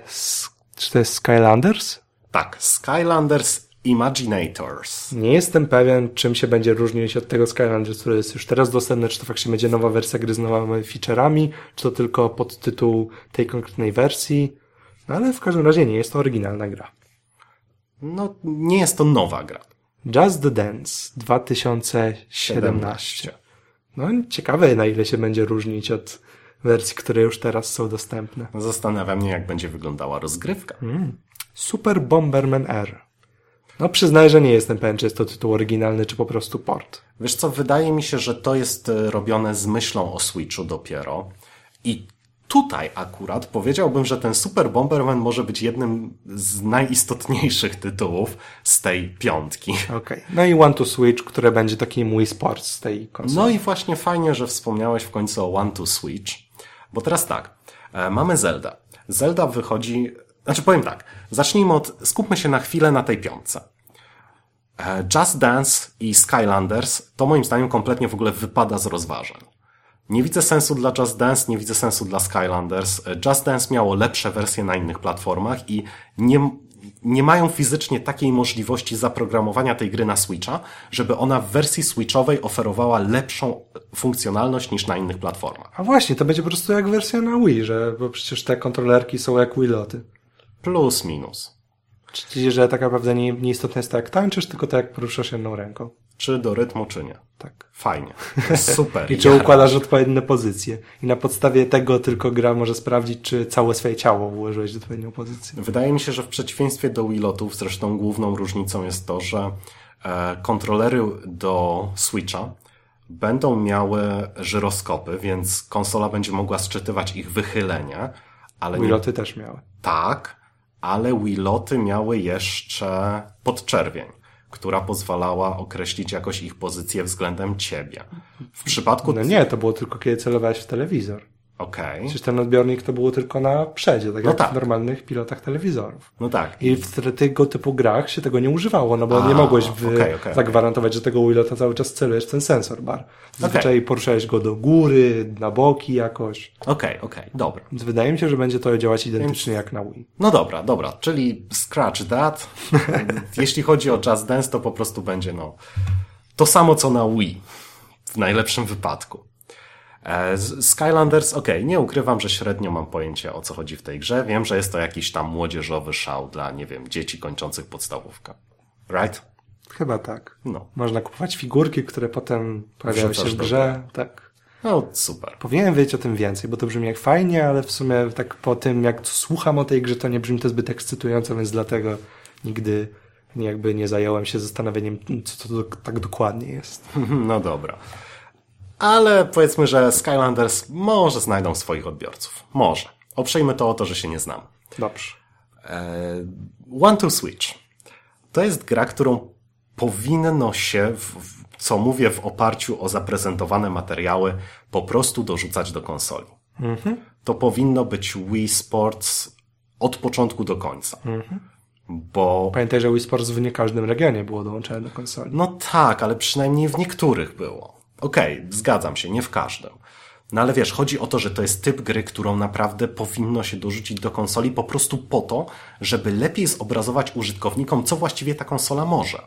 czy to jest Skylanders? Tak, Skylanders Imaginators. Nie jestem pewien, czym się będzie różnił się od tego Skylanders, który jest już teraz dostępny, czy to faktycznie będzie nowa wersja gry z nowymi featureami, czy to tylko podtytuł tej konkretnej wersji. No ale w każdym razie nie jest to oryginalna gra. No, nie jest to nowa gra. Just the Dance 2017. No ciekawe, na ile się będzie różnić od wersji, które już teraz są dostępne. Zastanawia mnie, jak będzie wyglądała rozgrywka. Super Bomberman R. No przyznaję, że nie jestem pewien, czy jest to tytuł oryginalny, czy po prostu port. Wiesz co, wydaje mi się, że to jest e, robione z myślą o Switchu dopiero. I tutaj akurat powiedziałbym, że ten Super Bomberman może być jednym z najistotniejszych tytułów z tej piątki. Okej. No i One to Switch, które będzie takim Wii Sports z tej konsoli. No i właśnie fajnie, że wspomniałeś w końcu o One to Switch, bo teraz tak, e, mamy Zelda. Zelda wychodzi, znaczy powiem tak, zacznijmy od, skupmy się na chwilę na tej piątce. E, Just Dance i Skylanders to moim zdaniem kompletnie w ogóle wypada z rozważań. Nie widzę sensu dla Just Dance, nie widzę sensu dla Skylanders. Just Dance miało lepsze wersje na innych platformach i nie, nie mają fizycznie takiej możliwości zaprogramowania tej gry na Switcha, żeby ona w wersji Switchowej oferowała lepszą funkcjonalność niż na innych platformach. A właśnie, to będzie po prostu jak wersja na Wii, że, bo przecież te kontrolerki są jak Wiloty. Plus, minus. Czyli, że tak naprawdę nie, nieistotne jest to, jak tańczysz, tylko to, jak poruszasz jedną ręką. Czy do rytmu, czy nie. Tak. Fajnie. Super. (laughs) I czy Jara. układasz odpowiednie pozycje. I na podstawie tego tylko gra może sprawdzić, czy całe swoje ciało ułożyłeś w odpowiednią pozycję. Wydaje mi się, że w przeciwieństwie do Wilotów, zresztą główną różnicą jest to, że e, kontrolery do Switcha będą miały żyroskopy, więc konsola będzie mogła sczytywać ich wychylenie, ale nie Wiloty też miały. tak, ale Wiloty miały jeszcze podczerwień, która pozwalała określić jakoś ich pozycję względem ciebie. W przypadku... No nie, to było tylko kiedy celowałeś w telewizor. Okej. Przecież ten odbiornik to było tylko na przedzie, tak No jak tak. w normalnych pilotach telewizorów. No tak. I w tego typu grach się tego nie używało, no bo A, nie mogłeś w, okej, okej, zagwarantować, że tego Willota cały czas celujesz ten sensor bar. Zazwyczaj poruszałeś go do góry, na boki jakoś. Okej, okej, dobra. Więc wydaje mi się, że będzie to działać identycznie jak na Wii. No dobra, dobra, czyli scratch that. (laughs) Jeśli chodzi o Just Dance, to po prostu będzie no to samo co na Wii. W najlepszym wypadku. E, Skylanders, okej, nie ukrywam, że średnio mam pojęcie o co chodzi w tej grze. Wiem, że jest to jakiś tam młodzieżowy szał dla, nie wiem, dzieci kończących podstawówkę. Right? Chyba tak. No. Można kupować figurki, które potem pojawiają się w grze. Tak. No, super. Powinienem wiedzieć o tym więcej, bo to brzmi jak fajnie, ale w sumie tak po tym, jak słucham o tej grze, to nie brzmi to zbyt ekscytująco, więc dlatego nigdy nie- jakby nie zająłem się zastanowieniem, co to tak dokładnie jest. (laughs) No dobra. Ale powiedzmy, że Skylanders może znajdą swoich odbiorców. Może. Oprzejmy to o to, że się nie znam. Dobrze. E, One to Switch. To jest gra, którą powinno się, w, co mówię w oparciu o zaprezentowane materiały, po prostu dorzucać do konsoli. To powinno być Wii Sports od początku do końca. Bo Pamiętaj, że Wii Sports w nie każdym regionie było dołączone do konsoli. No tak, ale przynajmniej w niektórych było. Okej, zgadzam się, nie w każdym. No ale wiesz, chodzi o to, że to jest typ gry, którą naprawdę powinno się dorzucić do konsoli po prostu po to, żeby lepiej zobrazować użytkownikom, co właściwie ta konsola może.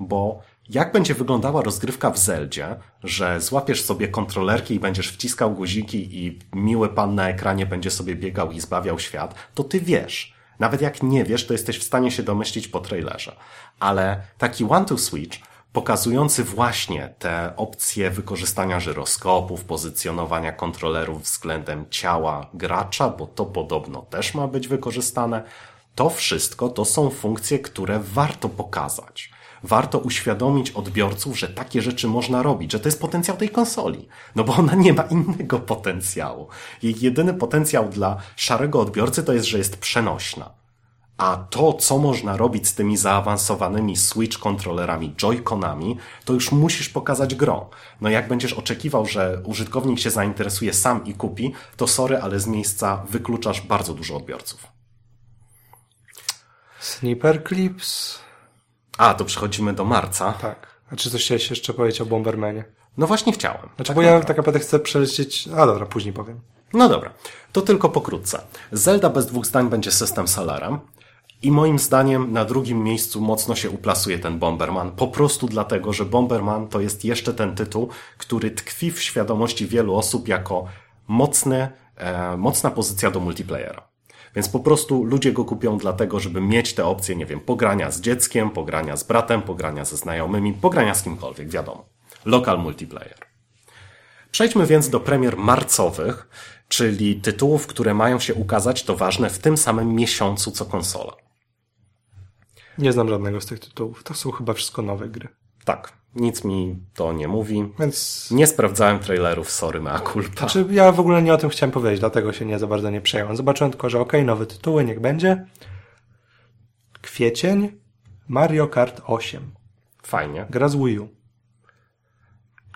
Bo jak będzie wyglądała rozgrywka w Zeldzie, że złapiesz sobie kontrolerki i będziesz wciskał guziki i miły pan na ekranie będzie sobie biegał i zbawiał świat, to ty wiesz. Nawet jak nie wiesz, to jesteś w stanie się domyślić po trailerze. Ale taki One to Switch, pokazujący właśnie te opcje wykorzystania żyroskopów, pozycjonowania kontrolerów względem ciała gracza, bo to podobno też ma być wykorzystane, To wszystko to są funkcje, które warto pokazać. Warto uświadomić odbiorców, że takie rzeczy można robić, że to jest potencjał tej konsoli. No bo ona nie ma innego potencjału. Jej jedyny potencjał dla szarego odbiorcy to jest, że jest przenośna. A to, co można robić z tymi zaawansowanymi Switch kontrolerami, Joy-Conami, to już musisz pokazać grą. No jak będziesz oczekiwał, że użytkownik się zainteresuje sam i kupi, to sorry, ale z miejsca wykluczasz bardzo dużo odbiorców. Sniper Clips. A, to przechodzimy do marca. Tak. A czy coś chciałeś jeszcze powiedzieć o Bombermanie? No właśnie chciałem. Znaczy, Tak bo ja tak naprawdę chcę przelecieć... A dobra, później powiem. No dobra, to tylko pokrótce. Zelda bez dwóch zdań będzie system sellerem. I moim zdaniem na drugim miejscu mocno się uplasuje ten Bomberman. Po prostu dlatego, że Bomberman to jest jeszcze ten tytuł, który tkwi w świadomości wielu osób jako mocny, e, mocna pozycja do multiplayera. Więc po prostu ludzie go kupią dlatego, żeby mieć te opcje, nie wiem, pogrania z dzieckiem, pogrania z bratem, pogrania ze znajomymi, pogrania z kimkolwiek, wiadomo. Local multiplayer. Przejdźmy więc do premier marcowych, czyli tytułów, które mają się ukazać, to ważne, w tym samym miesiącu co konsola. Nie znam żadnego z tych tytułów. To są chyba wszystko nowe gry. Tak, nic mi to nie mówi. Więc... Nie sprawdzałem trailerów, sorry, mea culpa. Znaczy, ja w ogóle nie o tym chciałem powiedzieć, dlatego się nie za bardzo nie przejąłem. Zobaczyłem tylko, że okej, nowe tytuły, niech będzie. Kwiecień, Mario Kart 8. Fajnie. Gra z Wii U.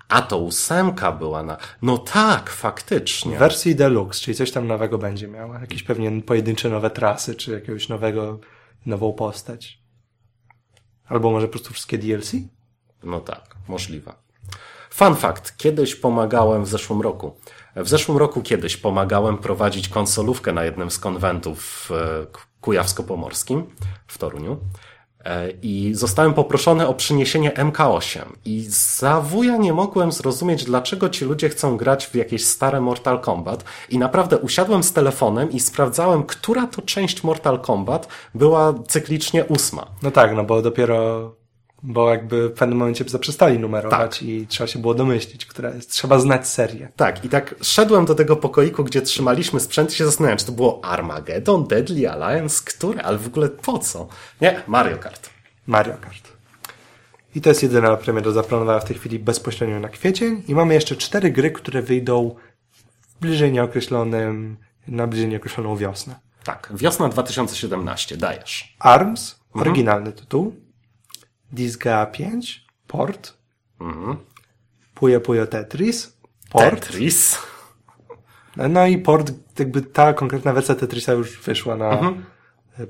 A to ósemka była na... No tak, faktycznie. W wersji Deluxe, czyli coś tam nowego będzie miała. Jakieś pewnie pojedyncze nowe trasy, czy jakiegoś nowego, nową postać. Albo może po prostu wszystkie DLC? No tak, możliwe. Fun fact. Kiedyś pomagałem w zeszłym roku. W zeszłym roku kiedyś pomagałem prowadzić konsolówkę na jednym z konwentów e, Kujawsko-Pomorskim w Toruniu. E, I zostałem poproszony o przyniesienie MK8. I za wuja nie mogłem zrozumieć, dlaczego ci ludzie chcą grać w jakieś stare Mortal Kombat. I naprawdę usiadłem z telefonem i sprawdzałem, która to część Mortal Kombat była cyklicznie ósma. No tak, no bo dopiero, bo jakby w pewnym momencie zaprzestali numerować Tak. i trzeba się było domyślić, która jest, trzeba znać serię. Tak, i tak szedłem do tego pokoiku, gdzie trzymaliśmy sprzęt i się zastanawiałem, czy to było Armageddon, Deadly Alliance, które, ale w ogóle po co? Nie, Mario Kart. Mario Kart. I to jest jedyna premiera zaplanowana w tej chwili bezpośrednio na kwiecień. I mamy jeszcze cztery gry, które wyjdą w bliżej nieokreślonym, na bliżej nieokreśloną wiosnę. Tak, wiosna 2017, dajesz. ARMS, Mhm. oryginalny tytuł. Disgaea 5, port. Mhm. Puyo Puyo Tetris, port. Tetris. No i port, jakby ta konkretna wersja Tetrisa już wyszła na Mhm.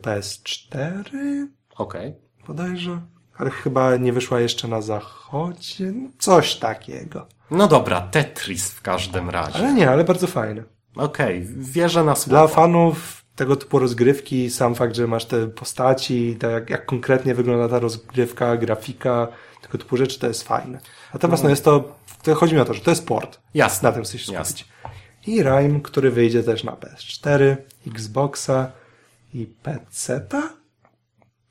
PS4 Okej. bodajże. Ale chyba nie wyszła jeszcze na zachodzie. Coś takiego. No dobra, Tetris w każdym razie. Ale nie, ale bardzo fajne. Okej, wierzę na Dla słowo. fanów tego typu rozgrywki, sam fakt, że masz te postaci, tak jak, jak konkretnie wygląda ta rozgrywka, grafika, tego typu rzeczy, to jest fajne. Natomiast no jest to, to chodzi mi o to, że to jest port. Jasne. Na tym chcesz się Jasne. skupić. I Rime, który wyjdzie też na PS4, Xboxa i PC-ta?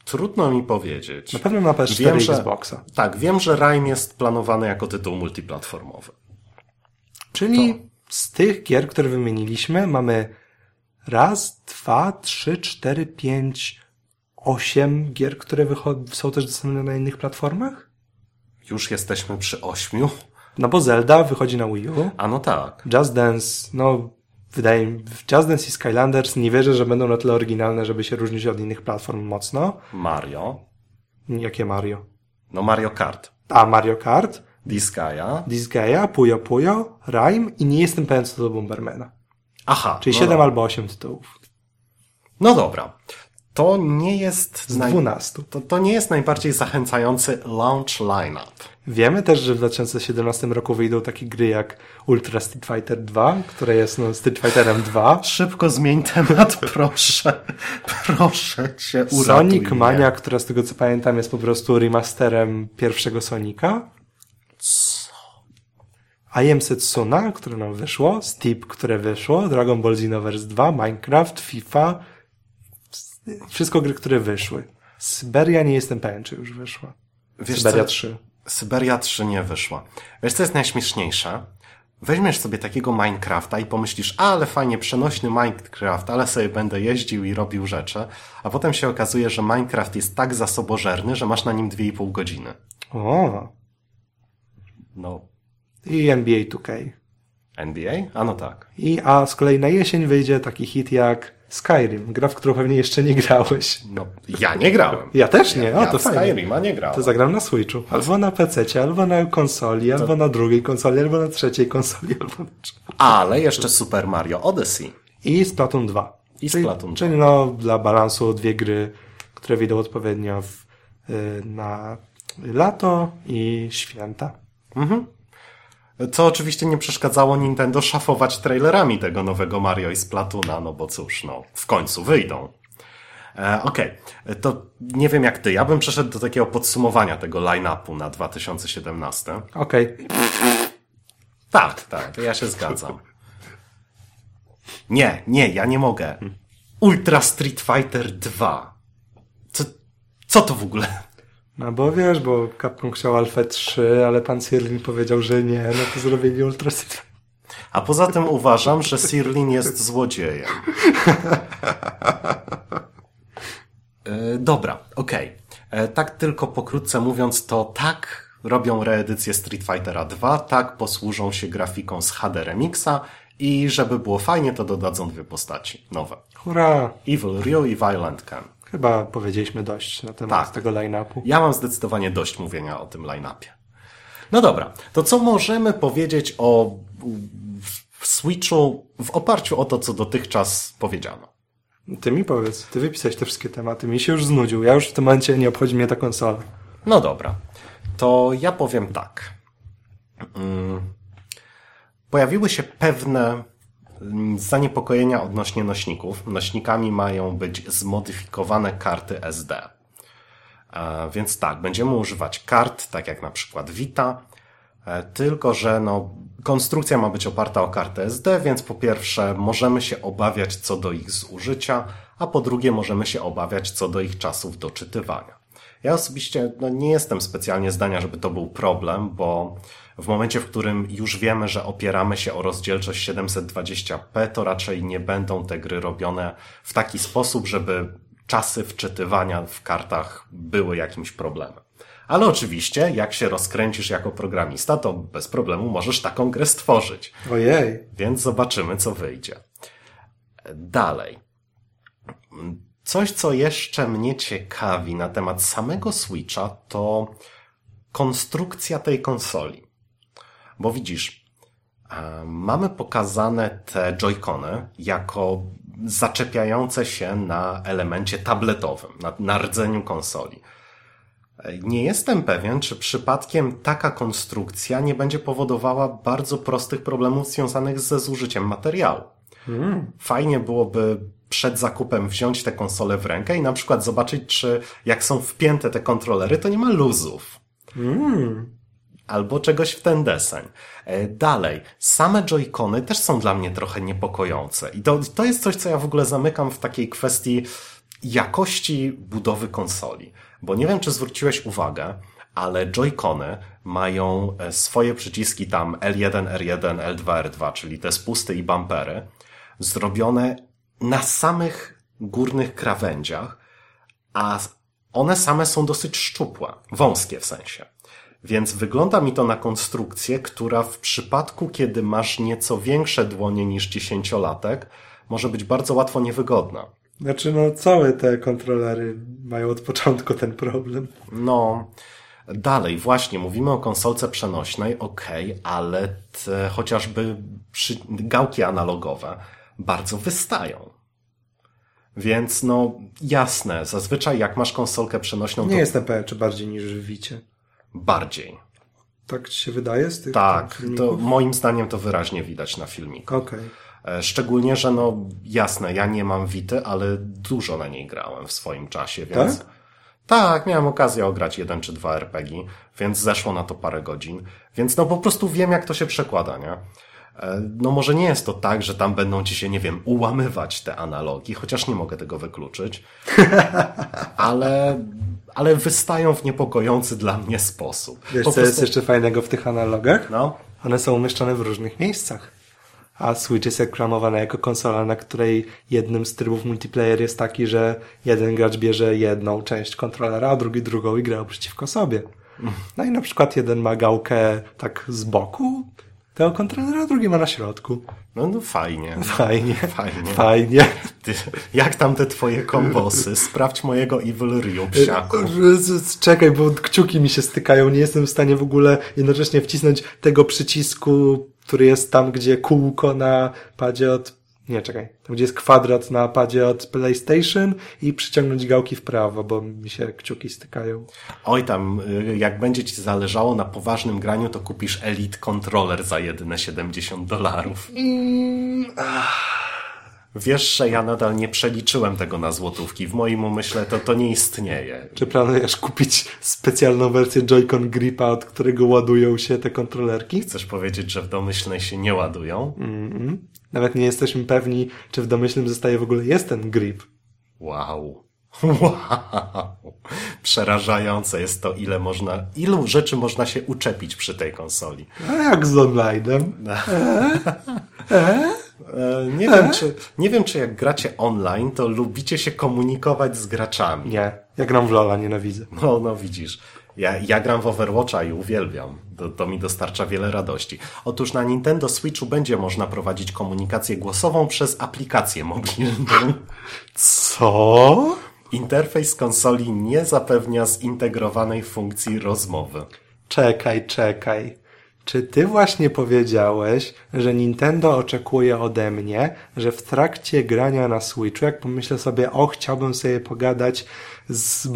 Trudno mi powiedzieć. Na pewno na PS4 Wiem, i że- Xboxa. Tak, wiem, że Rime jest planowany jako tytuł multiplatformowy. Czyli z tych gier, które wymieniliśmy, mamy raz, dwa, trzy, cztery, pięć, osiem gier, które są też dostępne na innych platformach? Już jesteśmy przy ośmiu. No bo Zelda wychodzi na Wii U, A no tak. Just Dance, no wydaje mi Just Dance i Skylanders nie wierzę, że będą na tyle oryginalne, żeby się różnić od innych platform mocno. Mario. Jakie Mario? No Mario Kart. A, Mario Kart, Disgaea. Disgaea, Puyo Puyo, Rime i nie jestem pewien co do Bombermana. Aha. Czyli no 7 dobra. albo 8 tytułów. No dobra. To nie jest... Z naj- 12. To, to nie jest najbardziej zachęcający launch lineup. Wiemy też, że w 2017 roku wyjdą takie gry jak Ultra Street Fighter 2, które jest no, Street Fighterem 2. Szybko zmień temat, (laughs) proszę. Proszę cię, uratuj Sonic. Mania, która z tego co pamiętam jest po prostu remasterem pierwszego Sonika. Am Setsuna, które nam wyszło, Steep, które wyszło, Dragon Ball Xenoverse 2, Minecraft, FIFA, wszystko gry, które wyszły. Syberia nie jestem pewien, czy już wyszła. Wiesz Syberia co? 3. Syberia 3 nie wyszła. Wiesz, co jest najśmieszniejsze? weźmiesz sobie takiego Minecrafta i pomyślisz, ale fajnie, przenośny Minecraft, ale sobie będę jeździł i robił rzeczy, a potem się okazuje, że Minecraft jest tak zasobożerny, że masz na nim 2,5 godziny. O. No, I NBA 2K. NBA? A no tak. I a z kolei na jesień wyjdzie taki hit jak Skyrim, gra, w którą pewnie jeszcze nie grałeś. No, ja nie grałem. Ja też nie, o ja to fajnie. Skyrima nie grałem. To zagram na Switchu. Albo na PC, albo na konsoli, albo na drugiej konsoli, albo na trzeciej konsoli, (laughs) albo na. Ale jeszcze Super Mario Odyssey. I Splatoon 2. I czyli, Splatoon 2. Czyli no, dla balansu dwie gry, które wyjdą odpowiednio w, y, na lato i święta. Co oczywiście nie przeszkadzało Nintendo szafować trailerami tego nowego Mario i Splatuna, no bo cóż, no, w końcu wyjdą. E, Okej, to nie wiem jak ty, ja bym przeszedł do takiego podsumowania tego line-upu na 2017. Okej. Tak, tak, to ja się zgadzam. Nie, nie, ja nie mogę. Ultra Street Fighter 2. Co, co to w ogóle? No bo wiesz, bo Capcom chciał Alpha 3, ale pan Sirlin powiedział, że nie, no to zrobili Ultra Street. A poza tym uważam, że Sirlin jest złodziejem. (laughs) E, Dobra, okej. E, Tak tylko pokrótce mówiąc, to tak robią reedycję Street Fightera 2, tak posłużą się grafiką z HD Remixa i żeby było fajnie, to dodadzą dwie postaci nowe. Hurra! Evil Ryu i Violent Ken. Chyba powiedzieliśmy dość na temat Tak. tego line-upu. Ja mam zdecydowanie dość mówienia o tym line-upie. No dobra, to co możemy powiedzieć o Switchu w oparciu o to, co dotychczas powiedziano? Ty mi powiedz, ty wypisałeś te wszystkie tematy, mi się już znudził, ja już w tym momencie nie obchodzi mnie ta konsola. No dobra, to ja powiem tak. Mm, Pojawiły się pewne zaniepokojenia odnośnie nośników. Nośnikami mają być zmodyfikowane karty SD. E, Więc tak, będziemy używać kart, tak jak na przykład Vita, e, tylko że no, konstrukcja ma być oparta o kartę SD, więc po pierwsze możemy się obawiać co do ich zużycia, a po drugie możemy się obawiać co do ich czasów doczytywania. Ja osobiście no, nie jestem specjalnie zdania, żeby to był problem, bo w momencie, w którym już wiemy, że opieramy się o rozdzielczość 720p, to raczej nie będą te gry robione w taki sposób, żeby czasy wczytywania w kartach były jakimś problemem. Ale oczywiście, jak się rozkręcisz jako programista, to bez problemu możesz taką grę stworzyć. Ojej. Więc zobaczymy, co wyjdzie. Dalej. Coś, co jeszcze mnie ciekawi na temat samego Switcha, to konstrukcja tej konsoli. Bo widzisz, mamy pokazane te joycony jako zaczepiające się na elemencie tabletowym, na, na rdzeniu konsoli. Nie jestem pewien, czy przypadkiem taka konstrukcja nie będzie powodowała bardzo prostych problemów związanych ze zużyciem materiału. Fajnie byłoby przed zakupem wziąć tę konsolę w rękę i na przykład zobaczyć, czy jak są wpięte te kontrolery, to nie ma luzów. Albo czegoś w ten deseń. E, Dalej, same joycony też są dla mnie trochę niepokojące. I to, to jest coś, co ja w ogóle zamykam w takiej kwestii jakości budowy konsoli. Bo nie wiem, czy zwróciłeś uwagę, ale joycony mają e, swoje przyciski tam L1, R1, L2, R2, czyli te spusty i bumpery, zrobione na samych górnych krawędziach, a one same są dosyć szczupłe, wąskie w sensie. Więc wygląda mi to na konstrukcję, która w przypadku, kiedy masz nieco większe dłonie niż dziesięciolatek, może być bardzo łatwo niewygodna. Znaczy, no, całe te kontrolery mają od początku ten problem. No, dalej, właśnie, mówimy o konsolce przenośnej, okej, ale te chociażby przy, gałki analogowe bardzo wystają. Więc no, jasne, zazwyczaj jak masz konsolkę przenośną, Nie to jestem pewien, czy bardziej niż Wicie. Bardziej. Tak ci się wydaje z tych Tak, tych to moim zdaniem to wyraźnie widać na filmiku. Okej. E, Szczególnie, że no jasne, ja nie mam Wity, ale dużo na niej grałem w swoim czasie, więc... Tak? Tak, miałem okazję ograć jeden czy dwa RPG, więc zeszło na to parę godzin, więc no po prostu wiem, jak to się przekłada, nie? E, No może nie jest to tak, że tam będą ci się, nie wiem, ułamywać te analogi, chociaż nie mogę tego wykluczyć, (laughs) ale, ale wystają w niepokojący dla mnie sposób. Wiesz, Po co jest prostu- jeszcze fajnego w tych analogach? No, One są umieszczone w różnych miejscach. A Switch jest reklamowana jako konsola, na której jednym z trybów multiplayer jest taki, że jeden gracz bierze jedną część kontrolera, a drugi drugą i gra przeciwko sobie. No i na przykład jeden ma gałkę tak z boku tego kontrolera, a drugi ma na środku. No, no fajnie. Fajnie. Fajnie. Fajnie. Ty, jak tam te twoje kombosy? Sprawdź mojego Evil Ryu, psiaku. Czekaj, bo kciuki mi się stykają. Nie jestem w stanie w ogóle jednocześnie wcisnąć tego przycisku, który jest tam, gdzie kółko na padzie od... Nie, czekaj. Tam, gdzie jest kwadrat na padzie od PlayStation i przyciągnąć gałki w prawo, bo mi się kciuki stykają. Oj tam, y, jak będzie ci zależało na poważnym graniu, to kupisz Elite Controller za jedyne 70 dolarów. Wiesz, że ja nadal nie przeliczyłem tego na złotówki. W moim umyśle to, to nie istnieje. Czy planujesz kupić specjalną wersję Joy-Con Gripa, od którego ładują się te kontrolerki? Chcesz powiedzieć, że w domyślnej się nie ładują? Mm-mm. Nawet nie jesteśmy pewni, czy w domyślnym zestawie w ogóle jest ten grip. Wow. (laughs) Wow. Przerażające jest to, ile można, ilu rzeczy można się uczepić przy tej konsoli. A jak z online'em? (laughs) E, Nie wiem, czy, nie wiem, czy jak gracie online, to lubicie się komunikować z graczami. Nie. Ja gram w Lola, nienawidzę. No, no widzisz. Ja, ja gram w Overwatcha i uwielbiam. To, to mi dostarcza wiele radości. Otóż na Nintendo Switchu będzie można prowadzić komunikację głosową przez aplikację mobilną. Co? Interfejs konsoli nie zapewnia zintegrowanej funkcji rozmowy. Czekaj, czekaj. Czy ty właśnie powiedziałeś, że Nintendo oczekuje ode mnie, że w trakcie grania na Switchu, jak pomyślę sobie, o, chciałbym sobie pogadać z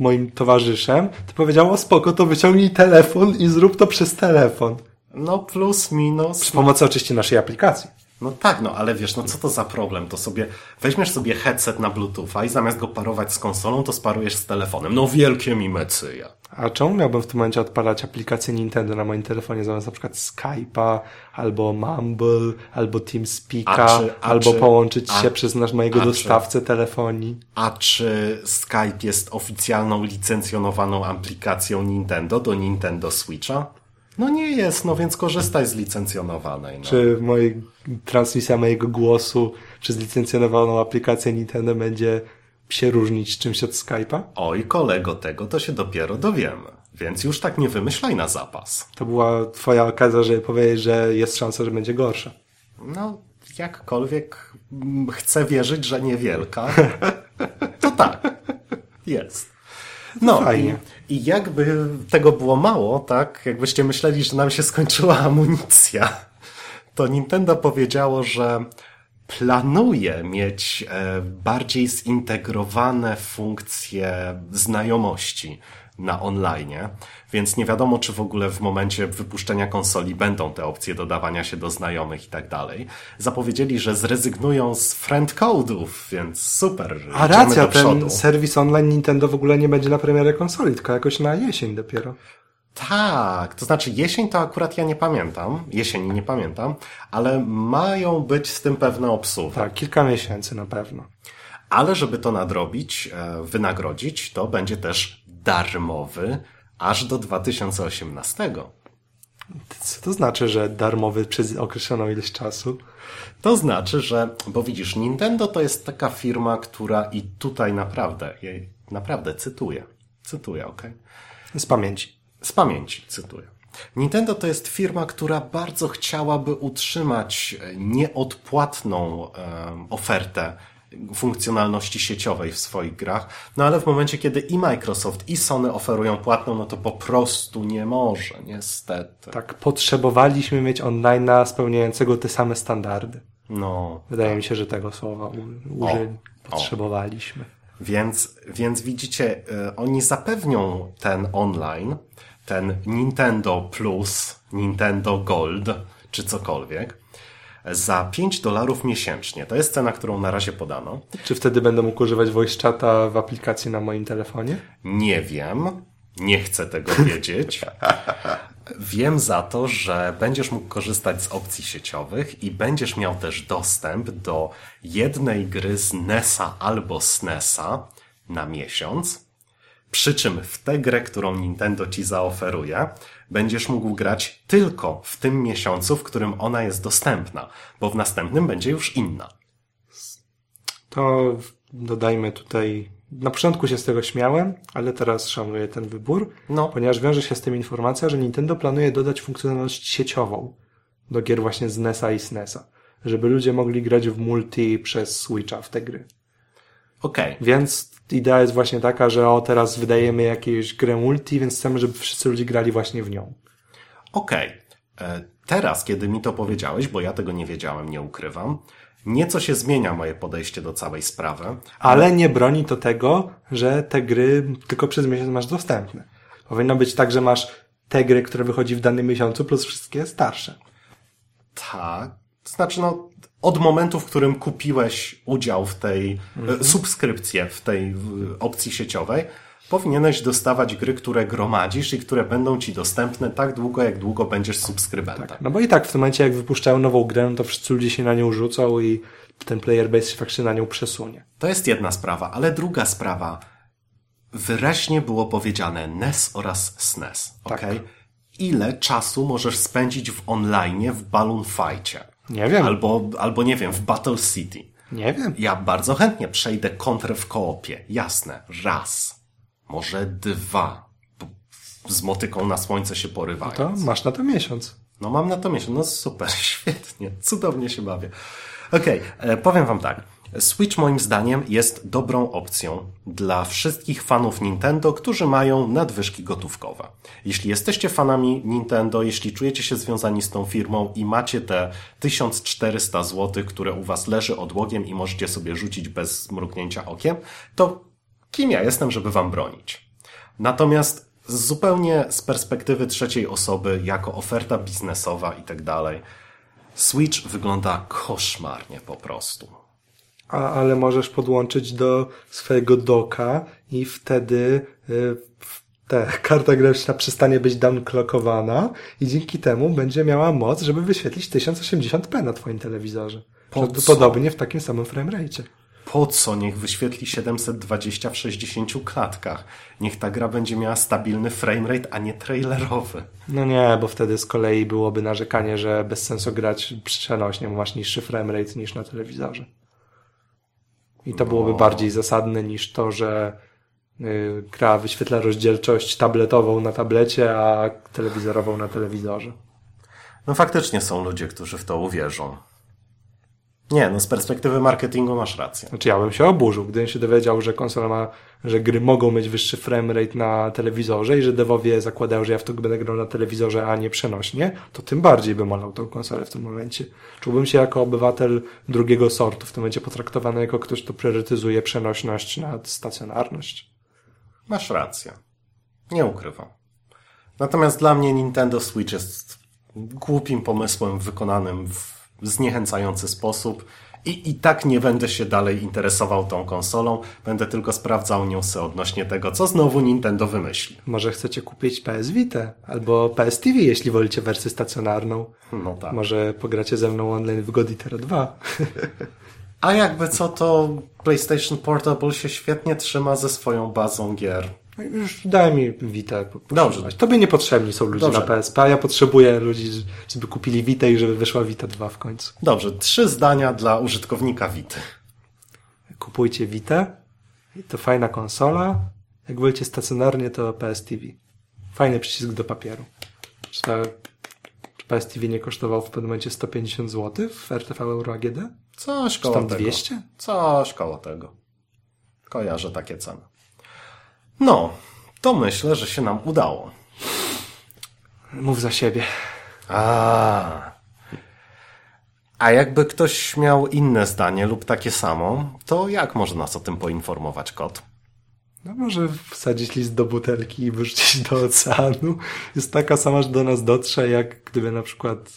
moim towarzyszem, to powiedziało, spoko, to wyciągnij telefon i zrób to przez telefon. No plus, minus. Przy pomocy oczywiście naszej aplikacji. No tak, no ale wiesz, no co to za problem? To sobie weźmiesz sobie headset na Bluetootha i zamiast go parować z konsolą, to sparujesz z telefonem. No wielkie mi mecyja. A czemu miałbym w tym momencie odpalać aplikację Nintendo na moim telefonie zamiast na przykład Skype'a, albo Mumble, albo TeamSpeak'a, A czy- a albo czy- połączyć a- się przez nasz mojego a czy- dostawcę telefonii? A czy Skype jest oficjalną, licencjonowaną aplikacją Nintendo do Nintendo Switcha? No nie jest, no więc korzystaj z licencjonowanej. No. Czy mojej, transmisja mojego głosu przez licencjonowaną aplikację Nintendo będzie się różnić czymś od Skype'a? Oj, kolego, tego to się dopiero dowiemy. Więc już tak nie wymyślaj na zapas. To była twoja okazja, żeby powiedzieć, że jest szansa, że będzie gorsza. No, jakkolwiek mm, chcę wierzyć, że niewielka, (laughs) to tak, jest. No Fajnie. I, i jakby tego było mało, tak, jakbyście myśleli, że nam się skończyła amunicja, to Nintendo powiedziało, że planuje mieć e, bardziej zintegrowane funkcje znajomości na online, więc nie wiadomo, czy w ogóle w momencie wypuszczenia konsoli będą te opcje dodawania się do znajomych i tak dalej. Zapowiedzieli, że zrezygnują z friend code'ów, więc super. A racja, do przodu. ten serwis online Nintendo w ogóle nie będzie na premierę konsoli, tylko jakoś na jesień dopiero. Tak, to znaczy jesień to akurat ja nie pamiętam, jesieni nie pamiętam, ale mają być z tym pewne obsuwy. Tak, kilka miesięcy na pewno. Ale żeby to nadrobić, e, wynagrodzić, to będzie też darmowy aż do 2018. Co to znaczy, że darmowy przez określoną ilość czasu? To znaczy, że, bo widzisz, Nintendo to jest taka firma, która i tutaj naprawdę, jej naprawdę cytuję, cytuję, ok? Z pamięci. Z pamięci cytuję. Nintendo to jest firma, która bardzo chciałaby utrzymać e, nieodpłatną e, ofertę funkcjonalności sieciowej w swoich grach, no ale w momencie, kiedy i Microsoft, i Sony oferują płatną, no to po prostu nie może, niestety. Tak, potrzebowaliśmy mieć online'a spełniającego te same standardy. No, Wydaje mi się, że tego słowa użyli. O, o. Potrzebowaliśmy. Więc, więc widzicie, y, oni zapewnią ten online, ten Nintendo Plus, Nintendo Gold, czy cokolwiek, za 5 dolarów miesięcznie. To jest cena, którą na razie podano. Czy wtedy będę mógł używać voice chata w aplikacji na moim telefonie? Nie wiem, nie chcę tego (laughs) wiedzieć. Wiem za to, że będziesz mógł korzystać z opcji sieciowych i będziesz miał też dostęp do jednej gry z NESa albo SNESa na miesiąc Przy czym w tę grę, którą Nintendo ci zaoferuje, będziesz mógł grać tylko w tym miesiącu, w którym ona jest dostępna, bo w następnym będzie już inna. To dodajmy tutaj, na początku się z tego śmiałem, ale teraz szanuję ten wybór, No. ponieważ wiąże się z tym informacja, że Nintendo planuje dodać funkcjonalność sieciową do gier właśnie z NES-a i SNES-a, żeby ludzie mogli grać w multi przez Switcha w te gry. Okej. Więc idea jest właśnie taka, że o teraz wydajemy jakąś grę multi, więc chcemy, żeby wszyscy ludzie grali właśnie w nią. Okej. E, Teraz, kiedy mi to powiedziałeś, bo ja tego nie wiedziałem, nie ukrywam, nieco się zmienia moje podejście do całej sprawy. Ale nie broni to tego, że te gry tylko przez miesiąc masz dostępne. Powinno być tak, że masz te gry, które wychodzi w danym miesiącu, plus wszystkie starsze. Tak. To znaczy, no, od momentu, w którym kupiłeś udział w tej, e, subskrypcję w tej opcji sieciowej, powinieneś dostawać gry, które gromadzisz i które będą ci dostępne tak długo, jak długo będziesz subskrybentem. No bo i tak w tym momencie, jak wypuszczają nową grę, no to wszyscy ludzie się na nią rzucą i ten player base się faktycznie na nią przesunie. To jest jedna sprawa, ale druga sprawa. Wyraźnie było powiedziane NES oraz SNES, Tak. okej? Ile czasu możesz spędzić w online w Balloon Fightie? Nie wiem. Albo, albo nie wiem, w Battle City. Nie wiem. Ja bardzo chętnie przejdę kontrę w koopie. Jasne. Raz. Może dwa. Z motyką na słońce się porywając. To masz na to miesiąc. No mam na to miesiąc. No super, (laughs) świetnie. Cudownie się bawię. Okej, e, powiem wam tak. Switch moim zdaniem jest dobrą opcją dla wszystkich fanów Nintendo, którzy mają nadwyżki gotówkowe. Jeśli jesteście fanami Nintendo, jeśli czujecie się związani z tą firmą i macie te 1400 zł, które u was leży odłogiem i możecie sobie rzucić bez mrugnięcia okiem, to kim ja jestem, żeby wam bronić? Natomiast zupełnie z perspektywy trzeciej osoby, jako oferta biznesowa i tak dalej, Switch wygląda koszmarnie po prostu. A, ale możesz podłączyć do swojego doka i wtedy y, ta karta graficzna przestanie być downclockowana i dzięki temu będzie miała moc, żeby wyświetlić 1080p na twoim telewizorze. Po Prawdopodobnie w takim samym framerate. Po co niech wyświetli 720 w 60 klatkach? Niech ta gra będzie miała stabilny framerate, a nie trailerowy. No nie, bo wtedy z kolei byłoby narzekanie, że bez sensu grać przenośnie, bo masz niższy framerate niż na telewizorze. I to byłoby bardziej zasadne niż to, że y, gra wyświetla rozdzielczość tabletową na tablecie, a telewizorową na telewizorze. No faktycznie są ludzie, którzy w to uwierzą. Nie, no z perspektywy marketingu masz rację. Znaczy ja bym się oburzył, gdybym się dowiedział, że konsola ma, że gry mogą mieć wyższy framerate na telewizorze i że devowie zakładają, że ja w to będę grał na telewizorze, a nie przenośnie, to tym bardziej bym olał tą konsolę w tym momencie. Czułbym się jako obywatel drugiego sortu, w tym momencie potraktowany jako ktoś, kto priorytetyzuje przenośność nad stacjonarność. Masz rację. Nie ukrywam. Natomiast dla mnie Nintendo Switch jest głupim pomysłem wykonanym w zniechęcający sposób i i tak nie będę się dalej interesował tą konsolą, będę tylko sprawdzał newsy odnośnie tego, co znowu Nintendo wymyśli. Może chcecie kupić PS Vita albo PS TV, jeśli wolicie wersję stacjonarną. No tak. Może pogracie ze mną online w Goditera 2. A jakby co, to PlayStation Portable się świetnie trzyma ze swoją bazą gier. No Już daj mi Vita. po- Dobrze. Tobie niepotrzebni są ludzie Dobrze. na PSP, a ja potrzebuję ludzi, żeby kupili Vita i żeby wyszła Vita 2 w końcu. Dobrze, trzy zdania dla użytkownika Vity. Kupujcie Vita. To fajna konsola. Jak wolicie stacjonarnie, to PS TV. Fajny przycisk do papieru. Czy, ta, czy PS TV nie kosztował w pewnym momencie 150 zł w RTV Euro AGD? Coś Czy koło tam tego. 200? Coś koło tego. Kojarzę takie ceny. No, to myślę, że się nam udało. Mów za siebie. A. A jakby ktoś miał inne zdanie lub takie samo, to jak może nas o tym poinformować kot? No może wsadzić list do butelki i wyrzucić do oceanu. Jest taka sama, że do nas dotrze, jak gdyby na przykład...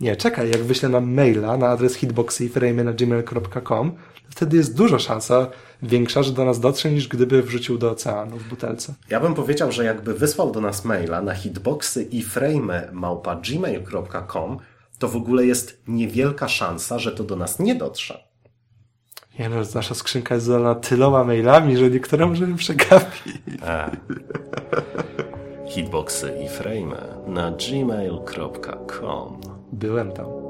Nie, czekaj, jak wyślę nam maila na adres hitboxyframe.gmail.com, wtedy jest dużo szansa większa, że do nas dotrze, niż gdyby wrzucił do oceanu w butelce. Ja bym powiedział, że jakby wysłał do nas maila na hitboxy i frame małpa gmail.com, to w ogóle jest niewielka szansa, że to do nas nie dotrze. Nie no, nasza skrzynka jest zalana tyloma mailami, że niektóre możemy przegapić. A. Hitboxy i frame na gmail.com Byłem tam.